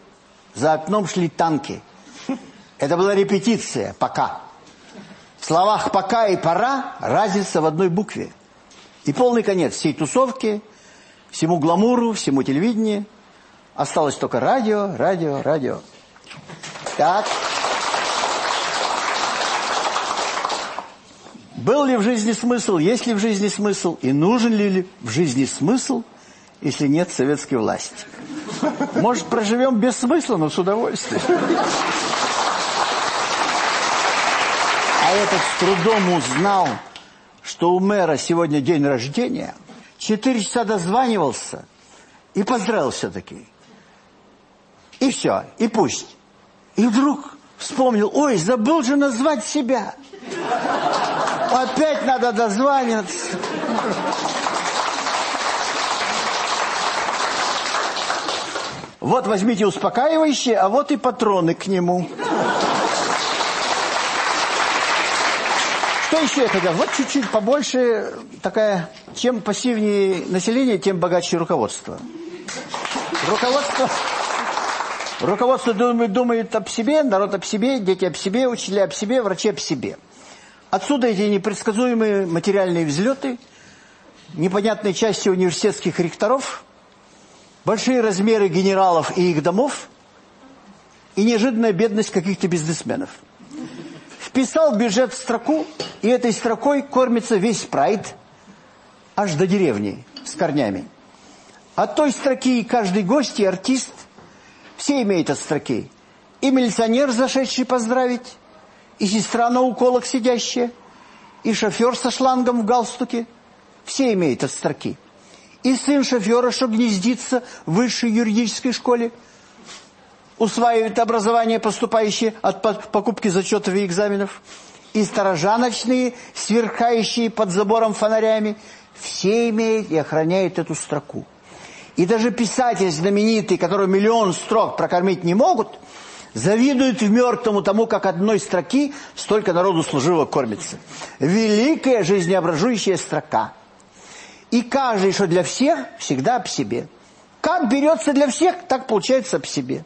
за окном шли танки. Это была репетиция «пока». В словах «пока» и «пора» разница в одной букве. И полный конец всей тусовки, всему гламуру, всему телевидению. Осталось только радио, радио, радио. Так. Был ли в жизни смысл, есть ли в жизни смысл, и нужен ли в жизни смысл, если нет советской власти? Может, проживем без смысла, но с удовольствием. А этот с трудом узнал, что у мэра сегодня день рождения, четыре часа дозванивался и поздравил все-таки. И все, и пусть. И вдруг вспомнил, ой, забыл же назвать себя. Опять надо дозваниваться. Вот возьмите успокаивающие, а вот и патроны к нему. Что еще я хотел? Вот чуть-чуть побольше такая... Чем пассивнее население, тем богаче руководство. Руководство... Руководство думает, думает об себе, народ об себе, дети об себе, учителя об себе, врачи об себе. Отсюда эти непредсказуемые материальные взлеты, непонятные части университетских ректоров, большие размеры генералов и их домов и неожиданная бедность каких-то бизнесменов. Вписал бюджет в строку, и этой строкой кормится весь прайд, аж до деревни, с корнями. От той строки и каждый гость и артист Все имеют от строки. И милиционер, зашедший поздравить, и сестра на уколах сидящая, и шофер со шлангом в галстуке. Все имеют от строки. И сын шофера, что гнездится в высшей юридической школе, усваивает образование, поступающее от покупки зачетов и экзаменов, и сторожа ночные, сверкающие под забором фонарями, все имеют и охраняют эту строку. И даже писатель знаменитый, который миллион строк прокормить не могут, завидует в мертвому тому, как одной строки столько народу служило кормится. Великая жизнеобразующая строка. И каждый, что для всех, всегда об себе. Как берется для всех, так получается об себе.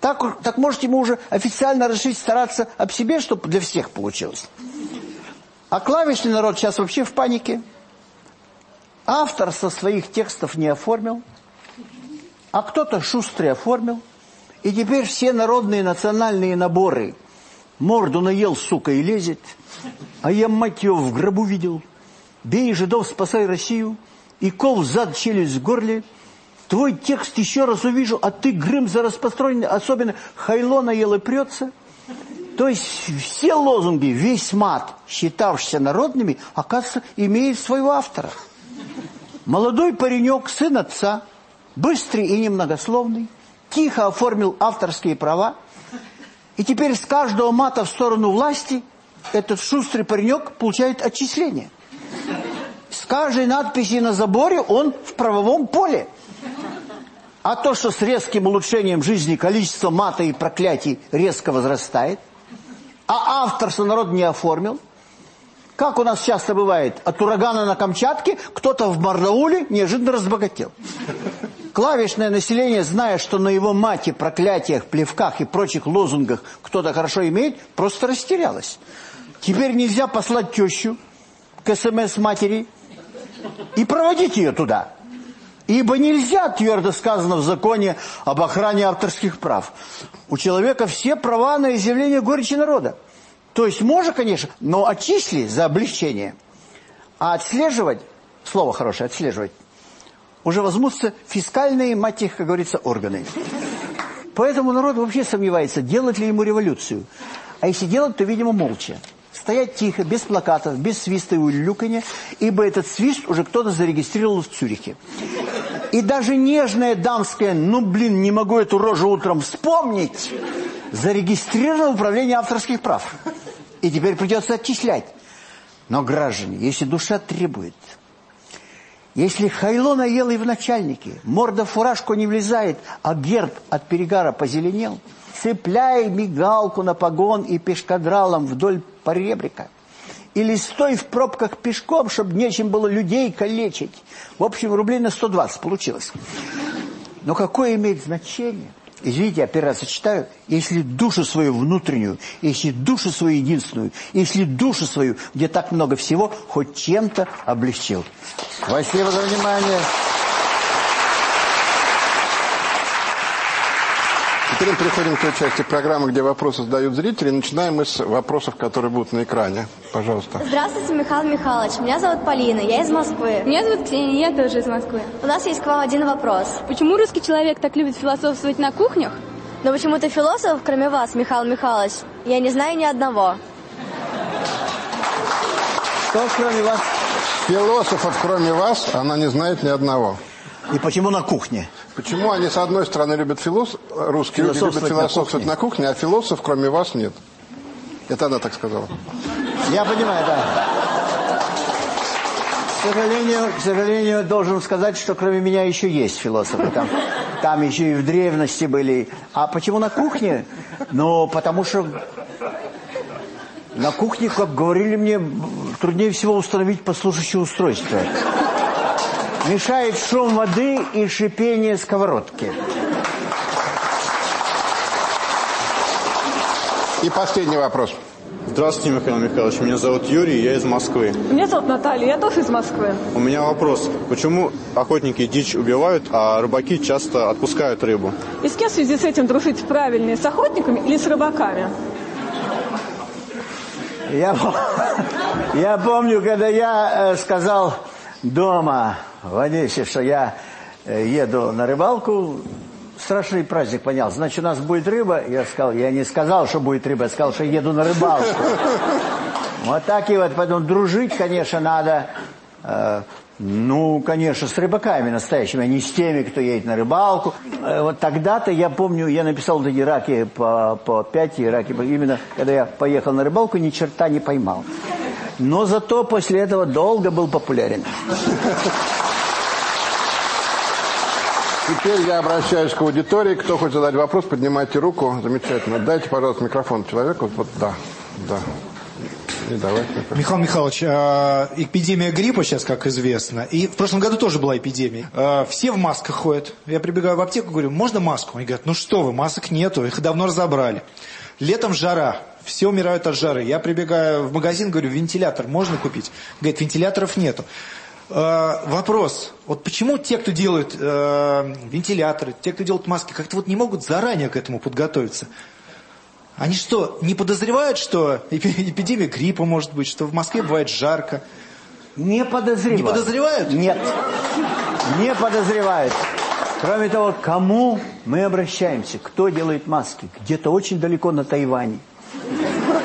Так, так можете ему уже официально решить стараться об себе, чтобы для всех получилось. А клавишный народ сейчас вообще в панике. Автор со своих текстов не оформил, а кто-то шустрый оформил. И теперь все народные национальные наборы морду наел, сука, и лезет. А я, мать ее, в гробу видел. Бей жидов, спасай Россию. И кол зад, челюсть в горле – Твой текст еще раз увижу, а ты грым за распространение, особенно хайло наел и прется. То есть все лозунги, весь мат, считавшийся народными, оказывается, имеет своего автора. Молодой паренек, сын отца, быстрый и немногословный, тихо оформил авторские права, и теперь с каждого мата в сторону власти этот шустрый паренек получает отчисление. С каждой надписи на заборе он в правовом поле. А то, что с резким улучшением жизни количество мата и проклятий резко возрастает, а автор народ не оформил, как у нас часто бывает, от урагана на Камчатке кто-то в Барнауле неожиданно разбогател. Клавишное население, зная, что на его мате, проклятиях, плевках и прочих лозунгах кто-то хорошо имеет, просто растерялось. Теперь нельзя послать тещу к СМС-матери и проводить ее туда. Ибо нельзя, твердо сказано в законе об охране авторских прав. У человека все права на изъявление горечи народа. То есть можно, конечно, но отчисли за облегчение. А отслеживать, слово хорошее, отслеживать, уже возьмутся фискальные, мать их, как говорится, органы. Поэтому народ вообще сомневается, делать ли ему революцию. А если делать, то, видимо, молча. Стоять тихо, без плакатов, без свиста и улюканья, ибо этот свист уже кто-то зарегистрировал в Цюрихе. И даже нежная дамская, ну, блин, не могу эту рожу утром вспомнить, зарегистрировано управление авторских прав. И теперь придется отчислять. Но, граждане, если душа требует, если хайло наел и в начальнике, морда в фуражку не влезает, а герб от перегара позеленел, цепляй мигалку на погон и пешкадралом вдоль поребрика. Или стой в пробках пешком, чтобы нечем было людей калечить. В общем, рублей на 120 получилось. Но какое имеет значение? Извините, первый раз читаю. Если душу свою внутреннюю, если душу свою единственную, если душу свою, где так много всего, хоть чем-то облегчил. Спасибо за внимание. Теперь мы переходим к той части программы, где вопросы задают зрители. Начинаем мы с вопросов, которые будут на экране. Пожалуйста. Здравствуйте, Михаил Михайлович. Меня зовут Полина, я из Москвы. Меня зовут Ксения, я тоже из Москвы. У нас есть к вам один вопрос. Почему русский человек так любит философствовать на кухнях? Но почему-то философов, кроме вас, Михаил Михайлович, я не знаю ни одного. Кто кроме вас? Философов, кроме вас, она не знает ни одного. И почему на кухне? Почему они, с одной стороны, любят философ... русские люди любят философствовать на кухне. на кухне, а философ, кроме вас, нет? Это она так сказала. Я понимаю, да. К сожалению, к сожалению, должен сказать, что кроме меня еще есть философы. Там, там еще и в древности были. А почему на кухне? Ну, потому что на кухне, как говорили мне, труднее всего установить послушающее устройство. Мешает шум воды и шипение сковородки. И последний вопрос. Здравствуйте, Михаил Михайлович. Меня зовут Юрий, я из Москвы. Меня зовут Наталья, я тоже из Москвы. У меня вопрос. Почему охотники дичь убивают, а рыбаки часто отпускают рыбу? И с кем в связи с этим дружить правильнее, с охотниками или с рыбаками? Я, <laughs> я помню, когда я э, сказал дома в Одессе, что я э, еду на рыбалку страшный праздник понял. Значит, у нас будет рыба. Я сказал, я не сказал, что будет рыба, я сказал, что еду на рыбалку. <laughs> Вот так и вот, поэтому дружить, конечно, надо, э, ну, конечно, с рыбаками настоящими, а не с теми, кто едет на рыбалку. Э, вот тогда-то, я помню, я написал вот эти раки по, по 5 раки, именно когда я поехал на рыбалку, ни черта не поймал. Но зато после этого долго был популярен. <laughs> Теперь я обращаюсь к аудитории. Кто хочет задать вопрос, поднимайте руку. Замечательно. Дайте, пожалуйста, микрофон человеку. Вот, да, да. И давайте. Михаил Михайлович, э, эпидемия гриппа сейчас, как известно, и в прошлом году тоже была эпидемия. Э, все в масках ходят. Я прибегаю в аптеку, говорю, можно маску? Они говорят, ну что вы, масок нету, их давно разобрали. Летом жара, все умирают от жары. Я прибегаю в магазин, говорю, вентилятор можно купить? Говорит, вентиляторов нету. Э, вопрос, вот почему те, кто делают э, вентиляторы, те, кто делают маски, как-то вот не могут заранее к этому подготовиться? Они что, не подозревают, что эпидемия гриппа может быть, что в Москве бывает жарко? Не подозревают. Не подозревают? Нет, не подозревают. Кроме того, кому мы обращаемся? Кто делает маски? Где-то очень далеко на Тайване.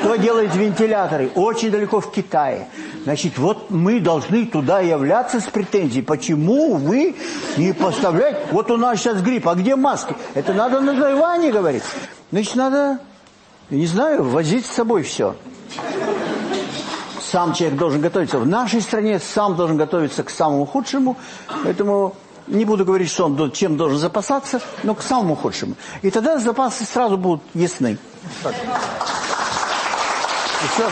Кто делает вентиляторы? Очень далеко в Китае. Значит, вот мы должны туда являться с претензией. Почему вы не поставляете? Вот у нас сейчас грипп, а где маски? Это надо на Тайване говорить. Значит, надо, не знаю, возить с собой все. Сам человек должен готовиться. В нашей стране сам должен готовиться к самому худшему. Поэтому не буду говорить, что он чем должен запасаться, но к самому худшему. И тогда запасы сразу будут ясны. Так. Еще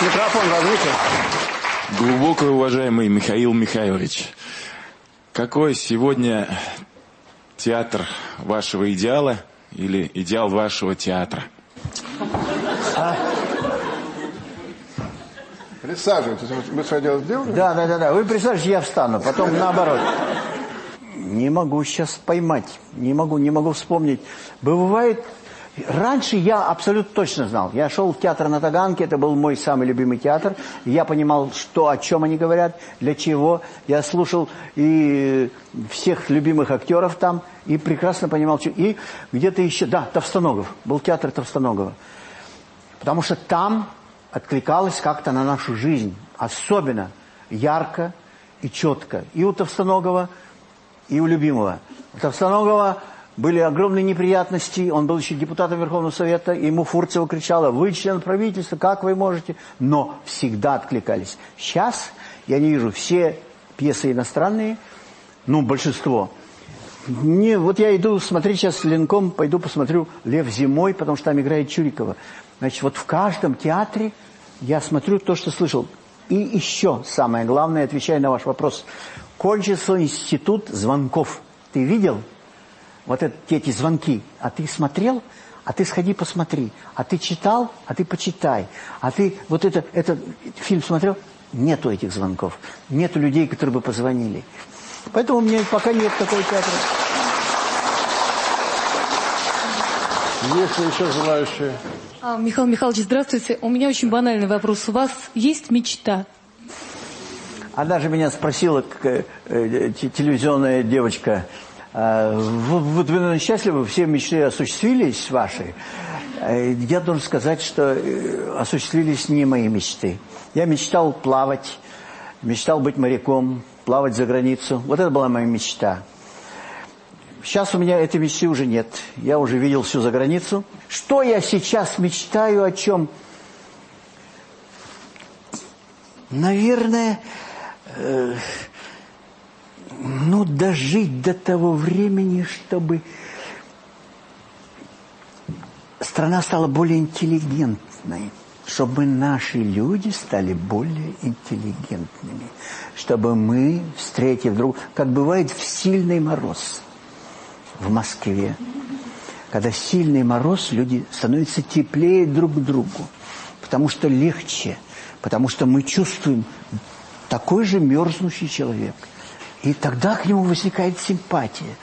микрофон возьмите. Глубоко уважаемый Михаил Михайлович, какой сегодня театр вашего идеала или идеал вашего театра? А? Присаживайтесь. Вы свое дело сделали? Да, да, да, да. Вы присаживайтесь, я встану. Потом <laughs> наоборот. Не могу сейчас поймать. Не могу, не могу вспомнить. Бывает Раньше я абсолютно точно знал. Я шел в театр на Таганке, это был мой самый любимый театр. Я понимал, что, о чем они говорят, для чего. Я слушал и всех любимых актеров там, и прекрасно понимал, что... И где-то еще... Да, Товстоногов. Был театр Товстоногова. Потому что там откликалось как-то на нашу жизнь. Особенно ярко и четко. И у Товстоногова, и у любимого. У Товстоногова были огромные неприятности, он был еще депутатом Верховного Совета, ему Фурцева кричала, вы член правительства, как вы можете? Но всегда откликались. Сейчас я не вижу, все пьесы иностранные, ну, большинство. Не, вот я иду смотреть сейчас Ленком, пойду посмотрю «Лев зимой», потому что там играет Чурикова. Значит, вот в каждом театре я смотрю то, что слышал. И еще самое главное, отвечая на ваш вопрос. Кончился институт звонков. Ты видел? Вот это, эти звонки, а ты смотрел, а ты сходи посмотри, а ты читал, а ты почитай, а ты вот это, этот фильм смотрел, нету этих звонков, нету людей, которые бы позвонили. Поэтому у меня пока нет такой театра. Есть ли еще желающие? А, Михаил Михайлович, здравствуйте. У меня очень банальный вопрос. У вас есть мечта? Она же меня спросила, э, э, телевизионная девочка, вот вы, наверное, счастливы, все мечты осуществились ваши. Э, я должен сказать, что э, осуществились не мои мечты. Я мечтал плавать, мечтал быть моряком, плавать за границу. Вот это была моя мечта. Сейчас у меня этой мечты уже нет. Я уже видел всю за границу. Что я сейчас мечтаю, о чем? Наверное... Э ну, дожить до того времени, чтобы страна стала более интеллигентной, чтобы наши люди стали более интеллигентными, чтобы мы, встретив друг, как бывает в сильный мороз в Москве, когда сильный мороз, люди становятся теплее друг к другу, потому что легче, потому что мы чувствуем такой же мерзнущий человек – и тогда к нему возникает симпатия.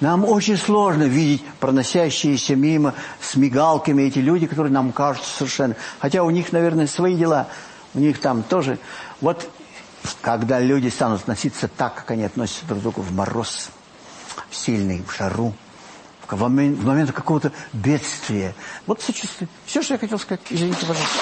Нам очень сложно видеть проносящиеся мимо с мигалками эти люди, которые нам кажутся совершенно... Хотя у них, наверное, свои дела. У них там тоже... Вот когда люди станут относиться так, как они относятся друг к другу в мороз, в сильный, в жару, в момент, момент какого-то бедствия. Вот сочувствие. Все, что я хотел сказать. Извините, пожалуйста.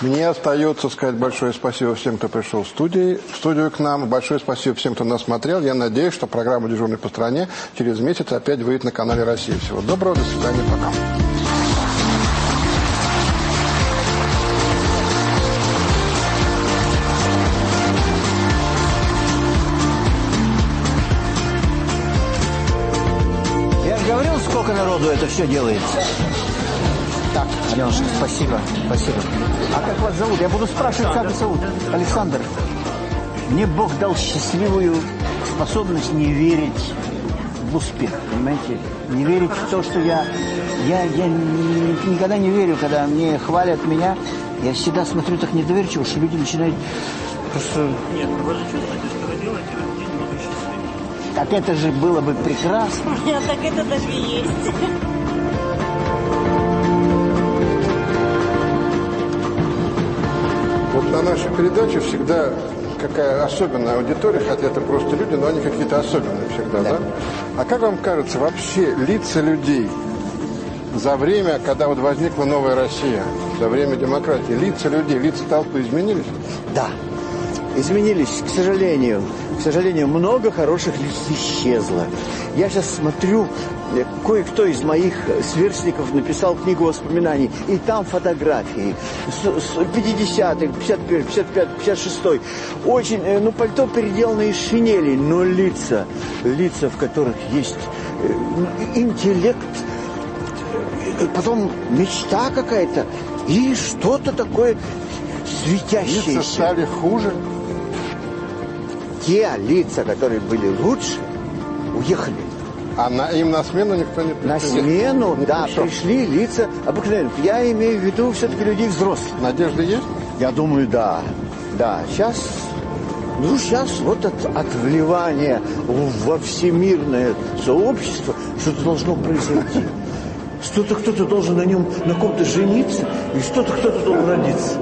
Мне остается сказать большое спасибо всем, кто пришел в, студии, в студию к нам. Большое спасибо всем, кто нас смотрел. Я надеюсь, что программа «Дежурный по стране» через месяц опять выйдет на канале «Россия». Всего доброго, до свидания, пока. Я говорил, сколько народу это все делается. Так, Аленушка, спасибо, спасибо. А как вас зовут? Я буду спрашивать, как вас зовут. Александр. Мне Бог дал счастливую способность не верить в успех, понимаете? Не верить в то, что я... Я, я ни- никогда не верю, когда мне хвалят меня. Я всегда смотрю так недоверчиво, что люди начинают просто... Нет, ну вы же чувствуете, что вы делаете этот день много счастливее. Так это же было бы прекрасно. <laughs> Так это даже и есть. На нашей передаче всегда какая особенная аудитория, хотя это просто люди, но они какие-то особенные всегда, да? А как вам кажется, вообще лица людей за время, когда вот возникла новая Россия, за время демократии, лица людей, лица толпы изменились? Да, изменились, к сожалению. К сожалению, много хороших лиц исчезло. Я сейчас смотрю, э, кое-кто из моих э, сверстников написал книгу воспоминаний, и там фотографии. С, с 50-х, 51 55 56 Очень, э, ну, пальто переделано из шинелей, но лица, лица, в которых есть интеллект, потом мечта какая-то и что-то такое светящееся. Лица стали хуже? Те лица, которые были лучше, уехали. А на, им на смену никто не На пришел? смену, Не да, пришел. пришли лица обыкновенных. Я имею в виду все-таки людей взрослых. Надежда есть? Я думаю, да. Да, сейчас, ну, сейчас вот от, от вливания во всемирное сообщество что-то должно произойти. <laughs> Что-то кто-то должен на нем, на ком-то жениться, и что-то кто-то должен родиться.